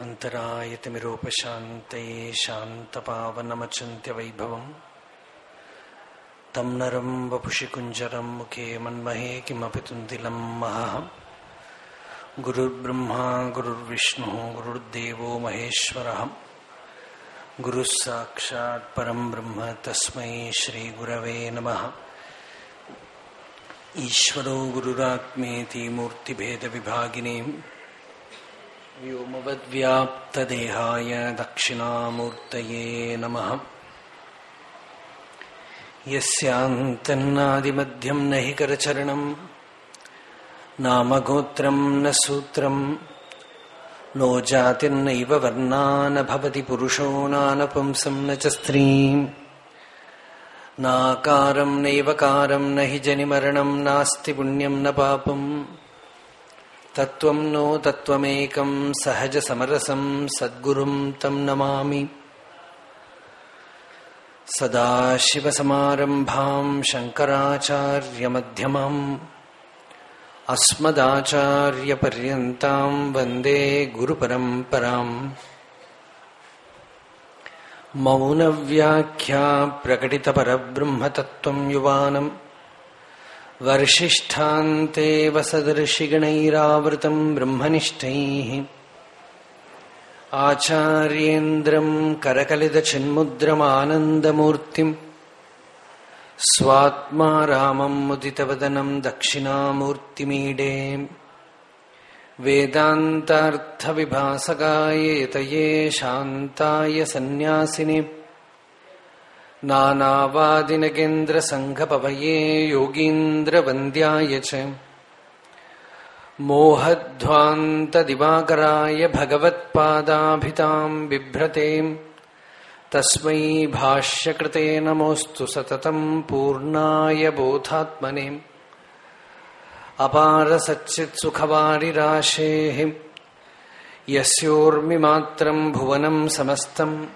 अन्तरायतिमिरोपशान्तये शान्तपावनमचिन्त्यवैभवम् तं नरं वपुषि कुञ्जरं मुखे मन्महे किमपि तुन्दिलं महः। गुरुर्ब्रह्मा, गुरुर्विष्णुः, गुरुर्देवो महेश्वरः। गुरुः साक्षात् परं ब्रह्म, तस्मै श्रीगुरवे नमः। ईश्वरो गुरुरात्मेति मूर्तिभेदविभागिनीम्। വ്യോമവദ്വ്യാപ്തദേഹായ ദക്ഷിണാമൂർത്തയേ നമ. യസ്യാന്തന്നാദിമധ്യം നഹി കരചരണം. നാമഗോത്രം ന സൂത്രം. നോ ജാതിർനൈവ വർണാനഭവതി പുരുഷോ നാനപുംസം ന ച സ്ത്രീം. നാകാരം നൈവ കാരം ന ഹി ജനിമരണം നാസ്തി പുണ്യം ന പാപം. न पापम् तत्त्वम् नो तत्त्वमेकम् सहजसमरसम् सद्गुरुम् तम् नमामि सदाशिवसमारम्भाम् शङ्कराचार्यमध्यमाम् अस्मदाचार्यपर्यन्ताम् वन्दे गुरुपरम्पराम् मौनव्याख्या प्रकटितपरब्रह्मतत्त्वम् युवानम् वर्षिष्ठान्ते वसदर्शिगणैरावृतम् ब्रह्मनिष्ठैः आचार्येन्द्रम् करकलितचिन्मुद्रमानन्दमूर्तिम् स्वात्मा रामम् मुदितवदनम् दक्षिणामूर्तिमीडे वेदान्तार्थविभासकाय यतये शान्ताय सन्न्यासिने नानावादिनगेन्द्रसङ्घपवये योगीन्द्रवन्द्याय च। मोहध्वान्तदिवाकराय भगवत्पादाभिताम् बिभ्रतेम् तस्मै भाष्यकृते नमोऽस्तु सततम् पूर्णाय बोधात्मने। अपारसच्चित्सुखवारिराशेः। यस्योर्मिमात्रम् भुवनम् समस्तम्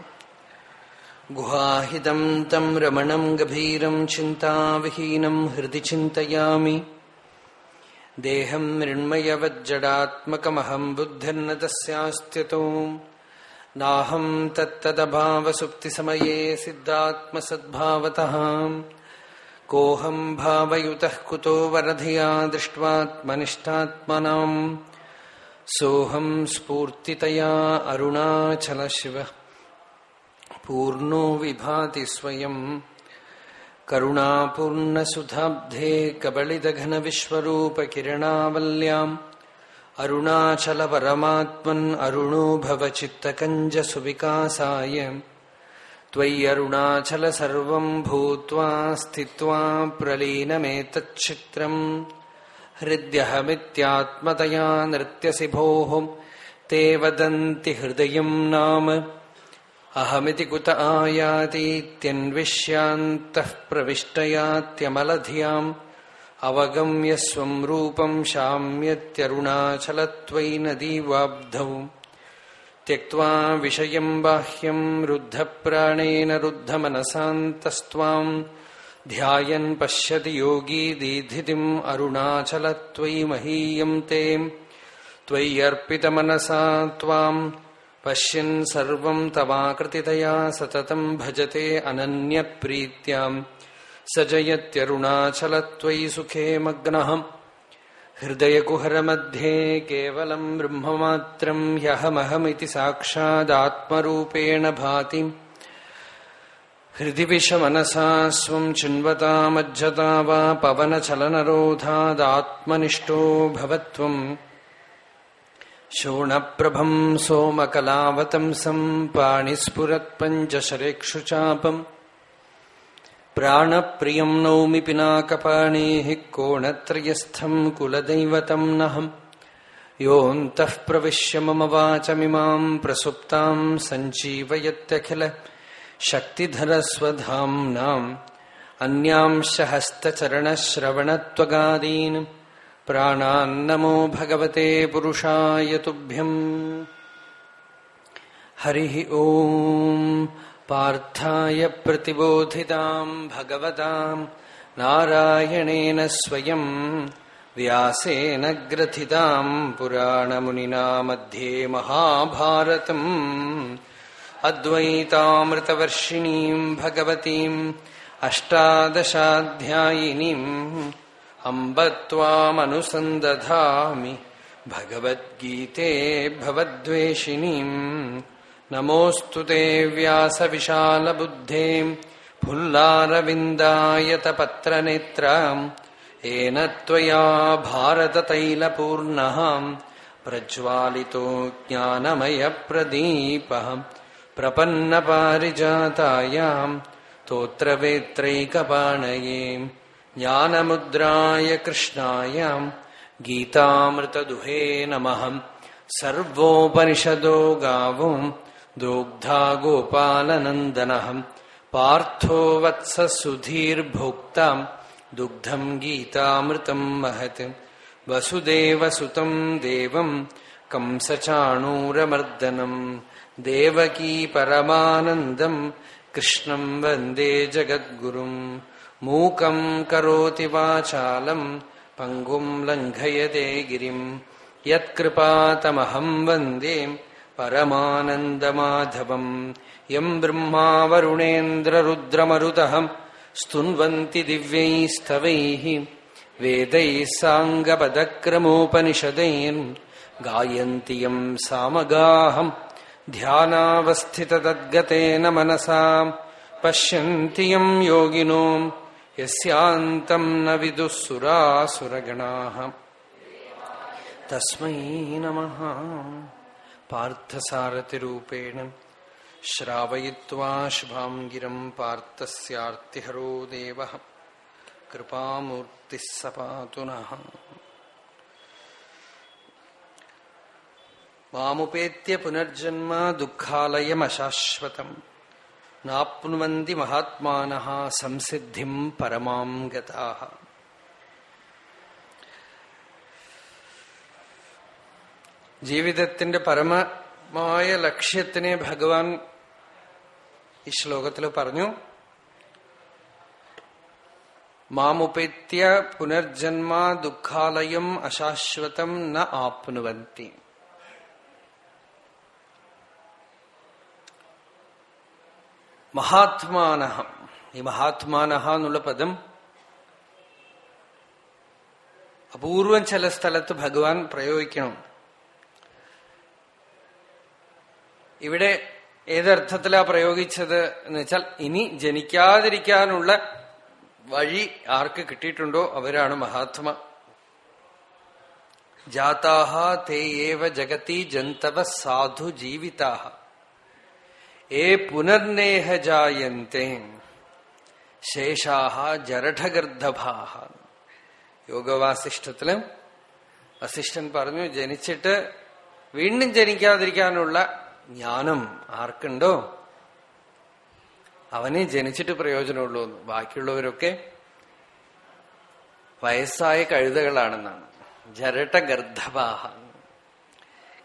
गुहाहिदं तं रमणं गभीरं चिन्ताविहीनं हृदि चिन्तयामि। देहं बुद्धिर्न तस्यास्त्यतो नाहं तत्तदभावसुप्तिसमये सिद्धात्मसद्भावतः। कोऽहं भावयुतः कुतो वरधिया दृष्ट्वात्मनिष्ठात्मनाम्। सोऽहं स्फूर्तितया अरुणाचलशिवः। पूर्णो विभाति स्वयम् करुणापूर्णसुधाब्धे कबलिदघनविश्वरूपकिरणावल्याम् अरुणाचलपरमात्मन् अरुणो भवचित्तकञ्जसुविकासाय। त्वय्यरुणाचल सर्वम् भूत्वा स्थित्वा प्रलीनमेतच्छित्रम् हृद्यहमित्यात्मतया नृत्यसि भोः ते वदन्ति हृदयम् नाम। अहमिति कुत आयातीत्यन्विष्यान्तः प्रविष्टयात्यमलधियाम् अवगम्य स्वम् रूपम् शाम्यत्यरुणाचलत्वयि नदीवाब्धौ त्यक्त्वा विषयम् बाह्यम् रुद्धप्राणेन रुद्धमनसान्तस्त्वाम् ध्यायन् पश्यति योगी दीधितिम् अरुणाचलत्वयि महीयम् ते। त्वय्यर्पितमनसा त्वाम् पश्यन् सर्वम् सततम् भजते अनन्यप्रीत्याम्। स जयत्यरुणाचलत्वयि सुखे मग्नः। हृदयकुहरमध्ये केवलम् ब्रह्ममात्रम् ह्यहमहमिति साक्षादात्मरूपेण भाति। हृदि विषमनसा स्वम् चिन्वता मज्जता वा पवनचलनरोधादात्मनिष्ठो भवत्वम्। शोणप्रभम् सोमकलावतंसम् पाणिस्फुरत्पञ्चशरेक्षुचापम् प्राणप्रियम् नौमि पिनाकपाणेः कोणत्रयस्थम् कुलदैवतम् नहम् योऽन्तः प्रविश्य मम वाचमिमाम् प्रसुप्ताम् सञ्जीवयत्यखिल शक्तिधरस्वधाम्नाम् अन्यांश हस्तचरणश्रवणत्वगादीन् प्राणान्नमो भगवते पुरुषाय तुभ्यम् हरिः ओम् पार्थाय प्रतिबोधिताम् भगवताम् नारायणेन स्वयम् व्यासेन ग्रथिताम् पुराणमुनिना मध्ये महाभारतम् अद्वैतामृतवर्षिणीम् भगवतीम् अष्टादशाध्यायिनीम् अम्ब त्वामनुसन्दधामि भगवद्गीते भवद्वेषिणीम् नमोऽस्तु ते व्यासविशालबुद्धे फुल्लारविन्दायतपत्रनेत्राम् येन त्वया भारततैलपूर्णः प्रज्वालितो ज्ञानमयप्रदीपः प्रपन्नपारिजातायाम् तोत्रवेत्रैकपाणये ज्ञानमुद्राय कृष्णायाम् गीतामृतदुहे नमः सर्वोपनिषदो गावो दोग्धा गोपालनन्दनः पार्थो वत्स सुधीर्भोक्ताम् दुग्धम् गीतामृतम् महत् वसुदेवसुतम् देवम् कंसचाणूरमर्दनम् देवकी परमानन्दम् कृष्णम् वन्दे जगद्गुरुम् മൂകം കരോതി വാചാലം പങ്കും ലംഘയതേ ഗിരിം. യത്കൃപാതമഹം വന്ദേ പരമാനന്ദമാധവം. യം ബ്രഹ്മാ വരുണേന്ദ്രരുദ്രമരുതഹം സ്തുവന്തി ദിവ്യൈസ്തവൈ. വേദൈ സാംഗപദക്രമോപനിഷദൈ ഗായന്തി യം സാമഗാഹം ധ്യാനാവസ്ഥിതദ്ഗതേന മനസാം. പശ്യന്തി യം യോഗിനോ യസ്യാന്തം ന വിദുസുരാസുരഗണാ തസ്മൈ നമ. പാർത്ഥസാരഥിരൂപേണ ശ്രാവയിത്വാ ശുഭാംഗിരം പാർത്ഥസ്യാർത്തിഹരോ ദേവ. കൃപാമൂർത്തി സപാതു മാമുപേത്യ പുനർജന്മ ദുഃഖാലയമശാശ്വതം. നാപ്നുവന്തി മഹാത്മാന സംസിദ്ധിം പരമാം ഗതാ ജീവിതത്തിന്റെ പരമമായ ലക്ഷ്യത്തിനെ ഭഗവാൻ ഈ ശ്ലോകത്തിൽ പറഞ്ഞു. മാമുപേത്യ പുനർജന്മ ദുഃഖാലയം അശാശ്വതം ന ആപ്നുവന്തി. മഹാത്മാനഹ. ഈ മഹാത്മാനഹ എന്നുള്ള പദം അപൂർവം ചില സ്ഥലത്ത് ഭഗവാൻ പ്രയോഗിക്കണം. ഇവിടെ ഏതർത്ഥത്തിലാ പ്രയോഗിച്ചത് എന്ന് വെച്ചാൽ ഇനി ജനിക്കാതിരിക്കാനുള്ള വഴി ആർക്ക് കിട്ടിയിട്ടുണ്ടോ അവരാണ് മഹാത്മ. ജാതാഹ തേ ഏവ ജഗതി ജന്തവ സാധു ജീവിതാഹ. ഏ പുനർനേഹ ജായന്തേ ശേഷാഹ ജരഠഗർദ്ധഭാഹ. യോഗവാസിഷ്ഠത്തിൽ വസിഷ്ഠൻ പറഞ്ഞു ജനിച്ചിട്ട് വീണ്ടും ജനിക്കാതിരിക്കാനുള്ള ജ്ഞാനം ആർക്കുണ്ടോ? അവനെ ജനിച്ചിട്ട് പ്രയോജനമുള്ളൂ ബാക്കിയുള്ളവരൊക്കെ വയസ്സായ കഴുതകളാണെന്നാണ്. ജരട്ട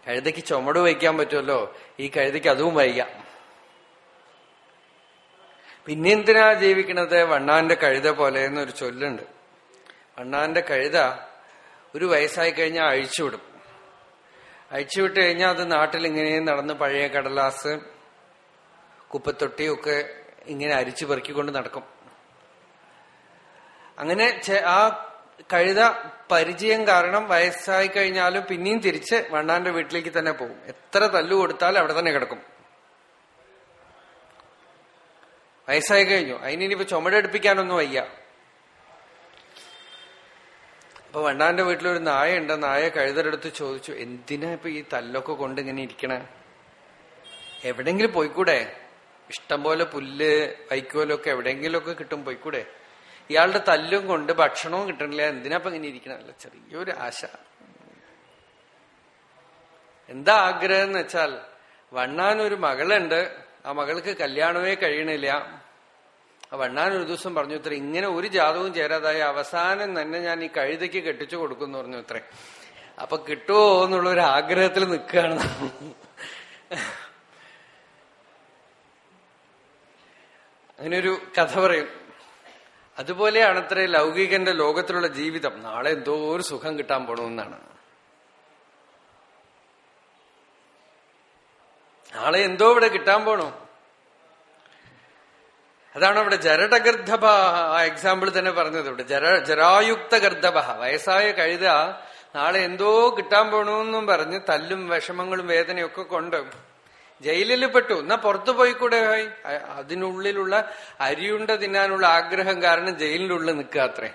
കഴുതയ്ക്ക് ചുമട് വയ്ക്കാൻ പറ്റുമല്ലോ? ഈ കഴുതയ്ക്ക് അതും വയ്യാം. പിന്നെന്തിനാ ജീവിക്കണത്? വണ്ണാന്റെ കഴുത പോലെ എന്നൊരു ചൊല്ലുണ്ട്. വണ്ണാന്റെ കഴുത ഒരു വയസ്സായി കഴിഞ്ഞാൽ അഴിച്ചുവിടും അഴിച്ചുവിട്ട് കഴിഞ്ഞാൽ അത് നാട്ടിൽ ഇങ്ങനെ നടന്ന് പഴയ കടലാസ് കുപ്പത്തൊട്ടിയൊക്കെ ഇങ്ങനെ അരിച്ചു പെറുക്കിക്കൊണ്ട് നടക്കും. അങ്ങനെ ആ കഴുത പരിചയം കാരണം വയസ്സായി കഴിഞ്ഞാലും പിന്നെയും തിരിച്ച് വണ്ണാന്റെ വീട്ടിലേക്ക് തന്നെ പോകും. എത്ര തല്ലു കൊടുത്താലും അവിടെ തന്നെ കിടക്കും. വയസ്സായി കഴിഞ്ഞു. അതിനിപ്പോ ചുമടെടുപ്പിക്കാനൊന്നും വയ്യ. അപ്പൊ വണ്ണാന്റെ വീട്ടിലൊരു നായ ഉണ്ട് നായ കഴുതരെടുത്ത് ചോദിച്ചു എന്തിനാ ഇപ്പൊ ഈ തല്ലൊക്കെ കൊണ്ട് ഇങ്ങനെ ഇരിക്കണേ? എവിടെങ്കിലും പോയിക്കൂടെ? ഇഷ്ടംപോലെ പുല്ല് വൈക്കോലൊക്കെ എവിടെയെങ്കിലുമൊക്കെ കിട്ടും പോയിക്കൂടെ? ഇയാളുടെ തല്ലും കൊണ്ട് ഭക്ഷണവും കിട്ടണില്ല. എന്തിനാ ഇപ്പൊ ഇങ്ങനെ ഇരിക്കണല്ല ചെറിയൊരു ആശ. എന്താ ആഗ്രഹം എന്ന് വെച്ചാൽ വണ്ണാനൊരു മകളുണ്ട്. ആ മകൾക്ക് കല്യാണമേ കഴിയണില്ല. ആ വണ്ണാൻ ഒരു ദിവസം പറഞ്ഞു ഇത്ര ഇങ്ങനെ ഒരു ജാതവും ചേരാതായ അവസാനം തന്നെ ഞാൻ ഈ കഴുതയ്ക്ക് കെട്ടിച്ചു കൊടുക്കുന്നു പറഞ്ഞു ഇത്രേ. അപ്പൊ കിട്ടുമോ എന്നുള്ള ഒരു ആഗ്രഹത്തിൽ നിൽക്കുകയാണ് അങ്ങനൊരു കഥ പറയും. അതുപോലെയാണ് അത്ര ലൗകികന്റെ ലോകത്തിലുള്ള ജീവിതം. നാളെ എന്തോ ഒരു സുഖം കിട്ടാൻ പോണമെന്നാണ് നാളെ എന്തോ ഇവിടെ കിട്ടാൻ പോണോ. അതാണ് അവിടെ ജരടഗർദ്ധഭ ആ എക്സാമ്പിൾ തന്നെ പറഞ്ഞത് ഇവിടെ. ജര ജരായുക്ത ഗർദ്ധഭ വയസ്സായ കഴുത നാളെ എന്തോ കിട്ടാൻ പോണെന്നും പറഞ്ഞ് തല്ലും വിഷമങ്ങളും വേദനയൊക്കെ കൊണ്ട് ജയിലിൽ പെട്ടു. എന്നാ പുറത്തു പോയിക്കൂടെ? അതിനുള്ളിലുള്ള അരിയുണ്ട തിന്നാനുള്ള ആഗ്രഹം കാരണം ജയിലിനുള്ളിൽ നിൽക്കുക അത്രേ.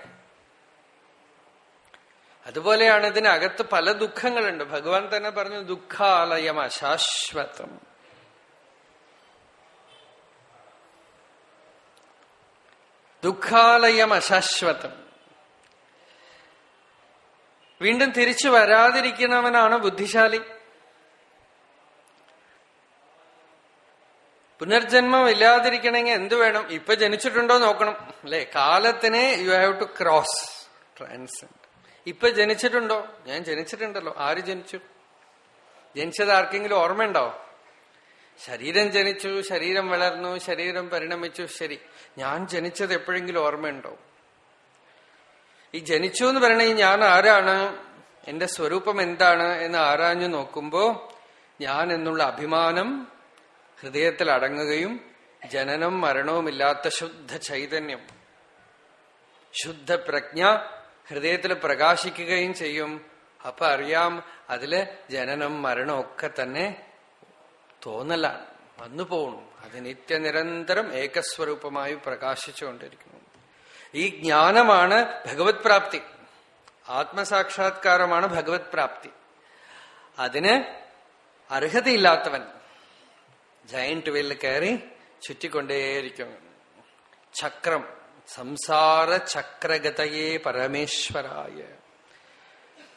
അതുപോലെയാണ് ഇതിനകത്ത് പല ദുഃഖങ്ങളുണ്ട്. ഭഗവാൻ തന്നെ പറഞ്ഞു ദുഃഖാലയം അശാശ്വതം. ദുഃഖാലയം അശാശ്വതം. വീണ്ടും തിരിച്ചു വരാതിരിക്കുന്നവനാണ് ബുദ്ധിശാലി. പുനർജന്മം ഇല്ലാതിരിക്കണമെങ്കിൽ എന്ത് വേണം? ഇപ്പൊ ജനിച്ചിട്ടുണ്ടോ നോക്കണം. അല്ലെ? കാലത്തിനെ you have to cross transcend ഇപ്പൊ ജനിച്ചിട്ടുണ്ടോ? ഞാൻ ജനിച്ചിട്ടുണ്ടല്ലോ. ആര് ജനിച്ചു? ജനിച്ചത് ആർക്കെങ്കിലും ഓർമ്മയുണ്ടോ? ശരീരം ജനിച്ചു ശരീരം വളർന്നു ശരീരം പരിണമിച്ചു. ശരി. ഞാൻ ജനിച്ചത് എപ്പോഴെങ്കിലും ഓർമ്മയുണ്ടോ? ഈ ജനിച്ചു എന്ന് പറയണ ഞാൻ ആരാണ്? എന്റെ സ്വരൂപം എന്താണ് എന്ന് ആരാഞ്ഞു നോക്കുമ്പോ ഞാൻ എന്നുള്ള അഭിമാനം ഹൃദയത്തിൽ അടങ്ങുകയും ജനനം മരണവുമില്ലാത്ത ശുദ്ധ ചൈതന്യം. ശുദ്ധ പ്രജ്ഞ ഹൃദയത്തിൽ പ്രകാശിക്കുകയും ചെയ്യും. അപ്പൊ അറിയാം അതിൽ ജനനം മരണം ഒക്കെ തന്നെ തോന്നലാണ് വന്നു പോകണം അത് നിത്യനിരന്തരം ഏകസ്വരൂപമായി പ്രകാശിച്ചുകൊണ്ടിരിക്കുന്നു ഈ ജ്ഞാനമാണ് ഭഗവത് പ്രാപ്തി. ആത്മസാക്ഷാത്കാരമാണ് ഭഗവത് പ്രാപ്തി. അതിന് അർഹതയില്ലാത്തവൻ ജയന്റ് വീലിൽ കയറി ചുറ്റിക്കൊണ്ടേയിരിക്കും. ചക്രം. സംസാര ചക്രഗതയെ പരമേശ്വരായ.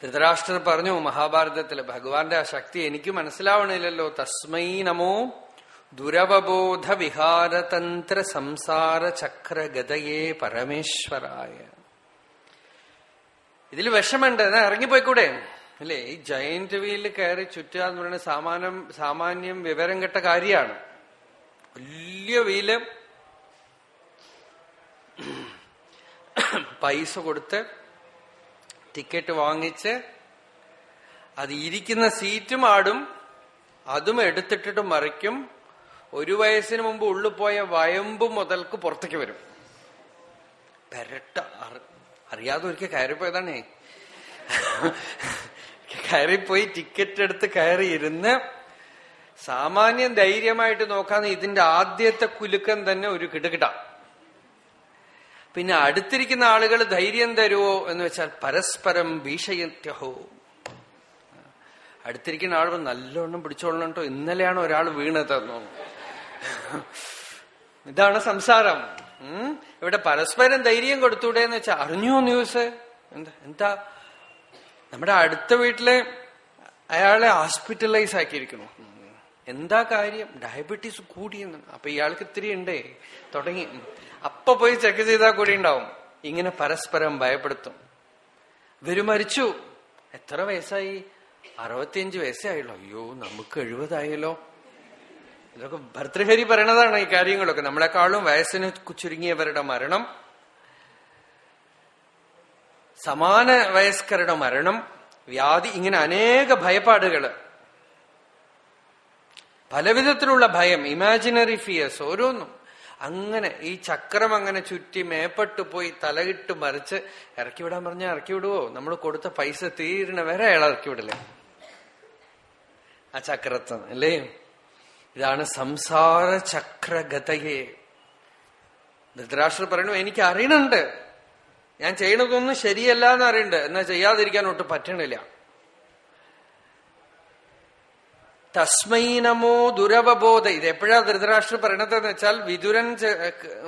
ധൃതരാഷ്ട്രർ പറഞ്ഞു മഹാഭാരതത്തിൽ ഭഗവാന്റെ ആ ശക്തി എനിക്ക് മനസ്സിലാവണില്ലല്ലോ. തസ്മൈ നമോ ദുരവബോധ വിഹാരതന്ത്ര സംസാര ചക്രഗതയെ പരമേശ്വരായ. ഇതിൽ വിഷമുണ്ട് എന്നാ ഇറങ്ങിപ്പോയിക്കൂടെ? അല്ലേ ഈ ജയന്റ് വീലിൽ കയറി ചുറ്റുക എന്ന് പറയുന്നത് സാമാന്യം സാമാന്യം വിവരം കെട്ട കാര്യമാണ്. വലിയ വീൽ പൈസ കൊടുത്ത് ടിക്കറ്റ് വാങ്ങിച്ച് അത് ഇരിക്കുന്ന സീറ്റും ആടും അതും എടുത്തിട്ടിട്ട് മറിക്കും. ഒരു വയസ്സിന് മുമ്പ് ഉള്ളു പോയ വയമ്പ് മുതൽക്ക് പുറത്തേക്ക് വരും. പെരട്ട. അറി- അറിയാതെ ഒരിക്കൽ കയറിപ്പോയതാണേ. കയറിപ്പോയി ടിക്കറ്റ് എടുത്ത് കയറി ഇരുന്ന് സാമാന്യം ധൈര്യമായിട്ട് നോക്കാന്ന് ഇതിന്റെ ആദ്യത്തെ കുലുക്കം തന്നെ ഒരു കിടുകിട. പിന്നെ അടുത്തിരിക്കുന്ന ആളുകൾ ധൈര്യം തരുവോ എന്ന് വെച്ചാൽ പരസ്പരം ഭീഷയത്യഹോ അടുത്തിരിക്കുന്ന ആളുകൾ നല്ലോണം പിടിച്ചോളണം കേട്ടോ ഇന്നലെയാണ് ഒരാൾ വീണതെന്നോ ഇതാണ് സംസാരം. ഇവിടെ പരസ്പരം ധൈര്യം കൊടുത്തൂടെ എന്ന് വെച്ചാൽ അറിഞ്ഞോ ന്യൂസ്? എന്താ എന്താ? നമ്മുടെ അടുത്ത വീട്ടിലെ അയാളെ ഹോസ്പിറ്റലൈസ് ആക്കിയിരിക്കുന്നു. എന്താ കാര്യം? ഡയബറ്റീസ് കൂടിയെന്ന് അപ്പൊ ഇയാൾക്ക് ഇത്തിരി ഉണ്ടേ. തുടങ്ങി. അപ്പൊ പോയി ചെക്ക് ചെയ്താൽ കൂടി ഉണ്ടാവും. ഇങ്ങനെ പരസ്പരം ഭയപ്പെടുത്തും. ഇവർ മരിച്ചു. എത്ര വയസ്സായി? അറുപത്തിയഞ്ച് വയസ്സേ ആയുള്ളൂ. അയ്യോ നമുക്ക് എഴുപതായല്ലോ. ഇതൊക്കെ ഭർത്തൃഹരി പറയണതാണ് ഈ കാര്യങ്ങളൊക്കെ. നമ്മളെക്കാളും വയസ്സിന് ചുരുങ്ങിയവരുടെ മരണം. സമാന വയസ്കരുടെ മരണം. വ്യാധി ഇങ്ങനെ അനേക ഭയപ്പാടുകൾ പലവിധത്തിലുള്ള ഭയം ഇമാജിനറി ഫിയേഴ്സ് ഓരോന്നും. അങ്ങനെ ഈ ചക്രം അങ്ങനെ ചുറ്റി മേപ്പെട്ട് പോയി തലയിട്ട് മറിച്ച് ഇറക്കി വിടാൻ പറഞ്ഞാൽ ഇറക്കി വിടുവോ? നമ്മൾ കൊടുത്ത പൈസ തീരണ വരെ അയാൾ ഇറക്കി വിടില്ലേ? ആ ചക്രത്ത് അല്ലേ? ഇതാണ് സംസാര ചക്രഗതയെ. ധൃതരാഷ്ട്ര പറയണു എനിക്ക് അറിയണുണ്ട് ഞാൻ ചെയ്യണതൊന്നും ശരിയല്ല എന്ന് അറിയണ്ട്. എന്നാ ചെയ്യാതിരിക്കാൻ ഒട്ടും പറ്റണില്ല. തസ്മൈ നമോ ദുരവബോധ. ഇത് എപ്പോഴാ പറയണത് പറയണതെന്ന് വെച്ചാൽ വിതുരൻ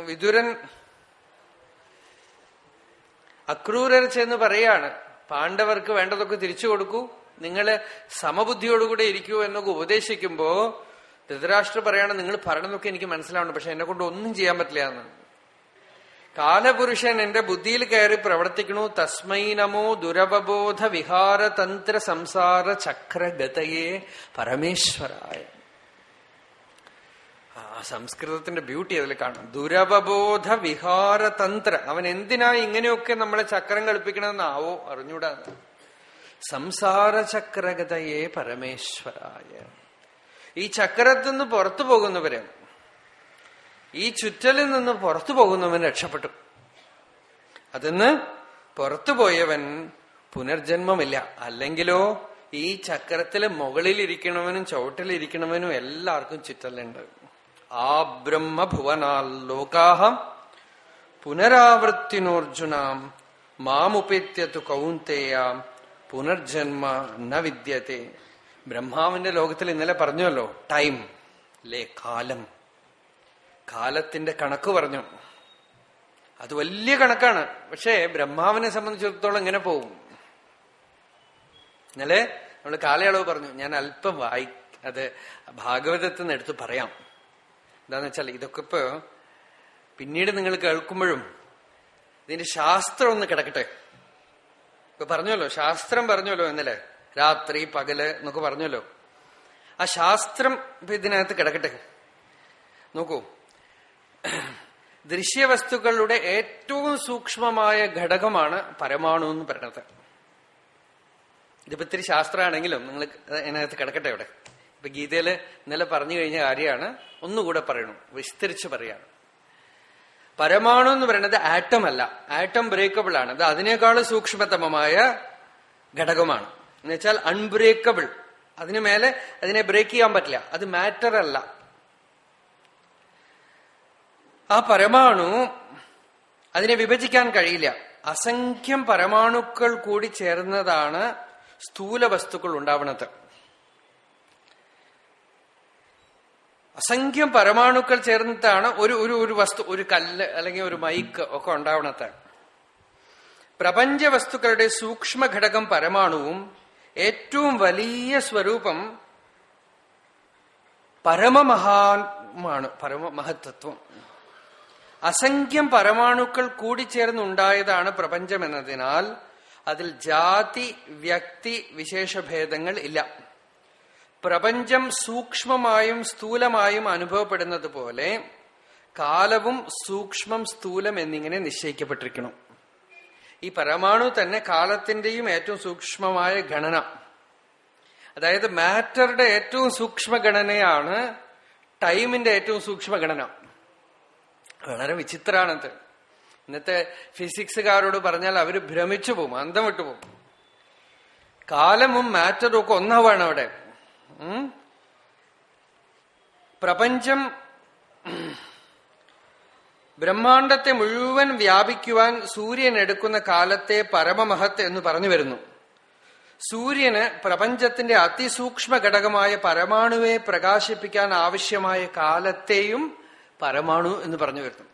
വിതുരൻ അക്രൂരർ ചെന്ന് പറയാണ് പാണ്ഡവർക്ക് വേണ്ടതൊക്കെ തിരിച്ചു കൊടുക്കൂ നിങ്ങൾ സമബുദ്ധിയോടുകൂടെ ഇരിക്കൂ എന്നൊക്കെ ഉപദേശിക്കുമ്പോ ധൃതരാഷ്ട്രം പറയാണ് നിങ്ങൾ പറയണതൊക്കെ എനിക്ക് മനസ്സിലാവണം പക്ഷെ എന്നെ കൊണ്ട് ഒന്നും ചെയ്യാൻ പറ്റില്ല എന്ന്. കാലപുരുഷൻ എന്റെ ബുദ്ധിയിൽ കയറി പ്രവർത്തിക്കണു തസ്മൈ നമോ ദുരവബോധ വിഹാരതന്ത്ര സംസാര ചക്രഗതയെ പരമേശ്വരായ. ആ സംസ്കൃതത്തിന്റെ ബ്യൂട്ടി അതിൽ കാണാം. ദുരവബോധ വിഹാരതന്ത്ര അവൻ എന്തിനാ ഇങ്ങനെയൊക്കെ നമ്മളെ ചക്രം കളിപ്പിക്കണമെന്നാവോ? അറിഞ്ഞൂടാ. സംസാര ചക്രഗതയെ പരമേശ്വരായ. ഈ ചക്രത്തിൽ നിന്ന് പുറത്തു പോകുന്നവര് ഈ ചുറ്റലിൽ നിന്ന് പുറത്തു പോകുന്നവൻ രക്ഷപ്പെട്ടു. അതിന്ന് പുറത്തുപോയവൻ പുനർജന്മമില്ല. അല്ലെങ്കിലോ ഈ ചക്രത്തിൽ മുകളിലിരിക്കണവനും ചുവട്ടിലിരിക്കണവനും എല്ലാവർക്കും ചുറ്റലുണ്ട്. ആ ബ്രഹ്മഭുവനാൽ ലോകാഹം പുനരാവൃത്തിനോർജുനാം മാമുപേത്യത്തു കൗന്തേയാം പുനർജന്മ ന വിദ്യത്തെ. ബ്രഹ്മാവിന്റെ ലോകത്തിൽ ഇന്നലെ പറഞ്ഞല്ലോ ടൈം ലേ കാലം. കാലത്തിന്റെ കണക്ക് പറഞ്ഞു. അത് വലിയ കണക്കാണ്. പക്ഷേ ബ്രഹ്മാവിനെ സംബന്ധിച്ചിടത്തോളം ഇങ്ങനെ പോവും. ഇന്നലെ നമ്മൾ കാലയളവ് പറഞ്ഞു. ഞാൻ അല്പം വായി അത് ഭാഗവതത്തിൽ നിന്ന് എടുത്ത് പറയാം. എന്താന്ന് വെച്ചാൽ ഇതൊക്കെ ഇപ്പൊ പിന്നീട് നിങ്ങൾ കേൾക്കുമ്പോഴും ഇതിന്റെ ശാസ്ത്രം ഒന്ന് കിടക്കട്ടെ. ഇപ്പൊ പറഞ്ഞല്ലോ ശാസ്ത്രം പറഞ്ഞല്ലോ എന്നല്ലേ രാത്രി പകൽ എന്നൊക്കെ പറഞ്ഞല്ലോ ആ ശാസ്ത്രം ഇപ്പൊ ഇതിനകത്ത് കിടക്കട്ടെ. നോക്കൂ ദൃശ്യവസ്തുക്കളുടെ ഏറ്റവും സൂക്ഷ്മമായ ഘടകമാണ് പരമാണു എന്ന് പറയുന്നത്. ഇതിപ്പോ ഇത്തിരി ശാസ്ത്രമാണെങ്കിലും നിങ്ങൾ അതിനകത്ത് കിടക്കട്ടെ ഇവിടെ. ഇപ്പൊ ഗീതയിൽ ഇന്നലെ പറഞ്ഞു കഴിഞ്ഞ കാര്യമാണ്. ഒന്നുകൂടെ പറയണു. വിസ്തരിച്ച് പറയാണ്. പരമാണു എന്ന് പറയുന്നത് ആറ്റം അല്ല. ആറ്റം ബ്രേക്കബിൾ ആണ്. അത് അതിനേക്കാൾ സൂക്ഷ്മതമമായ ഘടകമാണ്. എന്നുവെച്ചാൽ അൺബ്രേക്കബിൾ അതിനു മേലെ അതിനെ ബ്രേക്ക് ചെയ്യാൻ പറ്റില്ല. അത് മാറ്റർ അല്ല. ആ പരമാണു അതിനെ വിഭജിക്കാൻ കഴിയില്ല. അസംഖ്യം പരമാണുക്കൾ കൂടി ചേർന്നതാണ് സ്ഥൂല വസ്തുക്കൾ ഉണ്ടാവണത്. അസംഖ്യം പരമാണുക്കൾ ചേർന്നിട്ടാണ് ഒരു ഒരു ഒരു വസ്തു ഒരു കല്ല് അല്ലെങ്കിൽ ഒരു മൈക്ക് ഒക്കെ ഉണ്ടാവണത്. പ്രപഞ്ച വസ്തുക്കളുടെ സൂക്ഷ്മ ഘടകം പരമാണുവും ഏറ്റവും വലിയ സ്വരൂപം പരമമഹാമാണ് പരമ മഹത്തത്വം അസംഖ്യം പരമാണുക്കൾ കൂടിച്ചേർന്നുണ്ടായതാണ് പ്രപഞ്ചം എന്നതിനാൽ അതിൽ ജാതി വ്യക്തി വിശേഷഭേദങ്ങൾ ഇല്ല. പ്രപഞ്ചം സൂക്ഷ്മമായും സ്ഥൂലമായും അനുഭവപ്പെടുന്നത് പോലെ കാലവും സൂക്ഷ്മം സ്ഥൂലം എന്നിങ്ങനെ നിശ്ചയിക്കപ്പെട്ടിരിക്കണം. ഈ പരമാണു തന്നെ കാലത്തിന്റെയും ഏറ്റവും സൂക്ഷ്മമായ ഗണന അതായത് മാറ്ററുടെ ഏറ്റവും സൂക്ഷ്മ ഗണനയാണ് ടൈമിന്റെ ഏറ്റവും സൂക്ഷ്മ ഗണന വളരെ വിചിത്രാണത് ഇന്നത്തെ ഫിസിക്സുകാരോട് പറഞ്ഞാൽ അവർ ഭ്രമിച്ചു പോകും അന്തം വിട്ടു പോകും. കാലമും മാറ്ററും ഒക്കെ ഒന്നാവാണ് അവിടെ. പ്രപഞ്ചം ബ്രഹ്മാണ്ടത്തെ മുഴുവൻ വ്യാപിക്കുവാൻ സൂര്യൻ എടുക്കുന്ന കാലത്തെ പരമമഹത്ത് എന്ന് പറഞ്ഞു വരുന്നു. സൂര്യന് പ്രപഞ്ചത്തിന്റെ അതിസൂക്ഷ്മ ഘടകമായ പരമാണുവെ പ്രകാശിപ്പിക്കാൻ ആവശ്യമായ കാലത്തെയും പരമാണു എന്ന് പറഞ്ഞു വരുന്നു.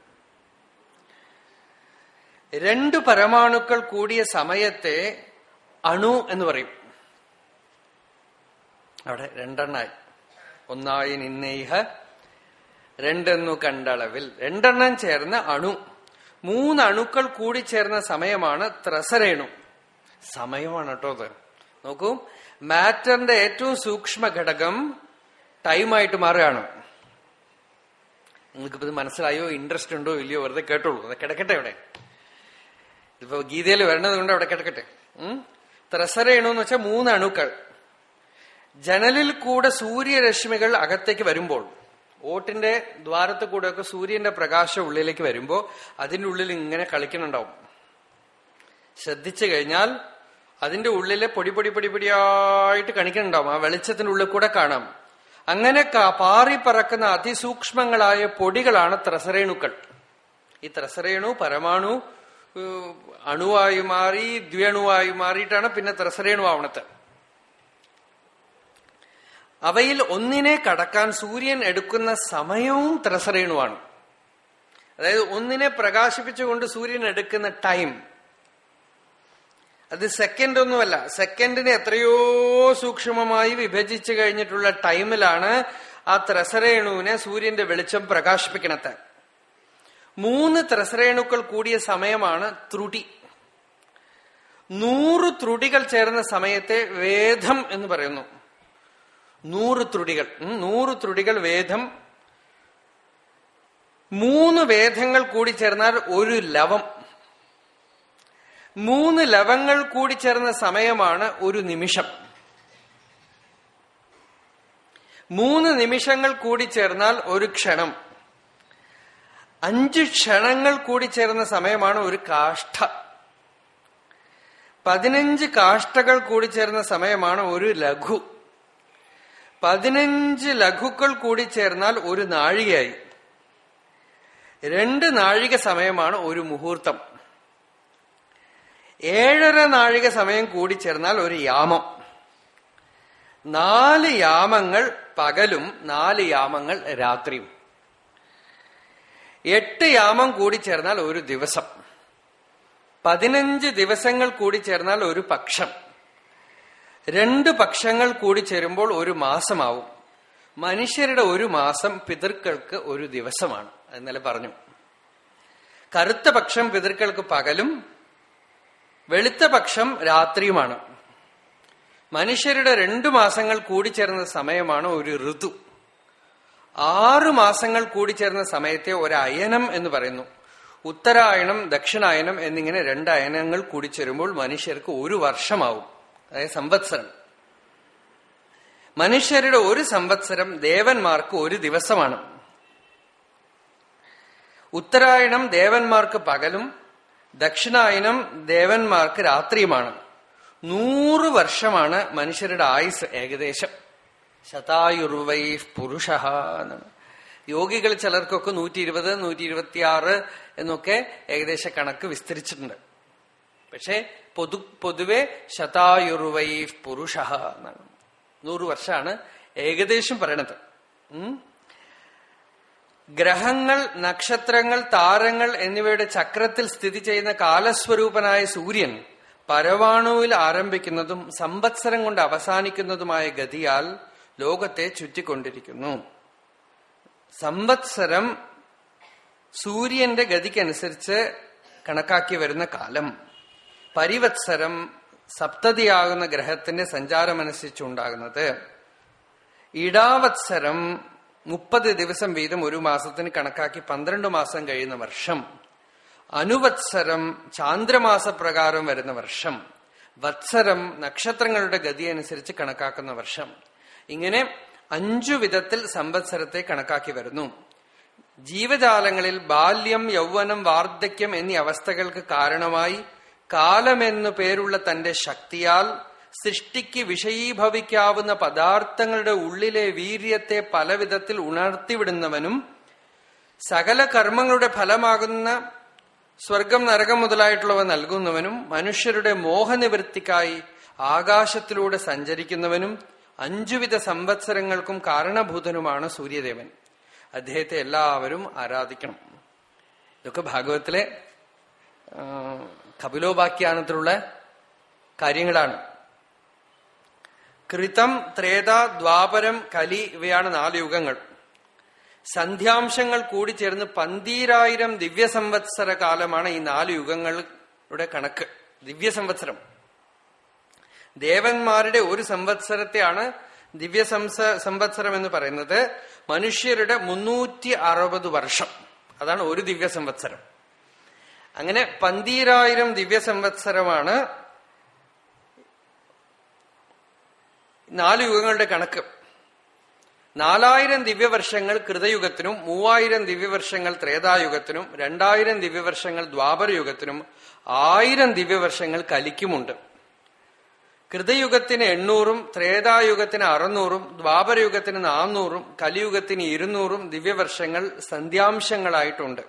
രണ്ടു പരമാണുക്കൾ കൂടിയ സമയത്തെ അണു എന്ന് പറയും. അവിടെ രണ്ടെണ്ണായി. ഒന്നായി നിന്നേഹ രണ്ടെന്നു കണ്ടളവിൽ. രണ്ടെണ്ണം ചേർന്ന അണു. മൂന്ന് അണുക്കൾ കൂടി ചേർന്ന സമയമാണ് ത്രസരേണു. സമയമാണ് കേട്ടോ അത്. നോക്കൂ മാറ്ററിന്റെ ഏറ്റവും സൂക്ഷ്മ ഘടകം ടൈമായിട്ട് മാറുകയാണ്. നിങ്ങൾക്കിപ്പത് മനസ്സിലായോ ഇൻട്രസ്റ്റ് ഉണ്ടോ ഇല്ലയോ വെറുതെ കേട്ടോളൂ. അത് കിടക്കട്ടെ അവിടെ. ഇപ്പൊ ഗീതയിൽ വരണത് കൊണ്ട് അവിടെ കിടക്കട്ടെ. ത്രസരേണുന്ന് വെച്ചാൽ മൂന്ന് അണുക്കൾ. ജനലിൽ കൂടെ സൂര്യരശ്മികൾ അകത്തേക്ക് വരുമ്പോൾ ഓട്ടിന്റെ ദ്വാരത്ത് കൂടെയൊക്കെ സൂര്യന്റെ പ്രകാശം ഉള്ളിലേക്ക് വരുമ്പോൾ അതിന്റെ ഉള്ളിൽ ഇങ്ങനെ കളിക്കുന്നുണ്ടാവും. ശ്രദ്ധിച്ചു കഴിഞ്ഞാൽ അതിന്റെ ഉള്ളിലെ പൊടി പൊടി പൊടി പൊടിയായിട്ട് കണിക്കുന്നുണ്ടാവും. ആ വെളിച്ചത്തിന്റെ ഉള്ളിൽ കൂടെ കാണാം. അങ്ങനെ പാറി പറക്കുന്ന അതിസൂക്ഷ്മങ്ങളായ പൊടികളാണ് ത്രസരേണുക്കൾ. ഈ ത്രസരേണു പരമാണു അണുവായി മാറി ദ്വ്യണുവായി മാറിയിട്ടാണ് പിന്നെ ത്രസരേണു ആവണത്. അവയിൽ ഒന്നിനെ കടക്കാൻ സൂര്യൻ എടുക്കുന്ന സമയവും ത്രസരേണുവാണ്. അതായത് ഒന്നിനെ പ്രകാശിപ്പിച്ചുകൊണ്ട് സൂര്യൻ എടുക്കുന്ന ടൈം അത് സെക്കൻഡ് ഒന്നുമല്ല. സെക്കൻഡിനെ എത്രയോ സൂക്ഷ്മമായി വിഭജിച്ചു കഴിഞ്ഞിട്ടുള്ള ടൈമിലാണ് ആ ത്രസരേണുവിനെ സൂര്യന്റെ വെളിച്ചം പ്രകാശിപ്പിക്കണത്. മൂന്ന് ത്രസരേണുക്കൾ കൂടിയ സമയമാണ് ത്രുടി. നൂറ് ത്രുടികൾ ചേർന്ന സമയത്തെ വേദം എന്ന് പറയുന്നു. നൂറ് ത്രുടികൾ നൂറ് ത്രുടികൾ വേദം മൂന്ന് വേദങ്ങൾ കൂടി ചേർന്നാൽ ഒരു ലവം. മൂന്ന് ലവങ്ങൾ കൂടി ചേർന്ന സമയമാണ് ഒരു നിമിഷം. മൂന്ന് നിമിഷങ്ങൾ കൂടി ചേർന്നാൽ ഒരു ക്ഷണം. അഞ്ച് ക്ഷണങ്ങൾ കൂടി ചേർന്ന സമയമാണ് ഒരു കാഷ്ഠ. പതിനഞ്ച് കാഷ്ടകൾ കൂടി ചേർന്ന സമയമാണ് ഒരു ലഘു. പതിനഞ്ച് ലഘുക്കൾ കൂടി ചേർന്നാൽ ഒരു നാഴികയായി. രണ്ട് നാഴിക സമയമാണ് ഒരു മുഹൂർത്തം. ഏഴര നാഴിക സമയം കൂടി ചേർന്നാൽ ഒരു യാമം. നാല് യാമങ്ങൾ പകലും നാല് യാമങ്ങൾ രാത്രിയും. എട്ട് യാമം കൂടി ചേർന്നാൽ ഒരു ദിവസം. പതിനഞ്ച് ദിവസങ്ങൾ കൂടി ചേർന്നാൽ ഒരു പക്ഷം. രണ്ട് പക്ഷങ്ങൾ കൂടി ചേരുമ്പോൾ ഒരു മാസമാവും. മനുഷ്യരുടെ ഒരു മാസം പിതൃക്കൾക്ക് ഒരു ദിവസമാണ്. ഇന്നലെ പറഞ്ഞു. കറുത്ത പക്ഷം പിതൃക്കൾക്ക് പകലും വെളുത്ത പക്ഷം രാത്രിയുമാണ്. മനുഷ്യരുടെ രണ്ടു മാസങ്ങൾ കൂടിച്ചേർന്ന സമയമാണ് ഒരു ഋതു. ആറു മാസങ്ങൾ കൂടിച്ചേർന്ന സമയത്തെ ഒരു അയനം എന്ന് പറയുന്നു. ഉത്തരായണം ദക്ഷിണായനം എന്നിങ്ങനെ രണ്ട് അയനങ്ങൾ കൂടിച്ചേരുമ്പോൾ മനുഷ്യർക്ക് ഒരു വർഷമാവും. അതായത് സംവത്സരം. മനുഷ്യരുടെ ഒരു സംവത്സരം ദേവന്മാർക്ക് ഒരു ദിവസമാണ്. ഉത്തരായണം ദേവന്മാർക്ക് പകലും ദക്ഷിണായനം ദേവന്മാർക്ക് രാത്രിയുമാണ്. നൂറ് വർഷമാണ് മനുഷ്യരുടെ ആയുസ് ഏകദേശം. ശതായുർവൈ പുരുഷ യോഗികൾ ചിലർക്കൊക്കെ നൂറ്റി ഇരുപത് നൂറ്റി ഇരുപത്തിയാറ് എന്നൊക്കെ ഏകദേശ കണക്ക് വിസ്തരിച്ചിട്ടുണ്ട്. പക്ഷെ പൊതു പൊതുവെ ശതായുർവൈ പുരുഷ എന്നാണ്. നൂറ് വർഷമാണ് ഏകദേശം പറയണത്. ഉം? ഗ്രഹങ്ങൾ നക്ഷത്രങ്ങൾ താരങ്ങൾ എന്നിവയുടെ ചക്രത്തിൽ സ്ഥിതി ചെയ്യുന്ന കാലസ്വരൂപനായ സൂര്യൻ പരമാണുവിൽ ആരംഭിക്കുന്നതും സമ്പത്സരം കൊണ്ട് അവസാനിക്കുന്നതുമായ ഗതിയാൽ ലോകത്തെ ചുറ്റിക്കൊണ്ടിരിക്കുന്നു. സമ്പത്സരം സൂര്യന്റെ ഗതിക്കനുസരിച്ച് കണക്കാക്കി വരുന്ന കാലം. പരിവത്സരം സപ്തതിയാകുന്ന ഗ്രഹത്തിന്റെ സഞ്ചാരമനുസരിച്ചുണ്ടാകുന്നത്. ഇടാവത്സരം മുപ്പത് ദിവസം വീതം ഒരു മാസത്തിന് കണക്കാക്കി പന്ത്രണ്ട് മാസം കഴിയുന്ന വർഷം. അനുവത്സരം ചാന്ദ്രമാസ പ്രകാരം വരുന്ന വർഷം. വത്സരം നക്ഷത്രങ്ങളുടെ ഗതി അനുസരിച്ച് കണക്കാക്കുന്ന വർഷം. ഇങ്ങനെ അഞ്ചു വിധത്തിൽ സംവത്സരത്തെ കണക്കാക്കി വരുന്നു. ജീവജാലങ്ങളിൽ ബാല്യം യൗവനം വാർദ്ധക്യം എന്നീ അവസ്ഥകൾക്ക് കാരണമായി കാലമെന്നു പേരുള്ള തന്റെ ശക്തിയാൽ സൃഷ്ടിക്ക് വിഷയീഭവിക്കാവുന്ന പദാർത്ഥങ്ങളുടെ ഉള്ളിലെ വീര്യത്തെ പല വിധത്തിൽ ഉണർത്തിവിടുന്നവനും സകല കർമ്മങ്ങളുടെ ഫലമാകുന്ന സ്വർഗം നരകം മുതലായിട്ടുള്ളവ നൽകുന്നവനും മനുഷ്യരുടെ മോഹനിവൃത്തിക്കായി ആകാശത്തിലൂടെ സഞ്ചരിക്കുന്നവനും അഞ്ചുവിധ സംവത്സരങ്ങൾക്കും കാരണഭൂതനുമാണ് സൂര്യദേവൻ. അദ്ദേഹത്തെ എല്ലാവരും ആരാധിക്കണം. ഇതൊക്കെ ഭാഗവത്തിലെ കപിലോപാഖ്യാനത്തിലുള്ള കാര്യങ്ങളാണ്. കൃതം ത്രേത ദ്വാപരം കലി ഇവയാണ് നാല് യുഗങ്ങൾ. സന്ധ്യാംശങ്ങൾ കൂടി ചേർന്ന് പന്തീരായിരം ദിവ്യ സംവത്സര കാലമാണ് ഈ നാല് യുഗങ്ങളുടെ കണക്ക്. ദിവ്യ സംവത്സരം ദേവന്മാരുടെ ഒരു സംവത്സരത്തെയാണ് ദിവ്യ സംവത്സരം എന്ന് പറയുന്നത്. മനുഷ്യരുടെ മുന്നൂറ്റി അറുപത് വർഷം. അതാണ് ഒരു ദിവ്യ സംവത്സരം അങ്ങനെ പന്തീരായിരം ദിവ്യ സംവത്സരമാണ് നാല് യുഗങ്ങളുടെ കണക്ക്. നാലായിരം ദിവ്യവർഷങ്ങൾ കൃതയുഗത്തിനും മൂവായിരം ദിവ്യവർഷങ്ങൾ ത്രേതായുഗത്തിനും രണ്ടായിരം ദിവ്യവർഷങ്ങൾ ദ്വാപരയുഗത്തിനും ആയിരം ദിവ്യവർഷങ്ങൾ കലിക്കുമുണ്ട്. കൃതയുഗത്തിന് എണ്ണൂറും ത്രേതായുഗത്തിന് അറുന്നൂറും ദ്വാപരയുഗത്തിന് നാന്നൂറും കലിയുഗത്തിന് ഇരുന്നൂറും ദിവ്യവർഷങ്ങൾ സന്ധ്യാംശങ്ങളായിട്ടുണ്ട്.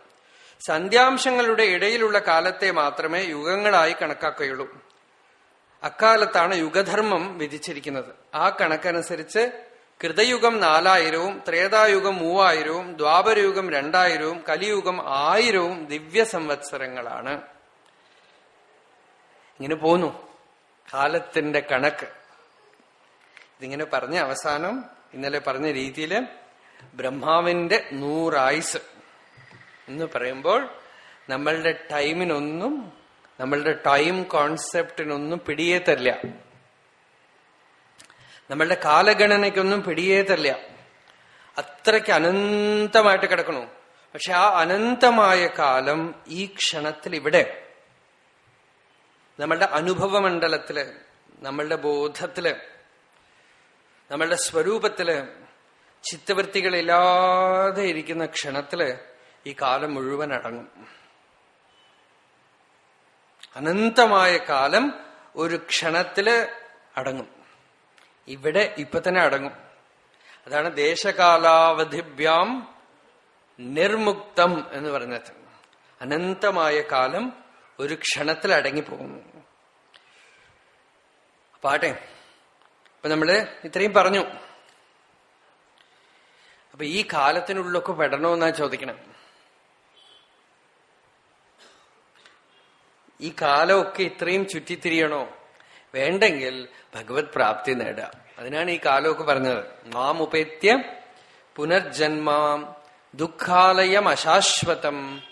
സന്ധ്യാംശങ്ങളുടെ ഇടയിലുള്ള കാലത്തെ മാത്രമേ യുഗങ്ങളായി കണക്കാക്കുകയുള്ളൂ. അക്കാലത്താണ് യുഗധർമ്മം വിധിച്ചിരിക്കുന്നത്. ആ കണക്കനുസരിച്ച് കൃതയുഗം നാലായിരവും ത്രേതായുഗം മൂവായിരവും ദ്വാപരയുഗം രണ്ടായിരവും കലിയുഗം ആയിരവും ദിവ്യ സംവത്സരങ്ങളാണ്. ഇങ്ങനെ പോന്നു. കാലത്തിന്റെ കണക്ക്. ഇതിങ്ങനെ പറഞ്ഞ അവസാനം ഇന്നലെ പറഞ്ഞ രീതിയിൽ ബ്രഹ്മാവിന്റെ നൂറായുസ് എന്ന് പറയുമ്പോൾ നമ്മളുടെ ടൈമിനൊന്നും നമ്മളുടെ ടൈം കോൺസെപ്റ്റിനൊന്നും പിടിയേ തരില്ല. നമ്മളുടെ കാലഗണനയ്ക്കൊന്നും പിടിയേ തരില്ല. അത്രയ്ക്ക് അനന്തമായിട്ട് കിടക്കണു. പക്ഷെ ആ അനന്തമായ കാലം ഈ ക്ഷണത്തിൽ ഇവിടെ നമ്മളുടെ അനുഭവമണ്ഡലത്തിൽ നമ്മളുടെ ബോധത്തിൽ നമ്മളുടെ സ്വരൂപത്തിൽ ചിത്തവൃത്തികളില്ലാതെ ഇരിക്കുന്ന ക്ഷണത്തിൽ ഈ കാലം മുഴുവൻ അടങ്ങും. അനന്തമായ കാലം ഒരു ക്ഷണത്തിൽ അടങ്ങും. ഇവിടെ ഇപ്പൊ തന്നെ അടങ്ങും. അതാണ് ദേശകാലാവധിഭ്യാം നിർമുക്തം എന്ന് പറഞ്ഞത് അനന്തമായ കാലം ഒരു ക്ഷണത്തിൽ അടങ്ങിപ്പോകുന്നു. പാട്ടെ അപ്പൊ നമ്മൾ ഇത്രയും പറഞ്ഞു. അപ്പൊ ഈ കാലത്തിനുള്ളൊക്കെ പെടണമെന്നാ ചോദിക്കണം. ഈ കാലമൊക്കെ ഇത്രയും ചുറ്റിത്തിരിയണോ? വേണ്ടെങ്കിൽ ഭഗവത് പ്രാപ്തി നേടാം. അതിനാണ് ഈ കാലമൊക്കെ പറഞ്ഞത്. മാം ഉപേത്യ പുനർജന്മാം ദുഃഖാലയം അശാശ്വതം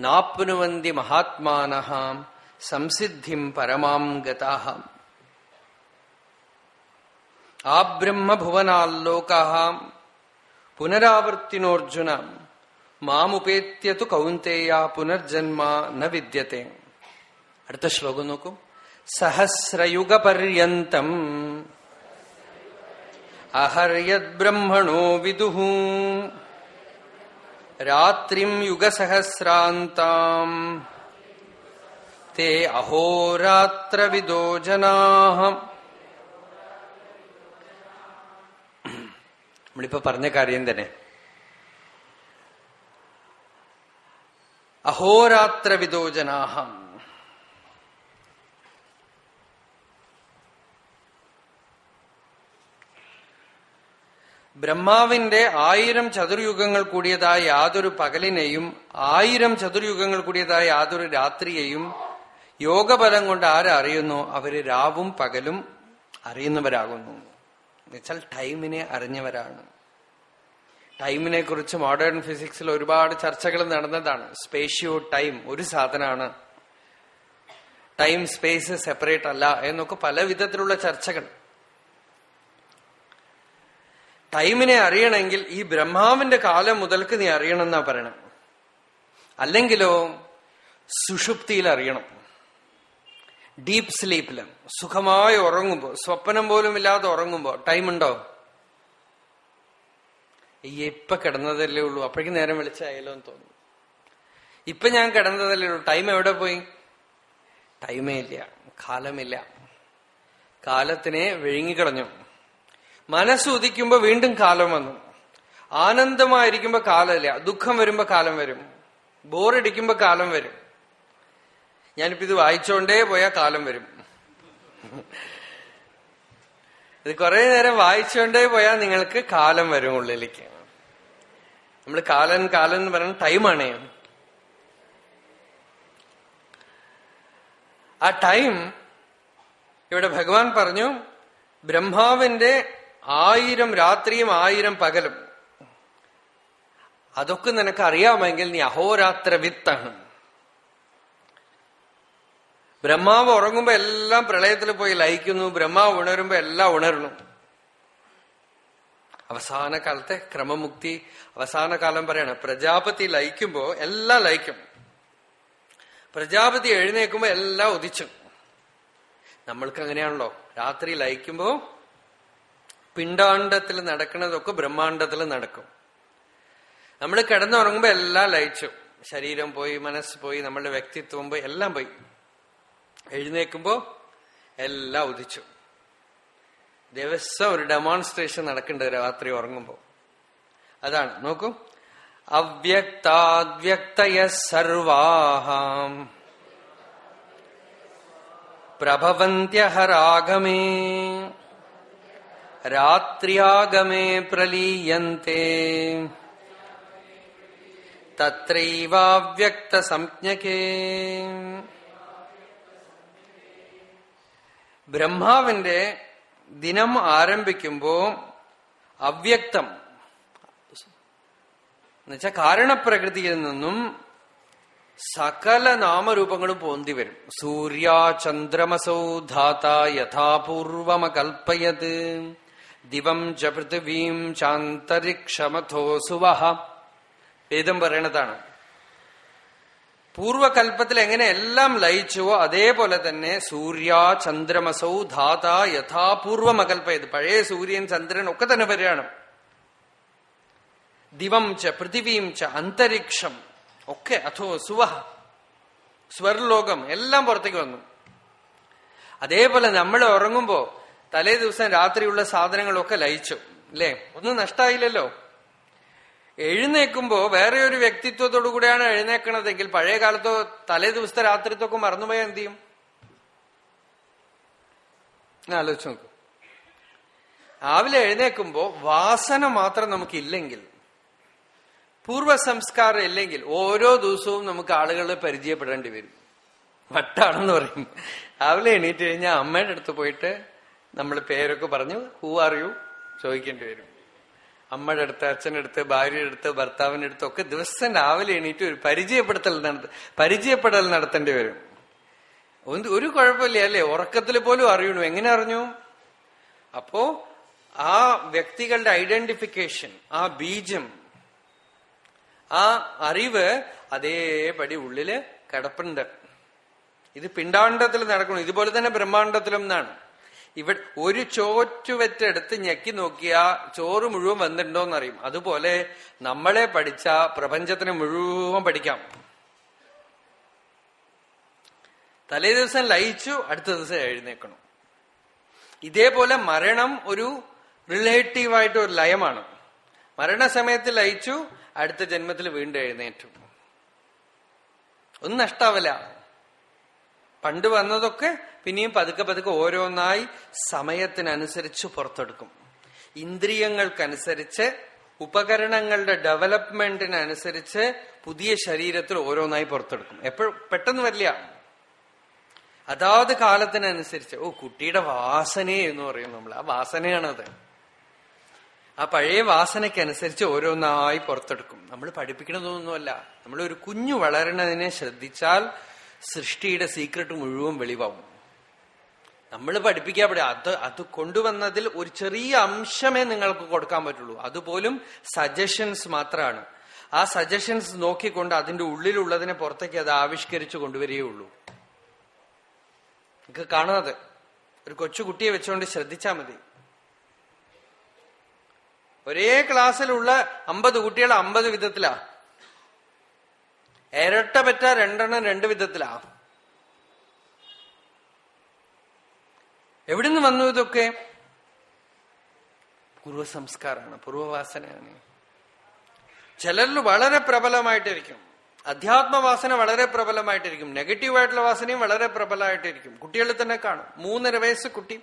നാപ്നുവന്തി മഹാത്മാനഹാം സംസിദ്ധിം പരമാം ഗതാഹാം. ആ ബ്രഹ്മഭുവനാല്ലോകാം പുനരാവർത്തിനോർജുന. മാമുപേത്യതു കൗന്തേയ പുനർജന്മ ന വിദ്യത്തെ. അടുത്ത ശ്ലോകം നോക്കൂ. സഹസ്രയുഗപര്യന്തം. അഹര്യദ്ബ്രഹ്മണോ വിദു. രാത്രിം യുഗസഹസ്രാന്താം. തേ അഹോരാത്രവിദോ ജനാഹ. നമ്മളിപ്പോ പറഞ്ഞ കാര്യം തന്നെ. അഹോരാത്രവിദോ ജനാഹം. ബ്രഹ്മാവിന്റെ ആയിരം ചതുർയുഗങ്ങൾ കൂടിയതായ യാതൊരു പകലിനെയും ആയിരം ചതുർയുഗങ്ങൾ കൂടിയതായ യാതൊരു രാത്രിയെയും യോഗബലം കൊണ്ട് ആരറിയുന്നു? അവർ രാവും പകലും അറിയുന്നവരാകുന്നു. എന്നുവെച്ചാൽ ടൈമിനെ അറിഞ്ഞവരാണ്. ടൈമിനെ കുറിച്ച് മോഡേൺ ഫിസിക്സിൽ ഒരുപാട് ചർച്ചകൾ നടന്നതാണ്. സ്പേഷ്യോ ടൈം ഒരു സാധനമാണ്. ടൈം സ്പേസ് സെപ്പറേറ്റ് അല്ല എന്നൊക്കെ പല വിധത്തിലുള്ള ചർച്ചകൾ. ടൈമിനെ അറിയണമെങ്കിൽ ഈ ബ്രഹ്മാവിന്റെ കാലം മുതൽക്ക് നീ അറിയണം എന്നാ പറയണം അല്ലെങ്കിലോ സുഷുപ്തിയിൽ അറിയണം. ഡീപ്പ് സ്ലീപ്പിൽ സുഖമായി ഉറങ്ങുമ്പോ സ്വപ്നം പോലും ഇല്ലാതെ ഉറങ്ങുമ്പോ ടൈം ഉണ്ടോ ഇപ്പൊ കിടന്നതല്ലേ ഉള്ളൂ. അപ്പോഴേക്കും നേരം വിളിച്ചായാലോ എന്ന് തോന്നുന്നു. ഇപ്പൊ ഞാൻ കിടന്നതല്ലേ ഉള്ളൂ. ടൈം എവിടെ പോയി? ടൈമേ ഇല്ല. കാലമില്ല. കാലത്തിനെ വിഴുങ്ങിക്കളഞ്ഞു. മനസ്സ് ഉദിക്കുമ്പോ വീണ്ടും കാലം വന്നു. ആനന്ദമായിരിക്കുമ്പോ കാലമില്ല. ദുഃഖം വരുമ്പോ കാലം വരും. ബോറടിക്കുമ്പോ കാലം വരും. ഞാനിപ്പോ ഇത് വായിച്ചോണ്ടേ പോയാ കാലം വരും. ഇത് കുറെ നേരം വായിച്ചോണ്ടേ പോയാ നിങ്ങൾക്ക് കാലം വരും ഉള്ളിലേക്ക്. നമ്മൾ കാലൻ കാലൻ എന്ന് പറയുന്ന ടൈമാണ്. ആ ടൈം ഇവിടെ ഭഗവാൻ പറഞ്ഞു ബ്രഹ്മാവിന്റെ ആയിരം രാത്രിയും ആയിരം പകലും. അതൊക്കെ നിനക്ക് അറിയാമെങ്കിൽ നീ അഹോരാത്ര വിത്താണ് ബ്രഹ്മാവ് ഉറങ്ങുമ്പോ എല്ലാം പ്രളയത്തിൽ പോയി ലയിക്കുന്നു. ബ്രഹ്മാവ് ഉണരുമ്പോ എല്ലാം ഉണരുന്നു അവസാന കാലത്തെ ക്രമമുക്തി അവസാന കാലം പറയണം പ്രജാപതി ലയിക്കുമ്പോ എല്ലാം ലയിക്കും. പ്രജാപതി എഴുന്നേക്കുമ്പോ എല്ലാം ഉദിച്ചു. നമ്മൾക്ക് അങ്ങനെയാണല്ലോ രാത്രി ലയിക്കുമ്പോ പിണ്ടാണ്ടത്തിൽ നടക്കുന്നതൊക്കെ ബ്രഹ്മാണ്ടത്തിൽ നടക്കും. നമ്മൾ കിടന്നുറങ്ങുമ്പോ എല്ലാം ലയിച്ചു. ശരീരം പോയി മനസ്സ് പോയി നമ്മളുടെ വ്യക്തിത്വം പോയി എല്ലാം പോയി. എഴുന്നേക്കുമ്പോ എല്ലാം ഉദിച്ചു. ദിവസം ഒരു ഡെമോൺസ്ട്രേഷൻ നടക്കേണ്ട രാത്രി ഉറങ്ങുമ്പോ. അതാണ് നോക്കൂ. അവ്യക്താദ്വ്യക്തയ സർവാഹാം. പ്രഭവന്ത്യഹരാഗമേ. രാത്രിയാഗമേ പ്രലീയത്തെ തത്രൈവാവ്യക്ത സംജ്ഞകേ ബ്രഹ്മാവിന്റെ ദിനം ആരംഭിക്കുമ്പോ അവ്യക്തം എന്നുവെച്ചാൽ കാരണപ്രകൃതിയിൽ നിന്നും സകല നാമരൂപങ്ങളും പോന്തി വരും. സൂര്യ ചന്ദ്രമസൗ ധാത യഥാപൂർവമകൽപ്പയത്. ദിവം ച പൃഥിവീം ചാന്തരിക്ഷമഥോ സുവഹ വേദം പറയണതാണ്. പൂർവകൽപ്പത്തിൽ എങ്ങനെ എല്ലാം ലയിച്ചുവോ അതേപോലെ തന്നെ സൂര്യ ചന്ദ്രമസൗ ധാത യഥാപൂർവമകൽപ്പ ഇത് പഴയ സൂര്യൻ ചന്ദ്രൻ ഒക്കെ തന്നെ വരികയാണ്. ദിവം ച പൃഥിവീം ച അന്തരീക്ഷം ഒക്കെ അഥോ സുവഹ. സ്വർലോകം എല്ലാം പുറത്തേക്ക് വന്നു. അതേപോലെ നമ്മൾ ഉറങ്ങുമ്പോ തലേ ദിവസം രാത്രിയുള്ള സാധനങ്ങളൊക്കെ ലയിച്ചു അല്ലേ ഒന്നും നഷ്ടായില്ലല്ലോ. എഴുന്നേക്കുമ്പോ വേറെ ഒരു വ്യക്തിത്വത്തോടു കൂടെയാണ് എഴുന്നേക്കണതെങ്കിൽ പഴയ കാലത്തോ തലേ ദിവസത്തെ രാത്രിത്തൊക്കെ മറന്നുപോയാൽ എന്ത് ചെയ്യും? ആലോചിച്ച് നോക്കൂ. രാവിലെ എഴുന്നേക്കുമ്പോ വാസന മാത്രം നമുക്കില്ലെങ്കിൽ പൂർവ സംസ്കാരം ഇല്ലെങ്കിൽ ഓരോ ദിവസവും നമുക്ക് ആളുകളെ പരിചയപ്പെടേണ്ടി വരും. വട്ടാണെന്ന് പറയും. രാവിലെ എണീറ്റ് കഴിഞ്ഞാൽ അമ്മയുടെ അടുത്ത് പോയിട്ട് നമ്മൾ പേരൊക്കെ പറഞ്ഞു ഹൂ ആർ യു ചോദിക്കേണ്ടി വരും. അമ്മയുടെ അടുത്ത് അച്ഛന്റെ അടുത്ത് ഭാര്യയുടെ അടുത്ത് ഭർത്താവിന്റെ അടുത്ത് ഒക്കെ ദിവസം രാവിലെ എണീറ്റ് ഒരു പരിചയപ്പെടുത്തൽ നടത്ത പരിചയപ്പെടൽ നടത്തേണ്ടി വരും. ഒരു കുഴപ്പമില്ല അല്ലേ? ഉറക്കത്തിൽ പോലും അറിയണു. എങ്ങനെ അറിഞ്ഞു? അപ്പോ ആ വ്യക്തികളുടെ ഐഡന്റിഫിക്കേഷൻ ആ ബീജം ആ അറിവ് അതേപടി ഉള്ളിൽ കിടപ്പുണ്ട്. ഇത് പിണ്ടാണ്ടത്തിൽ നടക്കണം. ഇതുപോലെ തന്നെ ബ്രഹ്മാണ്ടത്തിലും എന്നാണ്? ഇവിടെ ഒരു ചോറ്റുവറ്റെടുത്ത് ഞെക്കി നോക്കിയാ ചോറ് മുഴുവൻ വന്നിട്ടുണ്ടോന്നറിയും. അതുപോലെ നമ്മളെ പഠിച്ച പ്രപഞ്ചത്തിന് മുഴുവൻ പഠിക്കാം. തലേ ദിവസം ലയിച്ചു അടുത്ത ദിവസം എഴുന്നേക്കണം ഇതേപോലെ മരണം ഒരു റിലേറ്റീവായിട്ട് ഒരു ലയമാണ്. മരണസമയത്ത് ലയിച്ചു അടുത്ത ജന്മത്തിൽ വീണ്ടും എഴുന്നേറ്റു. ഒന്നും നഷ്ടാവില്ല. പണ്ട് വന്നതൊക്കെ പിന്നെയും പതുക്കെ പതുക്കെ ഓരോന്നായി സമയത്തിനനുസരിച്ച് പുറത്തെടുക്കും. ഇന്ദ്രിയങ്ങൾക്കനുസരിച്ച് ഉപകരണങ്ങളുടെ ഡെവലപ്മെന്റിനനുസരിച്ച് പുതിയ ശരീരത്തിൽ ഓരോന്നായി പുറത്തെടുക്കും. എപ്പോഴും പെട്ടെന്ന് വരില്ല. അതാത് കാലത്തിനനുസരിച്ച് ഓ കുട്ടിയുടെ വാസന എന്ന് പറയും നമ്മൾ. ആ വാസനയാണത്. ആ പഴയ വാസനയ്ക്കനുസരിച്ച് ഓരോന്നായി പുറത്തെടുക്കും. നമ്മൾ പഠിപ്പിക്കണതൊന്നുമല്ല. നമ്മൾ ഒരു കുഞ്ഞു വളരണതിനെ ശ്രദ്ധിച്ചാൽ സൃഷ്ടിയുടെ സീക്രട്ട് മുഴുവൻ വെളിവാവും. നമ്മൾ പഠിപ്പിക്കാൻ പറ്റും അത് അത് കൊണ്ടുവന്നതിൽ ഒരു ചെറിയ അംശമേ നിങ്ങൾക്ക് കൊടുക്കാൻ പറ്റുള്ളൂ. അതുപോലും സജഷൻസ് മാത്രമാണ് ആ സജഷൻസ് നോക്കിക്കൊണ്ട് അതിന്റെ ഉള്ളിലുള്ളതിനെ പുറത്തേക്ക് അത് ആവിഷ്കരിച്ചു കൊണ്ടുവരികയുള്ളൂ. നിങ്ങൾക്ക് കാണുന്നത്? ഒരു കൊച്ചുകുട്ടിയെ വെച്ചുകൊണ്ട് ശ്രദ്ധിച്ചാൽ മതി. ഒരേ ക്ലാസ്സിലുള്ള അമ്പത് കുട്ടികൾ അമ്പത് വിധത്തിലാ. ഇരട്ട പറ്റ രണ്ടെണ്ണം രണ്ട് വിധത്തിലാ. എവിടുന്ന് വന്നു ഇതൊക്കെ? പൂർവസംസ്കാരമാണ് പൂർവവാസനയാണ്. ചിലരിൽ വളരെ പ്രബലമായിട്ടിരിക്കും. അധ്യാത്മവാസന വളരെ പ്രബലമായിട്ടിരിക്കും. നെഗറ്റീവായിട്ടുള്ള വാസനയും വളരെ പ്രബലമായിട്ടിരിക്കും. കുട്ടികളിൽ തന്നെ കാണും. മൂന്നര വയസ്സ് കുട്ടി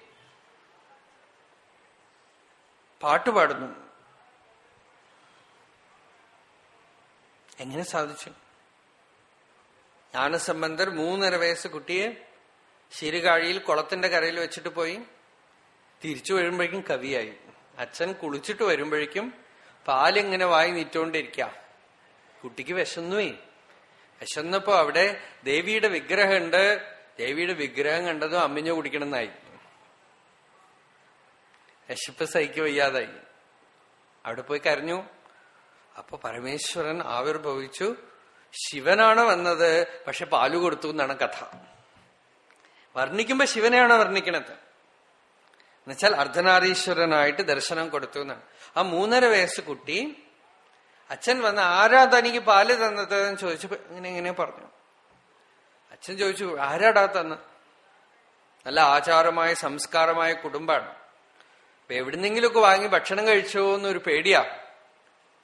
പാട്ടുപാടുന്നു എങ്ങനെ സാധിച്ചു? ജ്ഞാനസംബന്ധർ മൂന്നര വയസ്സ് കുട്ടിയെ ശിരുകാഴിയിൽ കുളത്തിന്റെ കരയിൽ വെച്ചിട്ട് പോയി തിരിച്ചു വരുമ്പോഴേക്കും കവിയായി. അച്ഛൻ കുളിച്ചിട്ട് വരുമ്പോഴേക്കും പാലിങ്ങനെ വായി നീറ്റോണ്ടിരിക്ക. കുട്ടിക്ക് വിശന്നുവേ. വിശന്നപ്പോ അവിടെ ദേവിയുടെ വിഗ്രഹമുണ്ട്. ദേവിയുടെ വിഗ്രഹം കണ്ടതും അമ്മിഞ്ഞ കുടിക്കണമെന്നായി. വിശപ്പ് സഹിക്ക് വയ്യാതായി. അവിടെ പോയി കരഞ്ഞു. അപ്പൊ പരമേശ്വരൻ ആവിർഭവിച്ചു. ശിവനാണ് വന്നത് പക്ഷെ പാലു കൊടുത്തു എന്നാണ് കഥ. വർണിക്കുമ്പോ ശിവനെയാണ് വർണിക്കണത്? എന്നുവെച്ചാൽ അർദ്ധനാരീശ്വരനായിട്ട് ദർശനം കൊടുത്തു എന്നാണ്. ആ മൂന്നര വയസ്സ് കുട്ടി അച്ഛൻ വന്ന് ആരാ തനിക്ക് പാൽ തന്നത്? എന്ന് ചോദിച്ചു ഇങ്ങനെ ഇങ്ങനെ പറഞ്ഞു. അച്ഛൻ ചോദിച്ചു ആരാടാ തന്ന്? നല്ല ആചാരമായ സംസ്കാരമായ കുടുംബാണ് അപ്പൊ എവിടുന്നെങ്കിലുമൊക്കെ വാങ്ങി ഭക്ഷണം കഴിച്ചോ എന്നൊരു പേടിയാ.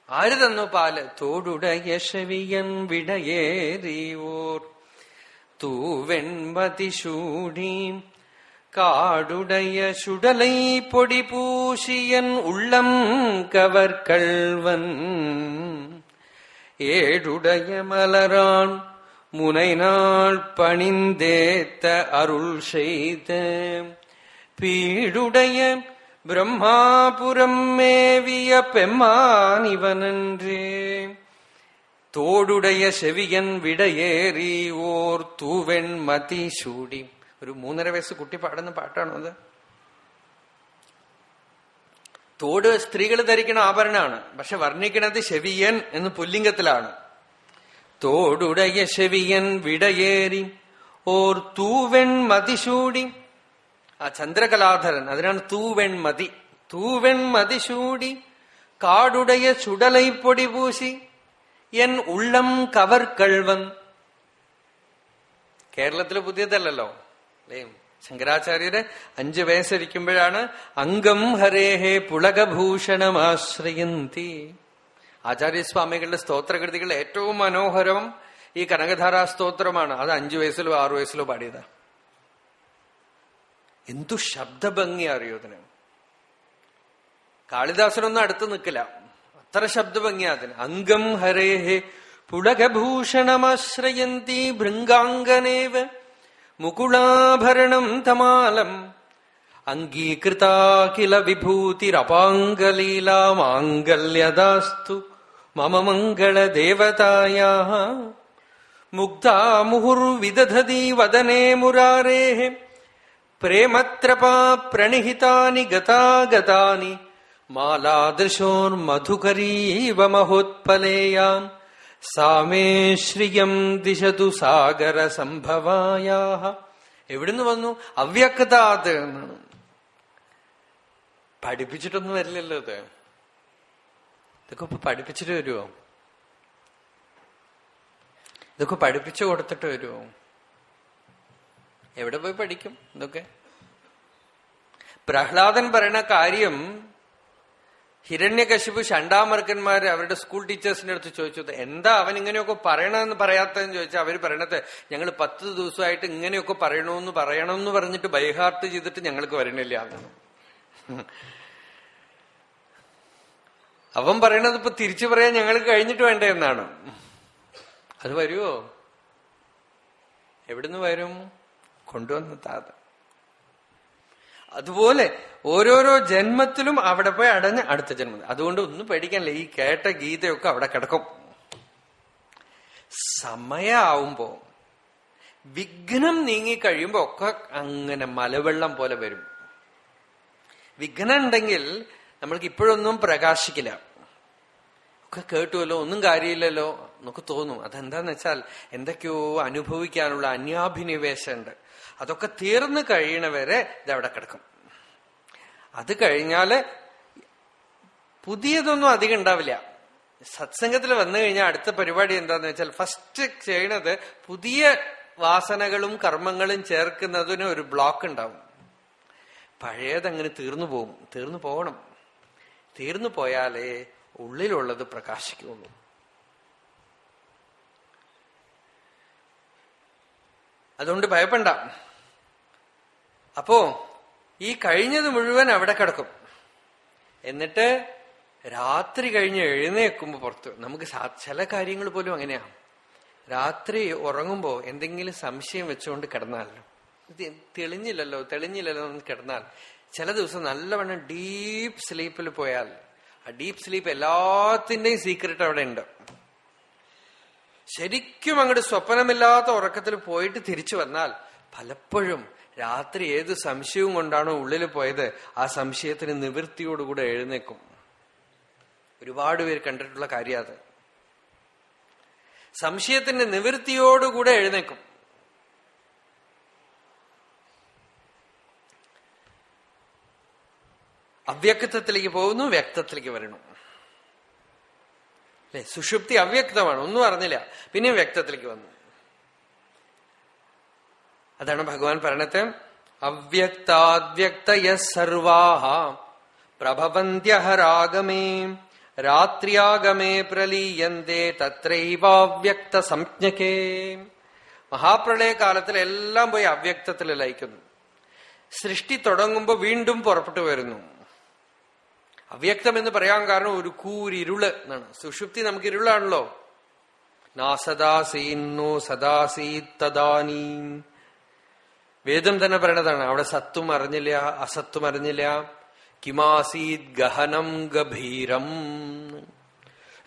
ആര് തന്നു പാല് തോടുടയ ശവിയൻ വിടയേറിയോർ തൂവെൺമതിശൂടി കാടുടയ சுடலை பொடி பூசியன் உள்ளம் கவர்கல்வன் ஏடுடைய மலரான் முனைநாள் பணிந்தேத்த அருள் செய்த பீடுடைய பிரம்மாபுரம் மேவிய பெம்மானிவனன்றே തോടുടയ ചെവിയൻ വിടയേറി ഓർ തൂവെൺ മതി ചൂടി ഒരു മൂന്നര വയസ്സ് കുട്ടി പാടുന്ന പാട്ടാണോ അത് തോട് സ്ത്രീകൾ ധരിക്കുന്ന ആഭരണമാണ് പക്ഷെ വർണ്ണിക്കണത് ശവിയൻ എന്ന് പുല്ലിംഗത്തിലാണ് തോടുടയ ശവിയൻ വിടയേറി ഓർ തൂവെൺ മതിശൂടി ആ ചന്ദ്രകലാധരൻ അതിനാണ് തൂവെൺമതി. തൂവെൺമതി ചൂടി കാടുടയ ചുടലൈ പൊടി പൂശി എൻ ഉള്ളം കവർ കഴിവൻ. കേരളത്തിലെ പുതിയതല്ലല്ലോ അല്ലേ? ശങ്കരാചാര്യരെ അഞ്ചു വയസ്സിരിക്കുമ്പോഴാണ് അംഗം ഹരേഹേ പുളകഭൂഷണമാശ്രയന്തി ആചാര്യസ്വാമികളുടെ സ്തോത്രകൃതികൾ ഏറ്റവും മനോഹരം ഈ കനകധാരാ സ്തോത്രമാണ്. അത് അഞ്ചു വയസ്സിലോ ആറു വയസ്സിലോ പാടിയതാ. എന്തു ശബ്ദഭംഗി അറിയോ അതിന്? കാളിദാസനൊന്നും അടുത്ത് നിൽക്കില്ല. അത്ര ശബ്ദഭംഗിയാ അതിന്. അംഗം ഹരേഹേ പുടകഭൂഷണമാശ്രയന്തി ഭൃംഗാംഗനേവ മുകുളാഭരണം തമാലം അംഗീകൃതാ കില വിഭൂതിരപാംഗലീലാമാംഗല്യദാസ്തു മമ മംഗളദേവതായ മുഗ്ധാ മുഹുർവിദധതി വദനേ മുരാരേः പ്രേമത്രപാ പ്രണിഹിതാനി ഗതാഗതാനി മാലാദൃശോർമധുകരീവ മഹോത്പലേയാം സാമേ ശ്രിയം ദിശതു സാഗര സംഭവായ എവിടുന്ന് വന്നു? അവ്യക്താത് എന്നാണ്. പഠിപ്പിച്ചിട്ടൊന്നും വരില്ലല്ലോ ഇത്. ഇതൊക്കെ ഇപ്പൊ പഠിപ്പിച്ചിട്ട് വരുമോ ഇതൊക്കെ പഠിപ്പിച്ചു കൊടുത്തിട്ട് വരുമോ എവിടെ പോയി പഠിക്കും ഇതൊക്കെ? പ്രഹ്ലാദൻ പറയുന്ന കാര്യം ഹിരണ്യകശിപു ഷണ്ടാമർക്കന്മാര് അവരുടെ സ്കൂൾ ടീച്ചേഴ്സിന്റെ അടുത്ത് ചോദിച്ചു എന്താ അവൻ ഇങ്ങനെയൊക്കെ പറയണമെന്ന് പറയാത്തതെന്ന് ചോദിച്ചാൽ അവർ പറയണത് ഞങ്ങൾ പത്ത് ദിവസമായിട്ട് ഇങ്ങനെയൊക്കെ പറയണമെന്ന് പറയണമെന്ന് പറഞ്ഞിട്ട് ബൈഹാർട്ട് ചെയ്തിട്ട് ഞങ്ങൾക്ക് വരണില്ല അവൻ പറയണത് ഇപ്പൊ തിരിച്ചു പറയാൻ ഞങ്ങൾക്ക് കഴിഞ്ഞിട്ട് വേണ്ടേ എന്നാണ്. അത് വരുമോ എവിടുന്ന് വരും? കൊണ്ടുവന്ന താത അതുപോലെ ഓരോരോ ജന്മത്തിലും അവിടെ പോയി അടഞ്ഞ് അടുത്ത ജന്മം. അതുകൊണ്ട് ഒന്നും പേടിക്കാനില്ല. ഈ കേട്ട ഗീതയൊക്കെ അവിടെ കിടക്കും. സമയാവുമ്പോ വിഘ്നം നീങ്ങി കഴിയുമ്പോ ഒക്കെ അങ്ങനെ മലവെള്ളം പോലെ വരും. വിഘ്നം ഉണ്ടെങ്കിൽ നമ്മൾക്ക് ഇപ്പോഴൊന്നും പ്രകാശിക്കില്ല. ഒക്കെ കേട്ടുവല്ലോ ഒന്നും കാര്യമില്ലല്ലോ നമുക്ക് തോന്നും. അതെന്താന്ന് വെച്ചാൽ എന്തൊക്കെയോ അനുഭവിക്കാനുള്ള അന്യാഭിനിവേശമുണ്ട്. അതൊക്കെ തീർന്നു കഴിയണവരെ ഇതവിടെ കിടക്കും. അത് കഴിഞ്ഞാൽ പുതിയതൊന്നും അധികം ഉണ്ടാവില്ല. സത്സംഗത്തിൽ വന്നു കഴിഞ്ഞാൽ അടുത്ത പരിപാടി എന്താന്ന് വെച്ചാൽ ഫസ്റ്റ് ചെയ്യണത് പുതിയ വാസനകളും കർമ്മങ്ങളും ചേർക്കുന്നതിന് ഒരു ബ്ലോക്ക് ഉണ്ടാവും. പഴയതങ്ങനെ തീർന്നു പോകും. തീർന്നു പോകണം. തീർന്നു പോയാലേ ഉള്ളിലുള്ളത് പ്രകാശിക്കുള്ളൂ അതുകൊണ്ട് ഭയപ്പെണ്ട. അപ്പോ ഈ കഴിഞ്ഞത് മുഴുവൻ അവിടെ കിടക്കും. എന്നിട്ട് രാത്രി കഴിഞ്ഞ് എഴുന്നേക്കുമ്പോൾ പുറത്ത് നമുക്ക് ചില കാര്യങ്ങൾ പോലും അങ്ങനെയാണ് രാത്രി ഉറങ്ങുമ്പോൾ എന്തെങ്കിലും സംശയം വെച്ചുകൊണ്ട് കിടന്നാലോ. തെളിഞ്ഞില്ലല്ലോ തെളിഞ്ഞില്ലല്ലോ എന്ന് കിടന്നാൽ. ചില ദിവസം നല്ലവണ്ണം ഡീപ്പ് സ്ലീപ്പിൽ പോയാൽ ആ ഡീപ്പ് സ്ലീപ്പ് എല്ലാത്തിന്റെയും സീക്രട്ട് അവിടെ ഉണ്ട്. ശരിക്കും അങ്ങോട്ട് സ്വപ്നമില്ലാത്ത ഉറക്കത്തിൽ പോയിട്ട് തിരിച്ചു വന്നാൽ പലപ്പോഴും രാത്രി ഏത് സംശയവും കൊണ്ടാണോ ഉള്ളിൽ പോയത്? ആ സംശയത്തിന് നിവൃത്തിയോടുകൂടെ എഴുന്നേക്കും. ഒരുപാട് പേര് കണ്ടിട്ടുള്ള കാര്യം അത്. സംശയത്തിന്റെ നിവൃത്തിയോടുകൂടെ എഴുന്നേക്കും. അവ്യക്തത്തിലേക്ക് പോകുന്നു വ്യക്തത്തിലേക്ക് വരണം. അല്ലെ? സുഷുപ്തി അവ്യക്തമാണ്. ഒന്നും അറിഞ്ഞില്ല. പിന്നെയും വ്യക്തത്തിലേക്ക് വന്നു. അതാണ് ഭഗവാൻ പറയണത്. അവ്യക്താദ്വ്യക്തയ സർവാഹ. പ്രഭവന്ത്യഹരാഗമേ. രാത്രിയാഗമേ പ്രലീയന്തേ തത്രൈവാവ്യക്ത സംജ്ഞകേ മഹാപ്രളയ കാലത്തിൽ എല്ലാം പോയി അവ്യക്തത്തിൽ ലയിക്കുന്നു. സൃഷ്ടി തുടങ്ങുമ്പോ വീണ്ടും പുറപ്പെട്ടു വരുന്നു. അവ്യക്തം എന്ന് പറയാൻ കാരണം ഒരു കൂരിരുൾ എന്നാണ്. സുഷുപ്തി നമുക്ക് ഇരുളാണല്ലോ നാ സദാസീന്നോ സദാസീത്തദാനീ. വേദം തന്നെ പറയണതാണ്. അവിടെ സത്വം അറിഞ്ഞില്ല അസത്വം അറിഞ്ഞില്ല. കിമാസീത് ഗഹനം ഗഭീരം.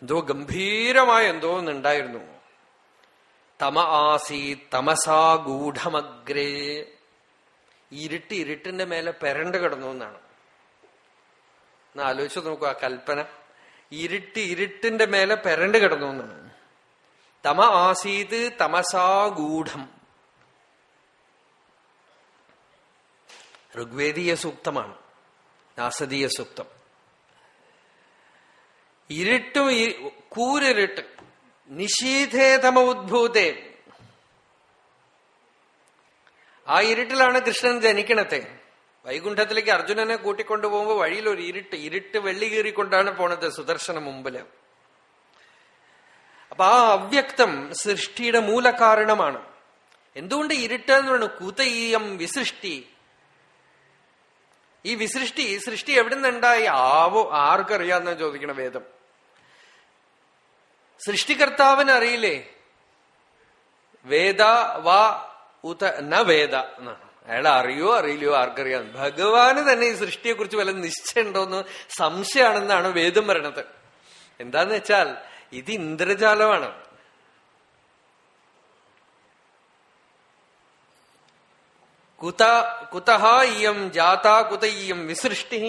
എന്തോ ഗംഭീരമായ എന്തോ ഉണ്ടായിരുന്നു തമ ആസീത് തമസാ ഗൂഢമഗ്രേ. ഇരുട്ട് ഇരുട്ടിന്റെ മേലെ പെരണ്ട് കിടന്നു എന്നാണ്. എന്നാ ആലോചിച്ച് നോക്കൂ ആ കൽപ്പന. ഇരുട്ട് ഇരുട്ടിന്റെ മേലെ പെരണ്ട് കിടന്നു എന്നാണ്. തമ ആസീത് തമസാ ഗൂഢം. ഋഗ്വേദീയ സൂക്തമാണ് നാസദീയ സൂക്തം. ഇരുട്ടും കൂരിരുട്ട് നിഷീധേതമ ഉദ്ഭൂതേ ആ ഇരുട്ടിലാണ് കൃഷ്ണൻ ജനിക്കണത്തെ വൈകുണ്ഠത്തിലേക്ക് അർജുനനെ കൂട്ടിക്കൊണ്ടുപോകുമ്പോൾ വഴിയിൽ ഒരു ഇരുട്ട് ഇരുട്ട് വെള്ളി കീറിക്കൊണ്ടാണ് പോണത് സുദർശന മുമ്പിൽ. അപ്പൊ ആ അവ്യക്തം സൃഷ്ടിയുടെ മൂലകാരണമാണ്. എന്തുകൊണ്ട് ഇരുട്ട് എന്ന് പറയുന്നത്? വിസൃഷ്ടി ഈ വിസൃഷ്ടി സൃഷ്ടി എവിടെ നിന്നുണ്ടായി ആവോ ആർക്കറിയാന്ന് ചോദിക്കണ വേദം. സൃഷ്ടികർത്താവിന് അറിയില്ലേ വേദ വാ ഉത ന വേദ. എന്നാണ് അയാൾ അറിയോ അറിയില്ലയോ ആർക്കറിയാം. ഭഗവാന് തന്നെ ഈ സൃഷ്ടിയെ കുറിച്ച് വല്ല നിശ്ചയമുണ്ടോന്ന് സംശയമാണെന്നാണ് വേദം പറയണത്. എന്താന്ന് വെച്ചാൽ ഇത് ഇന്ദ്രജാലമാണ്. കുത കുതഹ ജാത കുത ഇയം വിസൃഷ്ടി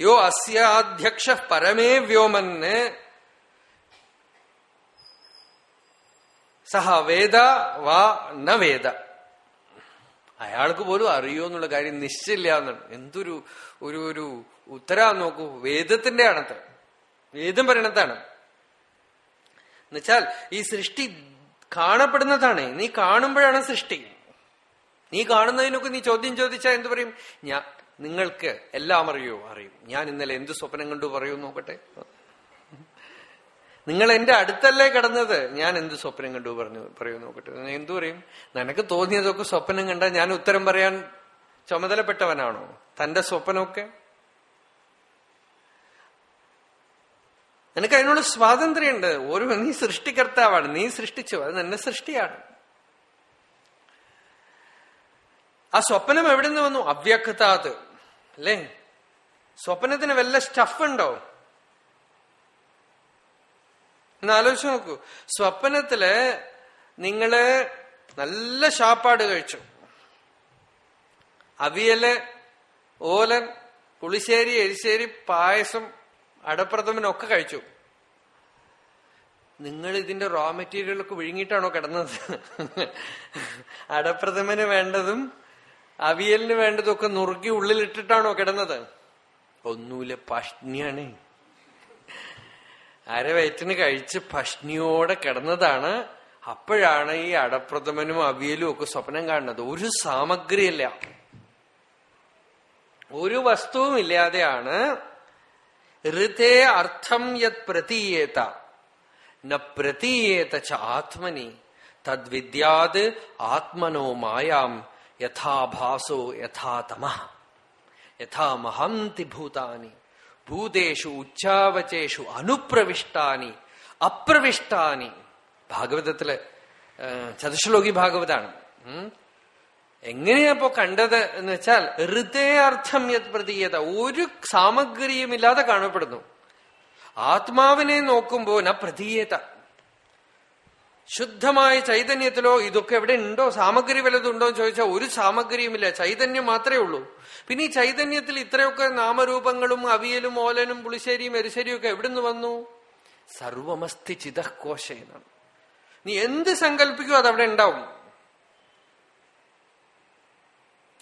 യോ അസ്യാധ്യക്ഷ പരമേ വ്യോമന് സഹ വേദ വാ ന വേദ. അയാൾക്ക് പോലും അറിയോ എന്നുള്ള കാര്യം നിശ്ചയില്ല എന്നാണ് എന്തൊരു ഒരു ഒരു ഉത്തരാ നോക്കൂ. വേദത്തിന്റെ ആണത്ര. വേദം പറയണത്താണ് എന്നുവെച്ചാൽ ഈ സൃഷ്ടി കാണപ്പെടുന്നതാണ്. നീ കാണുമ്പോഴാണ് സൃഷ്ടി. നീ കാണുന്നതിനൊക്കെ നീ ചോദ്യം ചോദിച്ചാൽ എന്തു പറയും? ഞാൻ നിങ്ങൾക്ക് എല്ലാം അറിയോ? അറിയും. ഞാൻ ഇന്നലെ എന്ത് സ്വപ്നം കണ്ടു പറയൂ നോക്കട്ടെ. നിങ്ങൾ എന്റെ അടുത്തല്ലേ കിടന്നത്? ഞാൻ എന്ത് സ്വപ്നം കണ്ടു പറഞ്ഞു പറയൂ നോക്കട്ടെ. എന്തു പറയും? നിനക്ക് തോന്നിയതൊക്കെ സ്വപ്നം കണ്ടാൽ ഞാൻ ഉത്തരം പറയാൻ ചുമതലപ്പെട്ടവനാണോ? തന്റെ സ്വപ്നമൊക്കെ? നിനക്ക് അതിനുള്ള സ്വാതന്ത്ര്യമുണ്ട്. ഓരോ നീ സൃഷ്ടികർത്താവാണ്. നീ സൃഷ്ടിച്ചു. അത് നിന്നെ സൃഷ്ടിയാണ്. ആ സ്വപ്നം എവിടെ നിന്ന് വന്നു? അവ്യക്താത് അല്ലേ? സ്വപ്നത്തിന് വല്ല സ്റ്റഫ് ഉണ്ടോ എന്ന് ആലോചിച്ച് നോക്കൂ. സ്വപ്നത്തിൽ നിങ്ങൾ നല്ല ഷാപ്പാട് കഴിച്ചു. അവിയൽ ഓലൻ പുളിശ്ശേരി എരിശ്ശേരി പായസം അടപ്രഥമനൊക്കെ കഴിച്ചു. നിങ്ങൾ ഇതിന്റെ റോ മെറ്റീരിയലൊക്കെ വിഴുങ്ങിയിട്ടാണോ കിടന്നത്? അടപ്രഥമന് വേണ്ടതും അവിയലിന് വേണ്ടതും ഒക്കെ നുറുക്കി ഉള്ളിലിട്ടിട്ടാണോ കിടന്നത്? ഒന്നുമില്ല പഷ്ണിയാണ്. അരവയറ്റിന് കഴിച്ച് പഷ്ണിയോടെ കിടന്നതാണ് അപ്പോഴാണ് ഈ അടപ്രഥമനും അവിയലും ഒക്കെ സ്വപ്നം കാണുന്നത്. ഒരു സാമഗ്രിയല്ല. ഒരു വസ്തുവും ഇല്ലാതെയാണ് ഋതേ അർത്ഥം യത് പ്രതീയേത. ന പ്രതീയേത ച ആത്മനി. തദ്വിദ്യാത് ആത്മനോ മായാം. യഥാഭാസോ യഥാതമ യഥാ മഹന്തി ഭൂതാനി. ഭൂതേഷു ഉച്ചാവചേഷു അനുപ്രവിഷ്ടാനി. അപ്രവിഷ്ടാനി. ഭാഗവതത്തിൽ ചതുശ്ലോകി ഭാഗവതാണ്. എങ്ങനെയാപ്പോ കണ്ടത് എന്ന് വെച്ചാൽ ഹൃദയ അർത്ഥം യത് പ്രതീയത ഒരു സാമഗ്രിയും ഇല്ലാതെ കാണപ്പെടുന്നു. ആത്മാവിനെ നോക്കുമ്പോ ന പ്രതീയത. ശുദ്ധമായ ചൈതന്യത്തിലോ ഇതൊക്കെ എവിടെ ഉണ്ടോ? സാമഗ്രി വലതുണ്ടോ എന്ന് ചോദിച്ചാൽ ഒരു സാമഗ്രിയുമില്ല. ചൈതന്യം മാത്രമേ ഉള്ളൂ. പിന്നെ ഈ ചൈതന്യത്തിൽ ഇത്രയൊക്കെ നാമരൂപങ്ങളും അവിയലും ഓലനും പുളിശ്ശേരിയും എരിശ്ശേരിയും ഒക്കെ എവിടുന്ന് വന്നു? സർവമസ്തി ചിതകോശ എന്നാണ് നീ എന്ത് സങ്കല്പിക്കോ അതവിടെ ഉണ്ടാവും നീ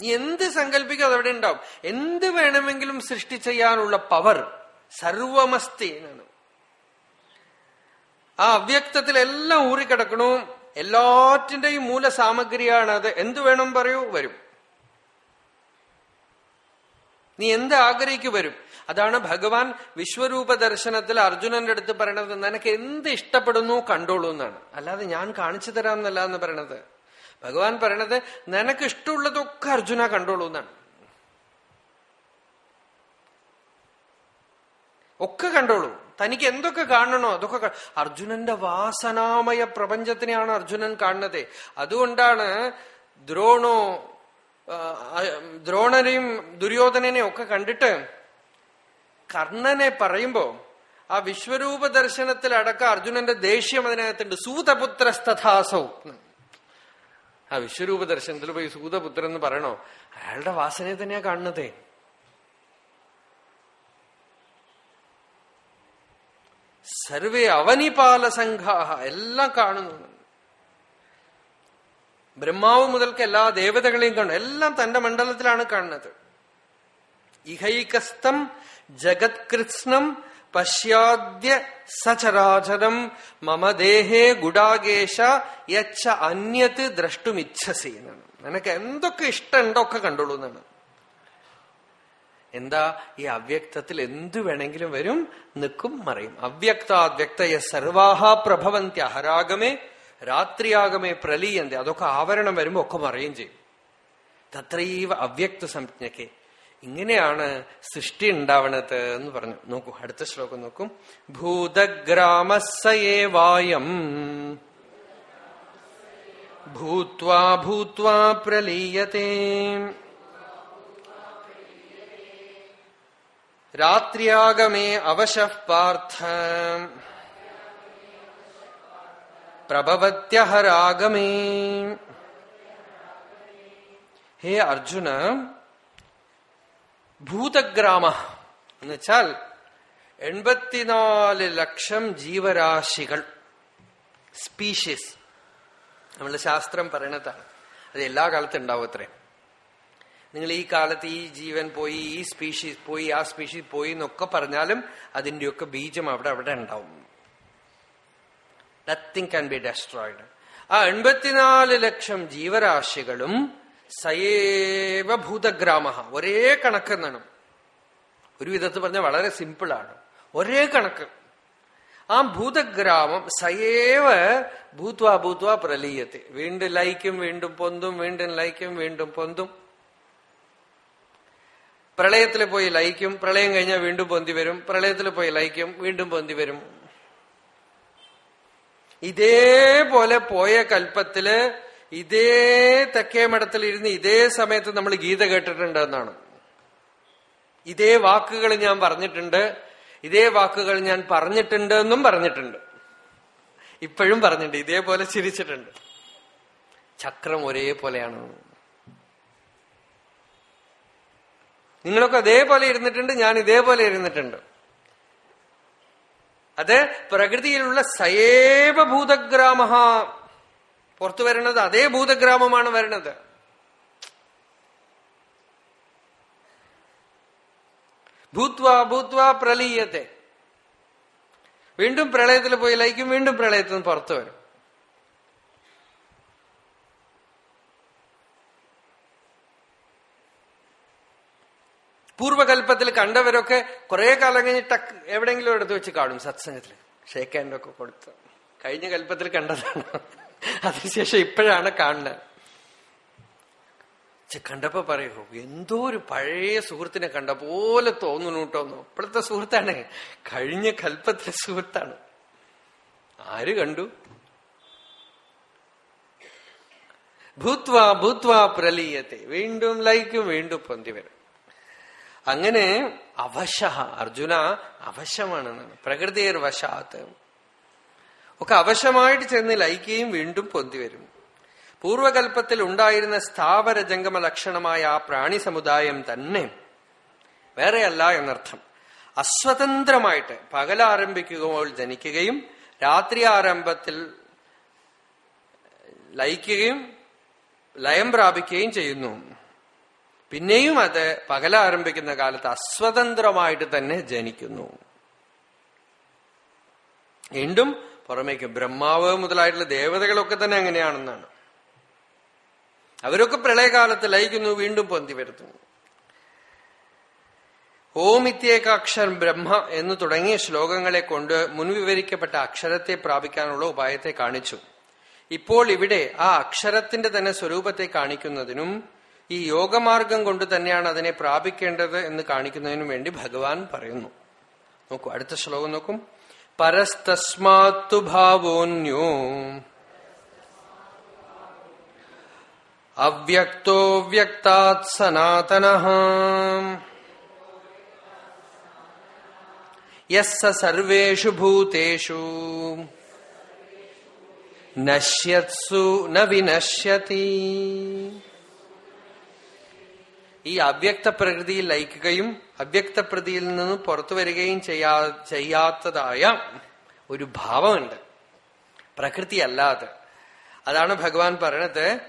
എന്ത് സങ്കല്പിക്കും അതവിടെ ഉണ്ടാവും. എന്ത് വേണമെങ്കിലും സൃഷ്ടി ചെയ്യാനുള്ള പവർ സർവമസ്തി എന്നാണ്. ആ അവ്യക്തത്തിൽ എല്ലാം ഊറിക്കിടക്കണു. എല്ലാറ്റിന്റെയും മൂല സാമഗ്രിയാണ് അത്. എന്തു വേണം പറയൂ വരും. നീ എന്ത് ആഗ്രഹിക്കു വരും. അതാണ് ഭഗവാൻ വിശ്വരൂപ ദർശനത്തിൽ അർജുനന്റെ അടുത്ത് പറയണത്. നിനക്ക് എന്ത് ഇഷ്ടപ്പെടുന്നു കണ്ടോളൂ എന്നാണ്. അല്ലാതെ ഞാൻ കാണിച്ചു തരാമെന്നല്ല എന്ന് പറയണത്. ഭഗവാൻ പറയണത് നിനക്ക് ഇഷ്ടമുള്ളതൊക്കെ അർജുന കണ്ടോളൂ എന്നാണ്. ഒക്കെ കണ്ടോളൂ. തനിക്ക് എന്തൊക്കെ കാണണോ അതൊക്കെ അർജുനന്റെ വാസനാമയ പ്രപഞ്ചത്തിനെയാണ് അർജുനൻ കാണുന്നത്. അതുകൊണ്ടാണ് ദ്രോണോ ദ്രോണനെയും ദുര്യോധനനെയും ഒക്കെ കണ്ടിട്ട് കർണനെ പറയുമ്പോ ആ വിശ്വരൂപ ദർശനത്തിലടക്കം അർജുനന്റെ ദേഷ്യം അതിനകത്തുണ്ട്. സൂതപുത്രസ്തഥാസൗ ആ വിശ്വരൂപ ദർശനത്തിൽ പോയി സൂതപുത്രൻ എന്ന് പറയണോ? അയാളുടെ വാസനയെ തന്നെയാ കാണുന്നത്. സർവേ അവനിപാല സംഘാഹ എല്ലാം കാണുന്നു. ബ്രഹ്മാവ് മുതൽക്ക് എല്ലാ ദേവതകളെയും കാണും എല്ലാം തന്റെ മണ്ഡലത്തിലാണ് കാണുന്നത്. ഇഹൈകസ്തം ജഗത്കൃത്സ്നം പശ്യാദ്യ സചരാചരം മമ ദേഹേ ഗുഡാകേശ യച്ച അന്യത് ദ്രഷ്ടുമിച്ഛസി എന്നാണ്. നിനക്ക് എന്തൊക്കെ ഇഷ്ടമുണ്ടോ ഒക്കെ കണ്ടോളൂ എന്നാണ്. എന്താ ഈ അവ്യക്തത്തിൽ എന്തു വേണമെങ്കിലും വരും നിൽക്കും മറയും. അവ്യക്താദ്വ്യക്തയ സർവാഹ പ്രഭവന്തി അഹരാഗമേ രാത്രിയാഗമേ പ്രലീയന്തി. അതൊക്കെ ആവരണം വരുമ്പോ ഒക്കെ മറയും ചെയ്യും. തത്രൈവ അവ്യക്ത സംജ്ഞക്കെ ഇങ്ങനെയാണ് സൃഷ്ടി ഉണ്ടാവണത് എന്ന് പറഞ്ഞു. നോക്കൂ അടുത്ത ശ്ലോകം നോക്കും. ഭൂതഗ്രാമസയേവായം ഭൂത്വാ ഭൂത്വാ പ്രലീയത്തെ രാത്രിയാഗമേ അവശഃ പാർത്ഥ. പ്രഭവത്യഹരാഗമേ. ഹേ അർജുന ഭൂതഗ്രാമ എന്നുവെച്ചാൽ എൺപത്തിനാല് ലക്ഷം ജീവരാശികൾ സ്പീഷീസ് നമ്മളുടെ ശാസ്ത്രം പറയണതാണ്. അത് എല്ലാ കാലത്തും ഉണ്ടാവും അത്രയും നിങ്ങൾ ഈ കാലത്ത് ഈ ജീവൻ പോയി ഈ സ്പീഷീസ് പോയി ആ സ്പീഷീസ് പോയി എന്നൊക്കെ പറഞ്ഞാലും അതിന്റെയൊക്കെ ബീജം അവിടെ അവിടെ ഉണ്ടാവും. നത്തിങ് ക്യാൻ ബി ഡെസ്ട്രോയിഡ് ആ എൺപത്തിനാല് ലക്ഷം ജീവരാശികളും സയേവ ഭൂതഗ്രാമ. ഒരേ കണക്കെന്നാണ് ഒരു വിധത്തിൽ പറഞ്ഞാൽ വളരെ സിമ്പിളാണ് ഒരേ കണക്ക്. ആ ഭൂതഗ്രാമം സയേവ ഭൂത്വാ ഭൂത്വാ പ്രലീയത്തെ. വീണ്ടും ലയിക്കും വീണ്ടും പൊന്തും വീണ്ടും ലയിക്കും വീണ്ടും പൊന്തും. പ്രളയത്തിൽ പോയി ലയിക്കും പ്രളയം കഴിഞ്ഞാൽ വീണ്ടും പൊന്തി വരും. പ്രളയത്തിൽ പോയി ലയിക്കും വീണ്ടും പൊന്തി വരും. ഇതേപോലെ പോയ കൽപ്പത്തിൽ ഇതേ തെക്കേ മഠത്തിൽ ഇരുന്ന് ഇതേ സമയത്ത് നമ്മൾ ഗീത കേട്ടിട്ടുണ്ട് എന്നാണ് ഇതേ വാക്കുകൾ ഞാൻ പറഞ്ഞിട്ടുണ്ട് ഇതേ വാക്കുകൾ ഞാൻ പറഞ്ഞിട്ടുണ്ട് എന്നും പറഞ്ഞിട്ടുണ്ട്. ഇപ്പോഴും പറഞ്ഞിട്ടുണ്ട് ഇതേപോലെ ചിരിച്ചിട്ടുണ്ട്. ചക്രം ഒരേപോലെയാണ്. നിങ്ങളൊക്കെ അതേപോലെ ഇരുന്നിട്ടുണ്ട് ഞാൻ ഇതേപോലെ ഇരുന്നിട്ടുണ്ട്. അത് പ്രകൃതിയിലുള്ള സയേവ ഭൂതഗ്രാമ പുറത്തു വരണത് അതേ ഭൂതഗ്രാമമാണ് വരണത് ഭൂത്വ ഭൂത്വ പ്രലീയത്തെ. വീണ്ടും പ്രളയത്തിൽ പോയി ലയിക്കും വീണ്ടും പ്രളയത്തിൽ നിന്ന് പുറത്തു വരും. പൂർവകൽപ്പത്തിൽ കണ്ടവരൊക്കെ കുറെ കാലം കഴിഞ്ഞ് ടക്ക് എവിടെയെങ്കിലും എടുത്ത് വെച്ച് കാണും സത്സംഗത്തിൽ. ഷേക്ക് ഹാൻഡൊക്കെ കൊടുത്ത്. കഴിഞ്ഞ കൽപ്പത്തിൽ കണ്ടതാണ്. അതിനുശേഷം ഇപ്പോഴാണ് കാണുന്നത്. കണ്ടപ്പോ പറയൂ എന്തോ ഒരു പഴയ സുഹൃത്തിനെ കണ്ട പോലെ തോന്നുന്നു കേട്ടോന്നു ഇപ്പോഴത്തെ സുഹൃത്താണ്. കഴിഞ്ഞ കൽപ്പത്തിലെ സുഹൃത്താണ്. ആര് കണ്ടു? ഭൂത്വ ഭൂത്വ പ്രലീയത്തെ. വീണ്ടും ലൈക്കും വീണ്ടും പൊന്തി വരും. അങ്ങനെ അവശ അർജുന അവശമാണ് പ്രകൃതിയർ വശാത്ത് ഒക്കെ അവശമായിട്ട് ചെന്ന് ലയിക്കുകയും വീണ്ടും പൊന്തി വരും. പൂർവകൽപ്പത്തിൽ ഉണ്ടായിരുന്ന സ്ഥാവര ജംഗമ ലക്ഷണമായ ആ പ്രാണി സമുദായം തന്നെ വേറെയല്ല എന്നർത്ഥം. അസ്വതന്ത്രമായിട്ട് പകലാരംഭിക്കുമ്പോൾ ജനിക്കുകയും രാത്രി ആരംഭത്തിൽ ലയിക്കുകയും ലയം പ്രാപിക്കുകയും ചെയ്യുന്നു. പിന്നെയും അത് പകലാരംഭിക്കുന്ന കാലത്ത് അസ്വതന്ത്രമായിട്ട് തന്നെ ജനിക്കുന്നു. വീണ്ടും പുറമേക്ക് ബ്രഹ്മാവ് മുതലായിട്ടുള്ള ദേവതകളൊക്കെ തന്നെ അങ്ങനെയാണെന്നാണ്. അവരൊക്കെ പ്രളയകാലത്ത് ലയിക്കുന്നു വീണ്ടും പൊന്തി വരുത്തുന്നു. ഓം ഇത്യേകാക്ഷരം ബ്രഹ്മ എന്ന് തുടങ്ങിയ ശ്ലോകങ്ങളെ കൊണ്ട് മുൻവിവരിക്കപ്പെട്ട അക്ഷരത്തെ പ്രാപിക്കാനുള്ള ഉപായത്തെ കാണിച്ചു. ഇപ്പോൾ ഇവിടെ ആ അക്ഷരത്തിന്റെ തന്നെ സ്വരൂപത്തെ കാണിക്കുന്നതിനും ഈ യോഗമാർഗം കൊണ്ട് തന്നെയാണ് അതിനെ പ്രാപിക്കേണ്ടത് എന്ന് കാണിക്കുന്നതിനും വേണ്ടി ഭഗവാൻ പറയുന്നു. നോക്കൂ അടുത്ത ശ്ലോകം നോക്കും. പരസ്തസ്മാത്തു ഭാവോന്യോ അവ്യക്തോ വ്യക്താത് സനാതന യസ്സ സർവേഷു ഭൂതേഷു നശ്യത്സു ന വിനശ്യതി ഈ അവ്യക്ത പ്രകൃതിയിൽ ലയിക്കുകയും അവ്യക്ത പ്രകൃതിയിൽ നിന്ന് പുറത്തു വരികയും ചെയ്യാ ചെയ്യാത്തതായ ഒരു ഭാവമുണ്ട്. പ്രകൃതി അല്ലാതെ അതാണ് ഭഗവാൻ പറയണത്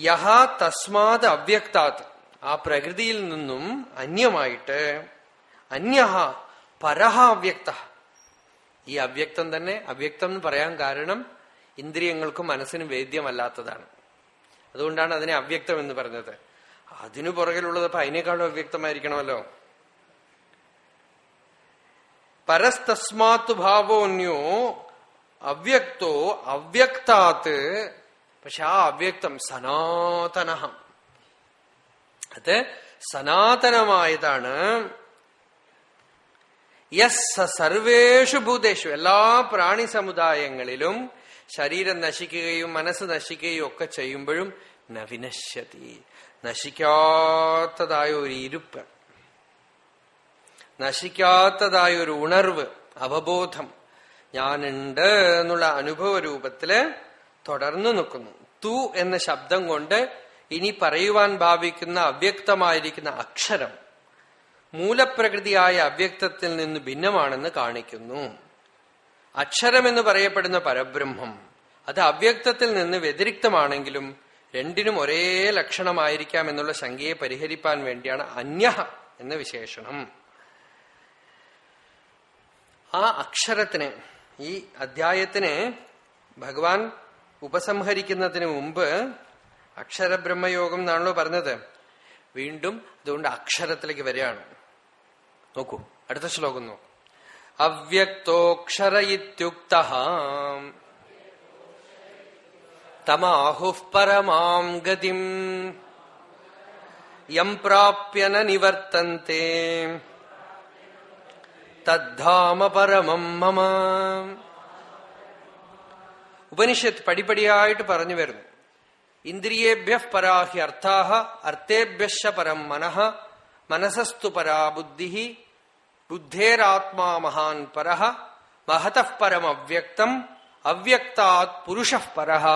യഹ തസ്മാത് അവ്യക്താത്. ആ പ്രകൃതിയിൽ നിന്നും അന്യമായിട്ട് അന്യഹ പരഹ അവ്യക്ത. ഈ അവ്യക്തം തന്നെ അവ്യക്തം എന്ന് പറയാൻ കാരണം ഇന്ദ്രിയങ്ങൾക്കും മനസ്സിനും വേദ്യമല്ലാത്തതാണ്. അതുകൊണ്ടാണ് അതിനെ അവ്യക്തം എന്ന് പറഞ്ഞത്. അതിനു പുറകിലുള്ളത് അപ്പൊ അതിനേക്കാളും അവ്യക്തമായിരിക്കണമല്ലോ. പരസ്തസ്മാത് ഭാവോന്യോ അവ്യക്തോ അവ്യക്താത്ത് പക്ഷെ ആ അവ്യക്തം സനാതന അത് സനാതനമായതാണ്. യസ് സർവേഷു ഭൂതേഷു എല്ലാ പ്രാണി സമുദായങ്ങളിലും ശരീരം നശിക്കുകയും മനസ്സ് നശിക്കുകയും ഒക്കെ ചെയ്യുമ്പോഴും നവിനശ്യതി നശിക്കാത്തതായ ഒരു ഇരുപ്പ് നശിക്കാത്തതായ ഒരു ഉണർവ് അവബോധം ഞാനുണ്ട് എന്നുള്ള അനുഭവ രൂപത്തിൽ തുടർന്നു നിൽക്കുന്നു. തു എന്ന ശബ്ദം കൊണ്ട് ഇനി പറയുവാൻ ഭാവിക്കുന്ന അവ്യക്തമായിരിക്കുന്ന അക്ഷരം മൂലപ്രകൃതിയായ അവ്യക്തത്തിൽ നിന്ന് ഭിന്നമാണെന്ന് കാണിക്കുന്നു. അക്ഷരം എന്ന് പറയപ്പെടുന്ന പരബ്രഹ്മം അത് അവ്യക്തത്തിൽ നിന്ന് വ്യതിരിക്തമാണെങ്കിലും രണ്ടിനും ഒരേ ലക്ഷണമായിരിക്കാം എന്നുള്ള ശങ്കയെ പരിഹരിപ്പാൻ വേണ്ടിയാണ് അന്യ എന്ന വിശേഷണം. ആ അക്ഷരത്തിന് ഈ അധ്യായത്തിന് ഭഗവാൻ ഉപസംഹരിക്കുന്നതിന് മുമ്പ് അക്ഷരബ്രഹ്മയോഗം എന്നാണല്ലോ പറഞ്ഞത്. വീണ്ടും അതുകൊണ്ട് അക്ഷരത്തിലേക്ക് വരികയാണ്. നോക്കൂ അടുത്ത ശ്ലോകം നോക്കൂ. അവ്യക്തോക്ഷര ഇത്യുക്ത തമാഹുഃ പരമാം ഗതിം. യം പ്രാപ്യ ന നിവർത്തന്തെ. തദ്ധാമ പരമം മമ. ഉപനിഷത്ത് പടിപടിയായിട്ട് പറഞ്ഞു വരുന്നു. ഇന്ദ്രിയേഭ്യ പരാഹി അർത്ഥാഹ അർത്ഥേഭ്യശ പരം മനഃ മനസസ്തു പരാ ബുദ്ധി ബുദ്ധേരാത്മാ മഹാൻ പരഃ മഹതഃ പരം അവ്യക്തം അവ്യക്താത് പുരുഷ പരഃ.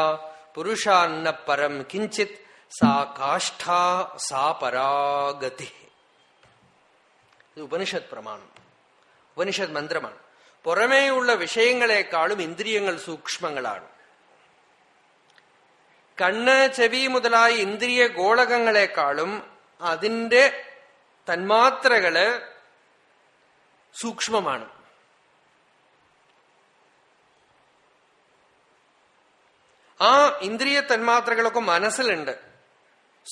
പുരുഷാന്ന പരം കിഞ്ചിത് സാ കാഷ്ഠ സാ പരാഗതി. ഇത് ഉപനിഷത് പ്രമാണം. ഉപനിഷത് മന്ത്രമാണ്. പുറമേയുള്ള വിഷയങ്ങളെക്കാളും ഇന്ദ്രിയങ്ങൾ സൂക്ഷ്മങ്ങളാണ്. കണ്ണ് ചെവി മുതലായ ഇന്ദ്രിയ ഗോളകങ്ങളെക്കാളും അതിന്റെ തന്മാത്രകൾ സൂക്ഷ്മമാണ്. ആ ഇന്ദ്രിയ തന്മാത്രകളൊക്കെ മനസ്സിലുണ്ട്.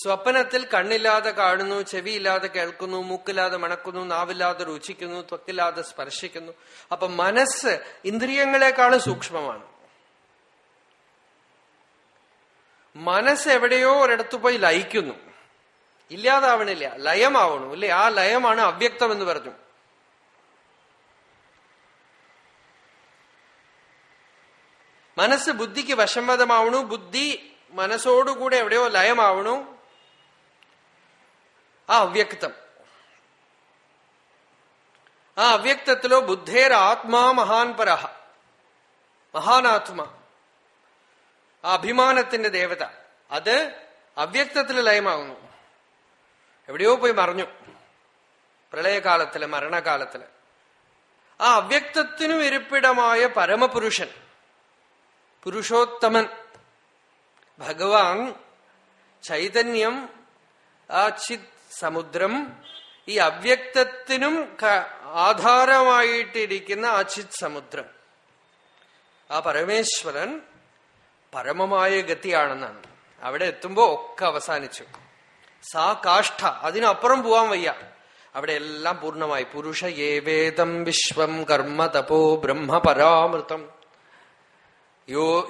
സ്വപ്നത്തിൽ കണ്ണില്ലാതെ കാണുന്നു ചെവിയില്ലാതെ കേൾക്കുന്നു മൂക്കില്ലാതെ മണക്കുന്നു നാവില്ലാതെ രുചിക്കുന്നു ത്വക്കില്ലാതെ സ്പർശിക്കുന്നു. അപ്പൊ മനസ്സ് ഇന്ദ്രിയങ്ങളെക്കാളും സൂക്ഷ്മമാണ്. മനസ്സ് എവിടെയോ ഒരിടത്ത് പോയി ലയിക്കുന്നു. ഇല്ലാതാവണില്ല ലയമാവണു. അല്ലെ ആ ലയമാണ് അവ്യക്തം എന്ന് പറഞ്ഞു. മനസ്സ് ബുദ്ധിക്ക് വശംവതമാവണു ബുദ്ധി മനസ്സോടുകൂടെ എവിടെയോ ലയമാവണു. ആ അവ്യക്തം. ആ അവ്യക്തത്തിലോ ബുദ്ധേർ ആത്മാ മഹാൻ പരഹ മഹാനാത്മ. ആ അഭിമാനത്തിന്റെ ദേവത. അത് അവ്യക്തത്തിൽ ലയമാകുന്നു എവിടെയോ പോയി മറിഞ്ഞു. പ്രളയകാലത്തിൽ മരണകാലത്തിൽ. ആ അവ്യക്തത്തിനും ഇരിപ്പിടമായ പരമപുരുഷൻ. പുരുഷോത്തമൻ. ഭഗവാൻ ചൈതന്യം ആ ചിത് സമുദ്രം ഈ അവ്യക്തത്തിനും ആധാരമായിട്ടിരിക്കുന്ന ആ ചിത് സമുദ്രം. ആ പരമേശ്വരൻ പരമമായ ഗതിയാണെന്നാണ്. അവിടെ എത്തുമ്പോ ഒക്കെ അവസാനിച്ചു. സാ കാഷ്ഠ അതിനപ്പുറം പോവാൻ വയ്യ. അവിടെ എല്ലാം പൂർണമായി. പുരുഷ ഏവേദം വിശ്വം കർമ്മ തപോ ബ്രഹ്മ പരാമൃതം. യോ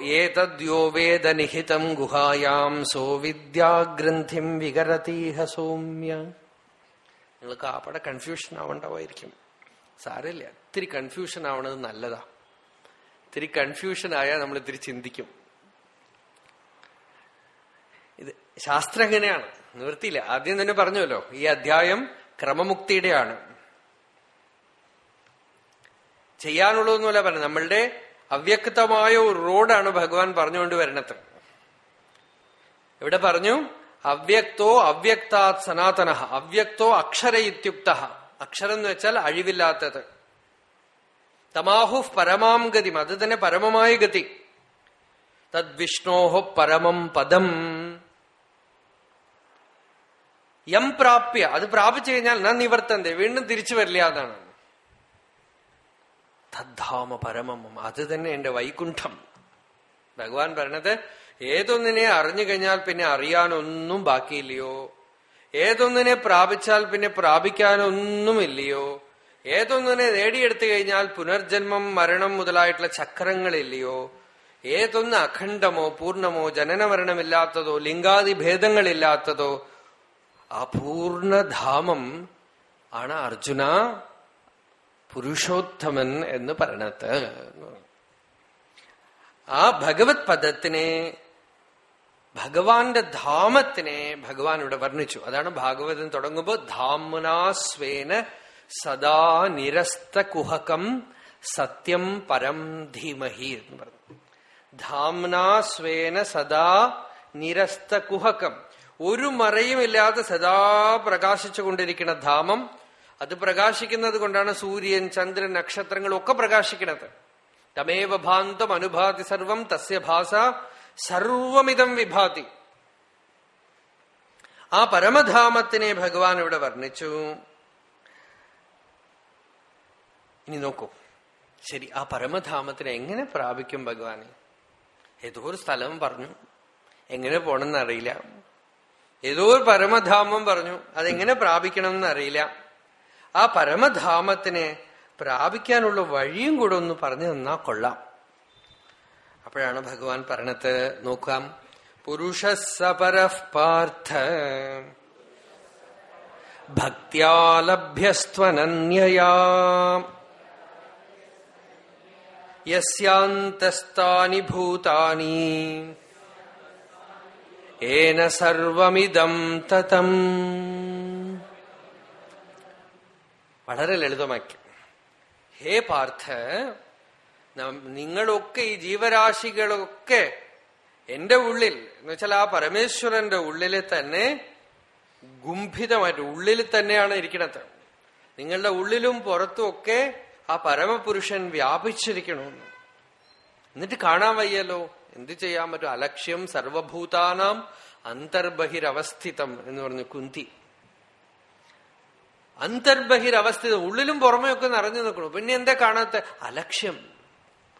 ഗുഹായാം സോ വിദ്യാഗ്രന്ഥിം വികരതീഹ സൗമ്യ. നിങ്ങൾക്ക് ആപ്പടെ കൺഫ്യൂഷൻ ആവണ്ടാവായിരിക്കും. സാരമില്ല ഇത്തിരി കൺഫ്യൂഷൻ ആവണത് നല്ലതാ. ഇത്തിരി കൺഫ്യൂഷൻ ആയാൽ നമ്മൾ ഇത്തിരി ചിന്തിക്കും. ഇത് ശാസ്ത്രം എങ്ങനെയാണ് നിവൃത്തിയില്ല. ആദ്യം തന്നെ പറഞ്ഞല്ലോ ഈ അധ്യായം ക്രമമുക്തിയുടെയാണ്. ചെയ്യാനുള്ളതെന്നല്ല പറഞ്ഞു നമ്മളുടെ അവ്യക്തമായ ഒരു റോഡാണ് ഭഗവാൻ പറഞ്ഞുകൊണ്ട് വരണത്. ഇവിടെ പറഞ്ഞു അവ്യക്തോ അവ്യക്താത് സനാതന അവ്യക്തോ അക്ഷര ഇത്യുക്ത. അക്ഷരം എന്ന് വെച്ചാൽ അഴിവില്ലാത്തത്. തമാഹു പരമാം ഗതി അത് തന്നെ പരമമായ ഗതി. തദ്വിഷ്ണോഹോ പരമം പദം. യം പ്രാപ്യ അത് പ്രാപിച്ചു കഴിഞ്ഞാൽ ന നിവർത്തന്റെ വീണ്ടും തിരിച്ചു വരില്ല എന്നാണ്. തദ്ധാമ പരമം അത് തന്നെ എന്റെ വൈകുണ്ഠം. ഭഗവാൻ പറഞ്ഞത് ഏതൊന്നിനെ അറിഞ്ഞു കഴിഞ്ഞാൽ പിന്നെ അറിയാനൊന്നും ബാക്കിയില്ലയോ? ഏതൊന്നിനെ പ്രാപിച്ചാൽ പിന്നെ പ്രാപിക്കാനൊന്നുമില്ലയോ? ഏതൊന്നിനെ നേടിയെടുത്തു കഴിഞ്ഞാൽ പുനർജന്മം മരണം മുതലായിട്ടുള്ള ചക്രങ്ങളില്ലയോ? ഏതൊന്ന് അഖണ്ഡമോ പൂർണമോ ജനനമരണമില്ലാത്തതോ ലിംഗാദി ഭേദങ്ങളില്ലാത്തതോ ആ പൂർണധാമം ആണ് അർജുന പുരുഷോത്തമൻ എന്ന് പറയണത്. ആ ഭഗവത് പദത്തിനെ ഭഗവാന്റെ ധാമത്തിനെ ഭഗവാൻ ഇവിടെ വർണിച്ചു. അതാണ് ഭാഗവതം തുടങ്ങുമ്പോൾ ധാമുനാസ്വേന സദാ നിരസ്ത കുഹകം സത്യം പരം ധീമഹി എന്ന് പറഞ്ഞു. ധാംനാസ്വേന സദാ നിരസ്ത കുഹകം. ഒരു മറയുമില്ലാതെ സദാ പ്രകാശിച്ചു കൊണ്ടിരിക്കുന്ന ധാമം അത് പ്രകാശിക്കുന്നത് കൊണ്ടാണ് സൂര്യൻ ചന്ദ്രൻ നക്ഷത്രങ്ങളും ഒക്കെ പ്രകാശിക്കുന്നത്. തമേവ ഭാന്തം അനുഭാതി സർവം തസ്യ ഭാസ സർവമിതം വിഭാതി. ആ പരമധാമത്തിനെ ഭഗവാൻ ഇവിടെ വർണിച്ചു. ഇനി നോക്കൂ. ശരി ആ പരമധാമത്തിനെ എങ്ങനെ പ്രാപിക്കും ഭഗവാനെ? ഏതോ ഒരു സ്ഥലം പറഞ്ഞു. എങ്ങനെ പോണെന്ന് അറിയില്ല ഏതോ ഒരു പരമധാമം പറഞ്ഞു. അതെങ്ങനെ പ്രാപിക്കണം എന്ന് അറിയില്ല ആ പരമധാമത്തിനെ പ്രാപിക്കാനുള്ള വഴിയും കൂടെ ഒന്ന് പറഞ്ഞു തന്നാ കൊള്ളാം. അപ്പോഴാണ് ഭഗവാൻ പറഞ്ഞത് നോക്കാം. പുരുഷ സപര പാർത്ഥ ഭക്തിയാലഭ്യസ്ത്വനന്യയാ. യസ്യാന്തസ്താനി ഭൂതാനി. ഏന സർവമിതം തതം. വളരെ ലളിതമാക്കി. ഹേ പാർത്ഥ നിങ്ങളൊക്കെ ഈ ജീവരാശികളൊക്കെ എന്റെ ഉള്ളിൽ എന്ന് വെച്ചാൽ ആ പരമേശ്വരന്റെ ഉള്ളിൽ തന്നെ ഗുംഭിതമായിട്ട് ഉള്ളിൽ തന്നെയാണ് ഇരിക്കണത് നിങ്ങളുടെ ഉള്ളിലും പുറത്തും ഒക്കെ ആ പരമപുരുഷൻ വ്യാപിച്ചിരിക്കണമെന്ന് എന്നിട്ട് കാണാൻ വയ്യല്ലോ എന്ത് ചെയ്യാൻ പറ്റും? അലക്ഷ്യം സർവഭൂതാനാം അന്തർബഹിരവസ്ഥിതം എന്ന് പറഞ്ഞു കുന്തി. അന്തർബഹിരവസ്ഥിതം ഉള്ളിലും പുറമെയൊക്കെ നിറഞ്ഞു നിൽക്കണു പിന്നെ എന്താ കാണാത്ത? അലക്ഷ്യം.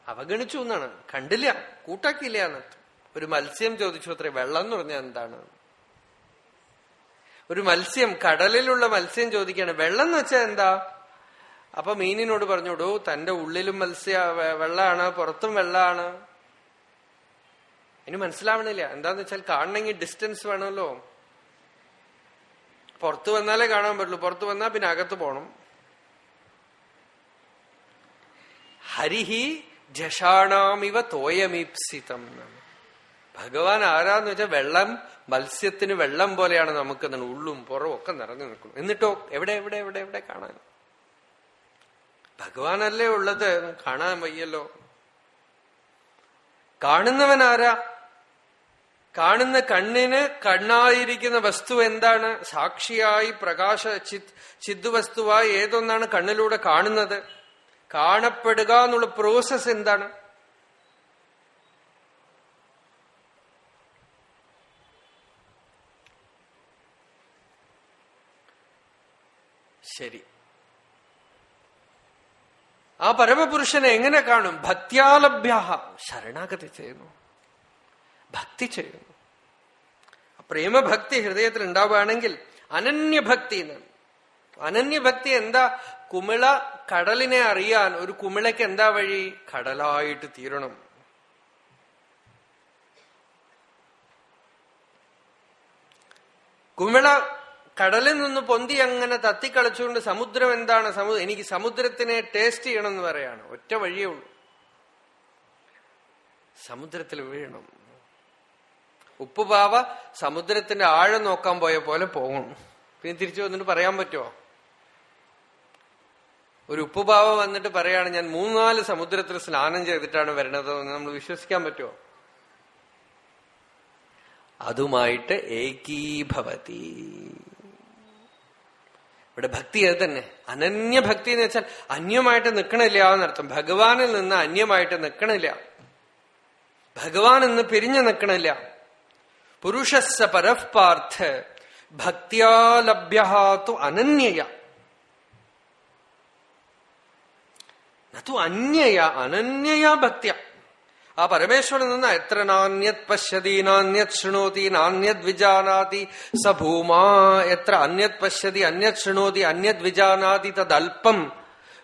അവഗണിച്ചു എന്നാണ്. കണ്ടില്ല. കൂട്ടാക്കിയില്ല ഒരു മത്സ്യം ചോദിച്ചു അത്ര വെള്ളം എന്ന് പറഞ്ഞാൽ എന്താണ്? ഒരു മത്സ്യം കടലിലുള്ള മത്സ്യം ചോദിക്കാണ് വെള്ളം എന്ന് വെച്ചാൽ എന്താ? അപ്പൊ മീനിനോട് പറഞ്ഞോടൂ തന്റെ ഉള്ളിലും മത്സ്യ വെള്ളമാണ് പുറത്തും വെള്ളമാണ് ഇനി മനസ്സിലാവണില്ല. എന്താന്ന് വെച്ചാൽ കാണണമെങ്കിൽ ഡിസ്റ്റൻസ് വേണമല്ലോ. പുറത്തു വന്നാലേ കാണാൻ പറ്റുള്ളൂ. പുറത്തു വന്നാൽ പിന്നെ അകത്ത് പോണം. ഹരിഹി ജഷാണാമിവ തോയമീപ്സിതം ഭഗവാൻ ആരാന്ന് വെച്ചാൽ വെള്ളം മത്സ്യത്തിന് വെള്ളം പോലെയാണ് നമുക്ക് ഉള്ളും പുറവും ഒക്കെ നിറഞ്ഞു നിൽക്കണം എന്നിട്ടോ എവിടെ എവിടെ എവിടെ എവിടെ കാണാൻ? ഭഗവാനല്ലേ ഉള്ളത്? കാണാൻ വയ്യല്ലോ. കാണുന്നവൻ ആരാ? കാണുന്ന കണ്ണിന് കണ്ണായിരിക്കുന്ന വസ്തു എന്താണ്? സാക്ഷിയായി പ്രകാശ ചിത് ചിദ്വസ്തുവായി ഏതൊന്നാണ് കണ്ണിലൂടെ കാണുന്നത്? കാണപ്പെടുക എന്നുള്ള പ്രോസസ് എന്താണ്? ശരി. ആ പരമപുരുഷനെ എങ്ങനെ കാണും? ഭക്തിയാലഭ്യ ശരണാഗതി ചെയ്യുന്നു. ഭക്തി ചെയ്യുന്നു. പ്രേമഭക്തി ഹൃദയത്തിൽ ഉണ്ടാവുകയാണെങ്കിൽ അനന്യഭക്തി അനന്യഭക്തി എന്താ? കുമിള കടലിനെ അറിയാൻ ഒരു കുമിളയ്ക്ക് എന്താ വഴി? കടലായിട്ട് തീരണം. കുമിള കടലിൽ നിന്ന് പൊന്തി അങ്ങനെ തത്തിക്കളിച്ചുകൊണ്ട് സമുദ്രം എന്താണ്? സമുദ്രം എനിക്ക് സമുദ്രത്തിനെ ടേസ്റ്റ് ചെയ്യണം എന്ന് പറയാണ്. ഒറ്റ വഴിയേ ഉള്ളൂ. സമുദ്രത്തിൽ വീഴണം. ഉപ്പുപാവ സമുദ്രത്തിന്റെ ആഴം നോക്കാൻ പോയ പോലെ പോകണം പിന്നെ തിരിച്ചു വന്നിട്ട് പറയാൻ പറ്റുമോ ഒരു ഉപ്പുപാവ വന്നിട്ട് പറയാണ് ഞാൻ മൂന്നാൽ സമുദ്രത്തിൽ സ്നാനം ചെയ്തിട്ടാണ് വരണത് എന്ന് നമ്മൾ വിശ്വസിക്കാൻ പറ്റുമോ അതുമായിട്ട് ഏകീഭവതി. ഇവിടെ ഭക്തി അത് തന്നെ? അനന്യഭക്തി എന്ന് വെച്ചാൽ അന്യമായിട്ട് നിൽക്കണില്ല എന്നർത്ഥം. ഭഗവാനിൽ നിന്ന് അന്യമായിട്ട് നിൽക്കണില്ല ഭഗവാൻ എന്ന് പിരിഞ്ഞു നിൽക്കണില്ല പുരുഷസ്സ പരഃപാർത്ഥ ഭക്തിയാലഭ്യു അനന്യയ. നു അന്യയ അനന്യയാ ഭക്തിയ. ആ പരമേശ്വരൻ നിന്ന് എത്ര നാണ്യത് പശ്യതി നാണ്യത് ശൃണോതി നാണ്യത് വിജാനാതി സ ഭൂമാ എത്ര അന്യത് പശ്യതി അന്യത് ശൃണോതി അന്യത് വിജാനാതി തദൽപ്പം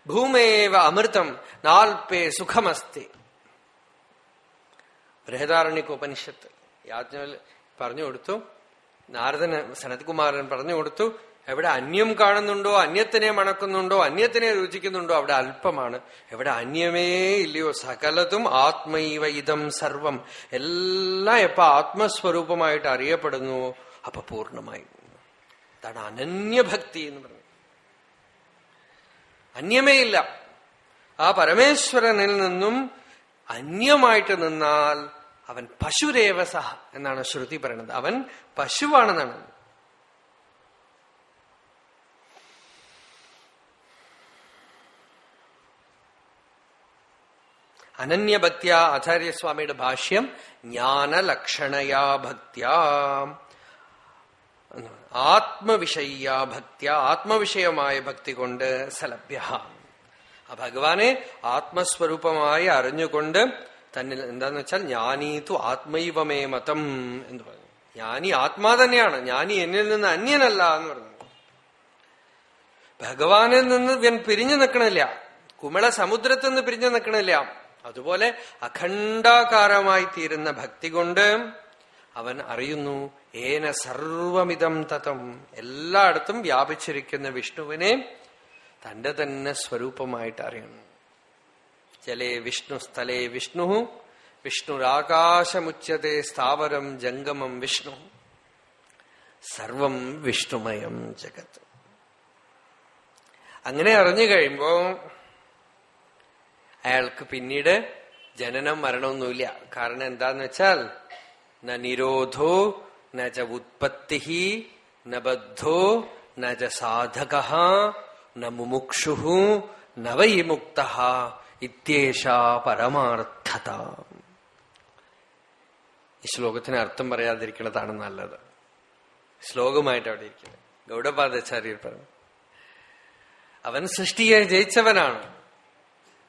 ഭൂമേവ അമൃതം നാൽപ്പേ സുഖമസ്തി. ബൃഹദാരണ്യകോപനിഷത്ത്. യാജ്ഞവൽ പറഞ്ഞു കൊടുത്തു. നാരദന് സനത്കുമാരൻ പറഞ്ഞു കൊടുത്തു എവിടെ അന്യം കാണുന്നുണ്ടോ അന്യത്തിനെ മണക്കുന്നുണ്ടോ അന്യത്തിനെ രുചിക്കുന്നുണ്ടോ അവിടെ അല്പമാണ്. എവിടെ അന്യമേ ഇല്ലയോ സകലതും ആത്മൈവ ഇതം സർവം. എല്ലാം എപ്പോ ആത്മസ്വരൂപമായിട്ട് അറിയപ്പെടുന്നുവോ അപ്പൊ പൂർണമായി. അതാണ് അനന്യഭക്തി എന്ന് പറഞ്ഞു അന്യമേ ഇല്ല. ആ പരമേശ്വരനിൽ നിന്നും അന്യമായിട്ട് നിന്നാൽ അവൻ പശുരേവസഹ എന്നാണ് ശ്രുതി പറയുന്നത്. അവൻ പശുവാണെന്നാണ്. അനന്യഭക്തിയ ആചാര്യസ്വാമിയുടെ ഭാഷ്യം ജ്ഞാനലക്ഷണയാ ഭക്തിയാ. ആത്മവിഷയ ഭക്തിയ. ആത്മവിഷയമായ ഭക്തി കൊണ്ട് സലഭ്യ ആ ഭഗവാനെ ആത്മസ്വരൂപമായി അറിഞ്ഞുകൊണ്ട് തന്നിൽ എന്താന്ന് വെച്ചാൽ ജ്ഞാനീതു ആത്മൈവമേ മതം എന്ന് പറഞ്ഞു. ജ്ഞാനി ആത്മാ തന്നെയാണ്. ജ്ഞാനി എന്നിൽ നിന്ന് അന്യനല്ല എന്ന് പറഞ്ഞു. ഭഗവാനിൽ നിന്ന് ഇവൻ പിരിഞ്ഞു നിൽക്കണില്ല. കുമിള സമുദ്രത്തിൽ നിന്ന് പിരിഞ്ഞു നിൽക്കണില്ല. അതുപോലെ അഖണ്ഡാകാരമായി തീരുന്ന ഭക്തി കൊണ്ട് അവൻ അറിയുന്നു ഏന സർവമിതം തതം. എല്ലായിടത്തും വ്യാപിച്ചിരിക്കുന്ന വിഷ്ണുവിനെ തന്റെ തന്നെ സ്വരൂപമായിട്ട് അറിയുന്നു ജലേ വിഷ്ണു സ്ഥലേ വിഷ്ണു വിഷ്ണുരാകാശമുച്ചതേ സ്ഥാവരം ജംഗമം വിഷ്ണു സർവം വിഷ്ണുമയം ജഗത്ത് അങ്ങനെ അറിഞ്ഞു കഴിയുമ്പോ അയാൾക്ക് പിന്നീട് ജനനം മരണമൊന്നുമില്ല. കാരണം എന്താന്ന് വെച്ചാൽ ന നിരോധോ ന ച ഉത്പത്തി ന ബദ്ധോ ന ച സാധക ന മുമുക്ഷു ന വൈ മുക്ത ഇത്യേഷ പരമാർത്ഥത. ഈ ശ്ലോകത്തിന് അർത്ഥം പറയാതിരിക്കുന്നതാണ് നല്ലത്. ശ്ലോകമായിട്ട് അവിടെ ഇരിക്കുന്നത് ഗൗഡപാദാചാര്യർ പറഞ്ഞു അവൻ സൃഷ്ടിയെ ജയിച്ചവനാണ്.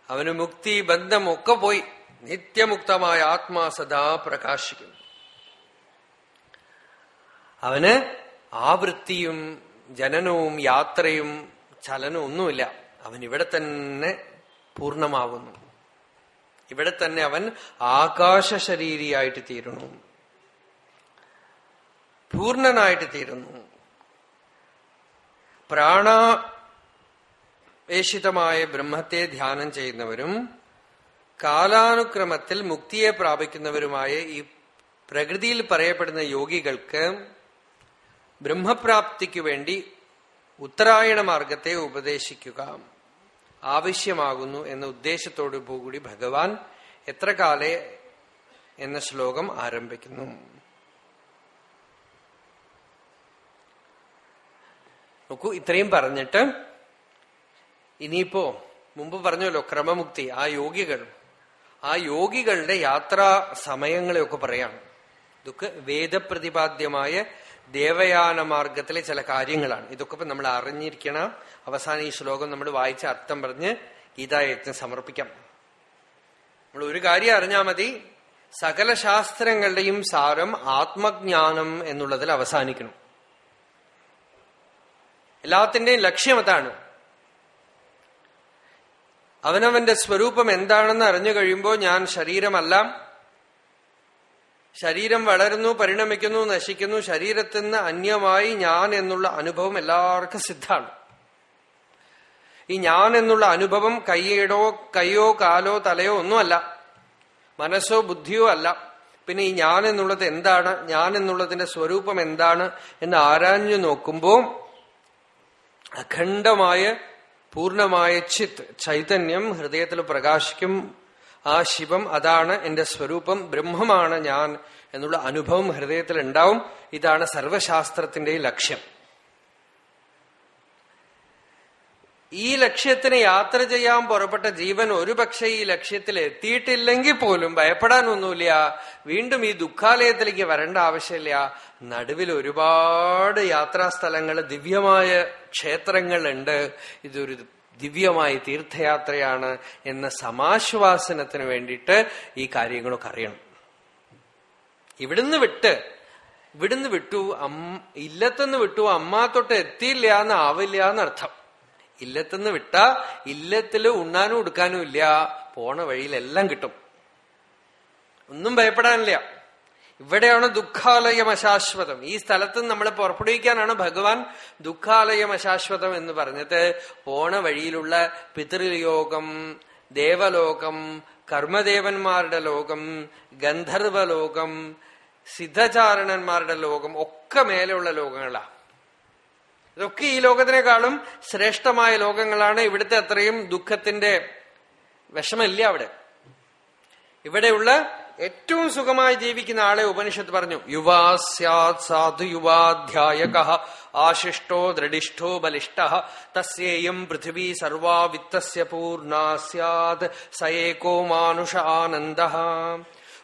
അവന് മുക്തി ബന്ധം ഒക്കെ പോയി. നിത്യമുക്തമായ ആത്മാ സദാ പ്രകാശിക്കുന്നു. അവന് ആവൃത്തിയും ജനനവും യാത്രയും ചലനവും ഒന്നുമില്ല. അവൻ ഇവിടെ തന്നെ പൂർണമാവുന്നു. ഇവിടെ തന്നെ അവൻ ആകാശ ശരീരിയായിട്ട് തീരുന്നു. പൂർണനായിട്ട് തീരുന്നു. പ്രാണാവേശിതമായ ബ്രഹ്മത്തെ ധ്യാനം ചെയ്യുന്നവരും കാലാനുക്രമത്തിൽ മുക്തിയെ പ്രാപിക്കുന്നവരുമായ ഈ പ്രകൃതിയിൽ പറയപ്പെടുന്ന യോഗികൾക്ക് ബ്രഹ്മപ്രാപ്തിക്കു വേണ്ടി ഉത്തരായണ മാർഗത്തെ ഉപദേശിക്കുക. ആവശ്യമാകുന്നു എന്ന ഉദ്ദേശത്തോടു കൂടി ഭഗവാൻ എത്ര കാലേ എന്ന ശ്ലോകം ആരംഭിക്കുന്നു. നോക്കൂ ഇത്രയും പറഞ്ഞിട്ട് ഇനിയിപ്പോ മുമ്പ് പറഞ്ഞല്ലോ ക്രമമുക്തി ആ യോഗികൾ. ആ യോഗികളുടെ യാത്രാ സമയങ്ങളെയൊക്കെ പറയാണ് ഇതൊക്കെ വേദപ്രതിപാദ്യമായ ദേവയാന മാർഗത്തിലെ ചില കാര്യങ്ങളാണ്. ഇതൊക്കെ ഇപ്പൊ നമ്മൾ അറിഞ്ഞിരിക്കണം അവസാന ഈ ശ്ലോകം നമ്മൾ വായിച്ച അർത്ഥം പറഞ്ഞ് ഗീതായത്തിന് സമർപ്പിക്കാം. നമ്മൾ ഒരു കാര്യം അറിഞ്ഞാൽ മതി. സകല ശാസ്ത്രങ്ങളുടെയും സാരം ആത്മജ്ഞാനം എന്നുള്ളതിൽ അവസാനിക്കണം. എല്ലാത്തിന്റെയും ലക്ഷ്യം അതാണ്. അവനവന്റെ സ്വരൂപം എന്താണെന്ന് അറിഞ്ഞു കഴിയുമ്പോൾ ഞാൻ ശരീരമല്ല. ശരീരം വളരുന്നു പരിണമിക്കുന്നു നശിക്കുന്നു. ശരീരത്തിൽ നിന്ന് അന്യമായി ഞാൻ എന്നുള്ള അനുഭവം എല്ലാവർക്കും സിദ്ധാണ്. ഈ ഞാൻ എന്നുള്ള അനുഭവം കൈയേടോ കൈയോ കാലോ തലയോ ഒന്നുമല്ല. മനസ്സോ ബുദ്ധിയോ അല്ല. പിന്നെ ഈ ഞാൻ എന്നുള്ളത് എന്താണ്? ഞാൻ എന്നുള്ളതിന്റെ സ്വരൂപം എന്താണ്? എന്ന് ആരാഞ്ഞു നോക്കുമ്പോൾ അഖണ്ഡമായ പൂർണമായ ചിത്ത് ചൈതന്യം ഹൃദയത്തിൽ പ്രകാശിക്കും ആ ശിവം അതാണ് എന്റെ സ്വരൂപം ബ്രഹ്മമാണ് ഞാൻ എന്നുള്ള അനുഭവം ഹൃദയത്തിൽ ഉണ്ടാവും ഇതാണ് സർവശാസ്ത്രത്തിന്റെ ലക്ഷ്യം. ഈ ലക്ഷ്യത്തിന് യാത്ര ചെയ്യാൻ പുറപ്പെട്ട ജീവൻ ഒരുപക്ഷെ ഈ ലക്ഷ്യത്തിൽ എത്തിയിട്ടില്ലെങ്കിൽ പോലും ഭയപ്പെടാനൊന്നുമില്ല. വീണ്ടും ഈ ദുഃഖാലയത്തിലേക്ക് വരേണ്ട ആവശ്യമില്ല. നടുവിൽ ഒരുപാട് യാത്രാസ്ഥലങ്ങൾ ദിവ്യമായ ക്ഷേത്രങ്ങളുണ്ട്. ഇതൊരു ദിവ്യമായ തീർത്ഥയാത്രയാണ് എന്ന സമാശ്വാസനത്തിന് വേണ്ടിയിട്ട് ഈ കാര്യങ്ങളൊക്കെ അറിയണം. ഇവിടുന്ന് വിട്ട് ഇവിടുന്ന് വിട്ടു ഇല്ലത്തുനിന്ന് വിട്ടു അമ്മ തൊട്ട് എത്തിയില്ല എന്ന് ആവില്ല എന്നർത്ഥം. ഇല്ലത്തുനിന്ന് വിട്ട ഇല്ലത്തിൽ ഉണ്ണാനും ഉടുക്കാനും ഇല്ല പോണ വഴിയിലെല്ലാം കിട്ടും. ഒന്നും ഭയപ്പെടാനില്ല. ഇവിടെയാണ് ദുഃഖാലയം അശാശ്വതം. ഈ സ്ഥലത്ത് നമ്മൾ പുറപ്പെടുവിക്കാനാണ് ഭഗവാൻ ദുഃഖാലയം അശാശ്വതം എന്ന് പറഞ്ഞത്. പോണ വഴിയിലുള്ള പിതൃയോഗം ദേവലോകം കർമ്മദേവന്മാരുടെ ലോകം ഗന്ധർവലോകം സിദ്ധചാരണന്മാരുടെ ലോകം ഒക്കെ മേലെയുള്ള ലോകങ്ങളാണ് ഇതൊക്കെ ഈ ലോകത്തിനേക്കാളും ശ്രേഷ്ഠമായ ലോകങ്ങളാണ്. ഇവിടുത്തെ അത്രയും ദുഃഖത്തിന്റെ വിഷമില്ല അവിടെ. ഇവിടെയുള്ള ഏറ്റവും സുഖമായി ജീവിക്കുന്ന ആളെ ഉപനിഷത്ത് പറഞ്ഞു. യുവാ സ്യാത് സാധു യുവാധ്യായക. ആശിഷ്ടോ ദൃഢിഷ്ഠോ ബലിഷ്ഠ. തസ്യേയം പൃഥിവീ സർവാ വിത്തസ്യ പൂർണ സ്യാത്. സയേകോ മാനുഷ ആനന്ദ.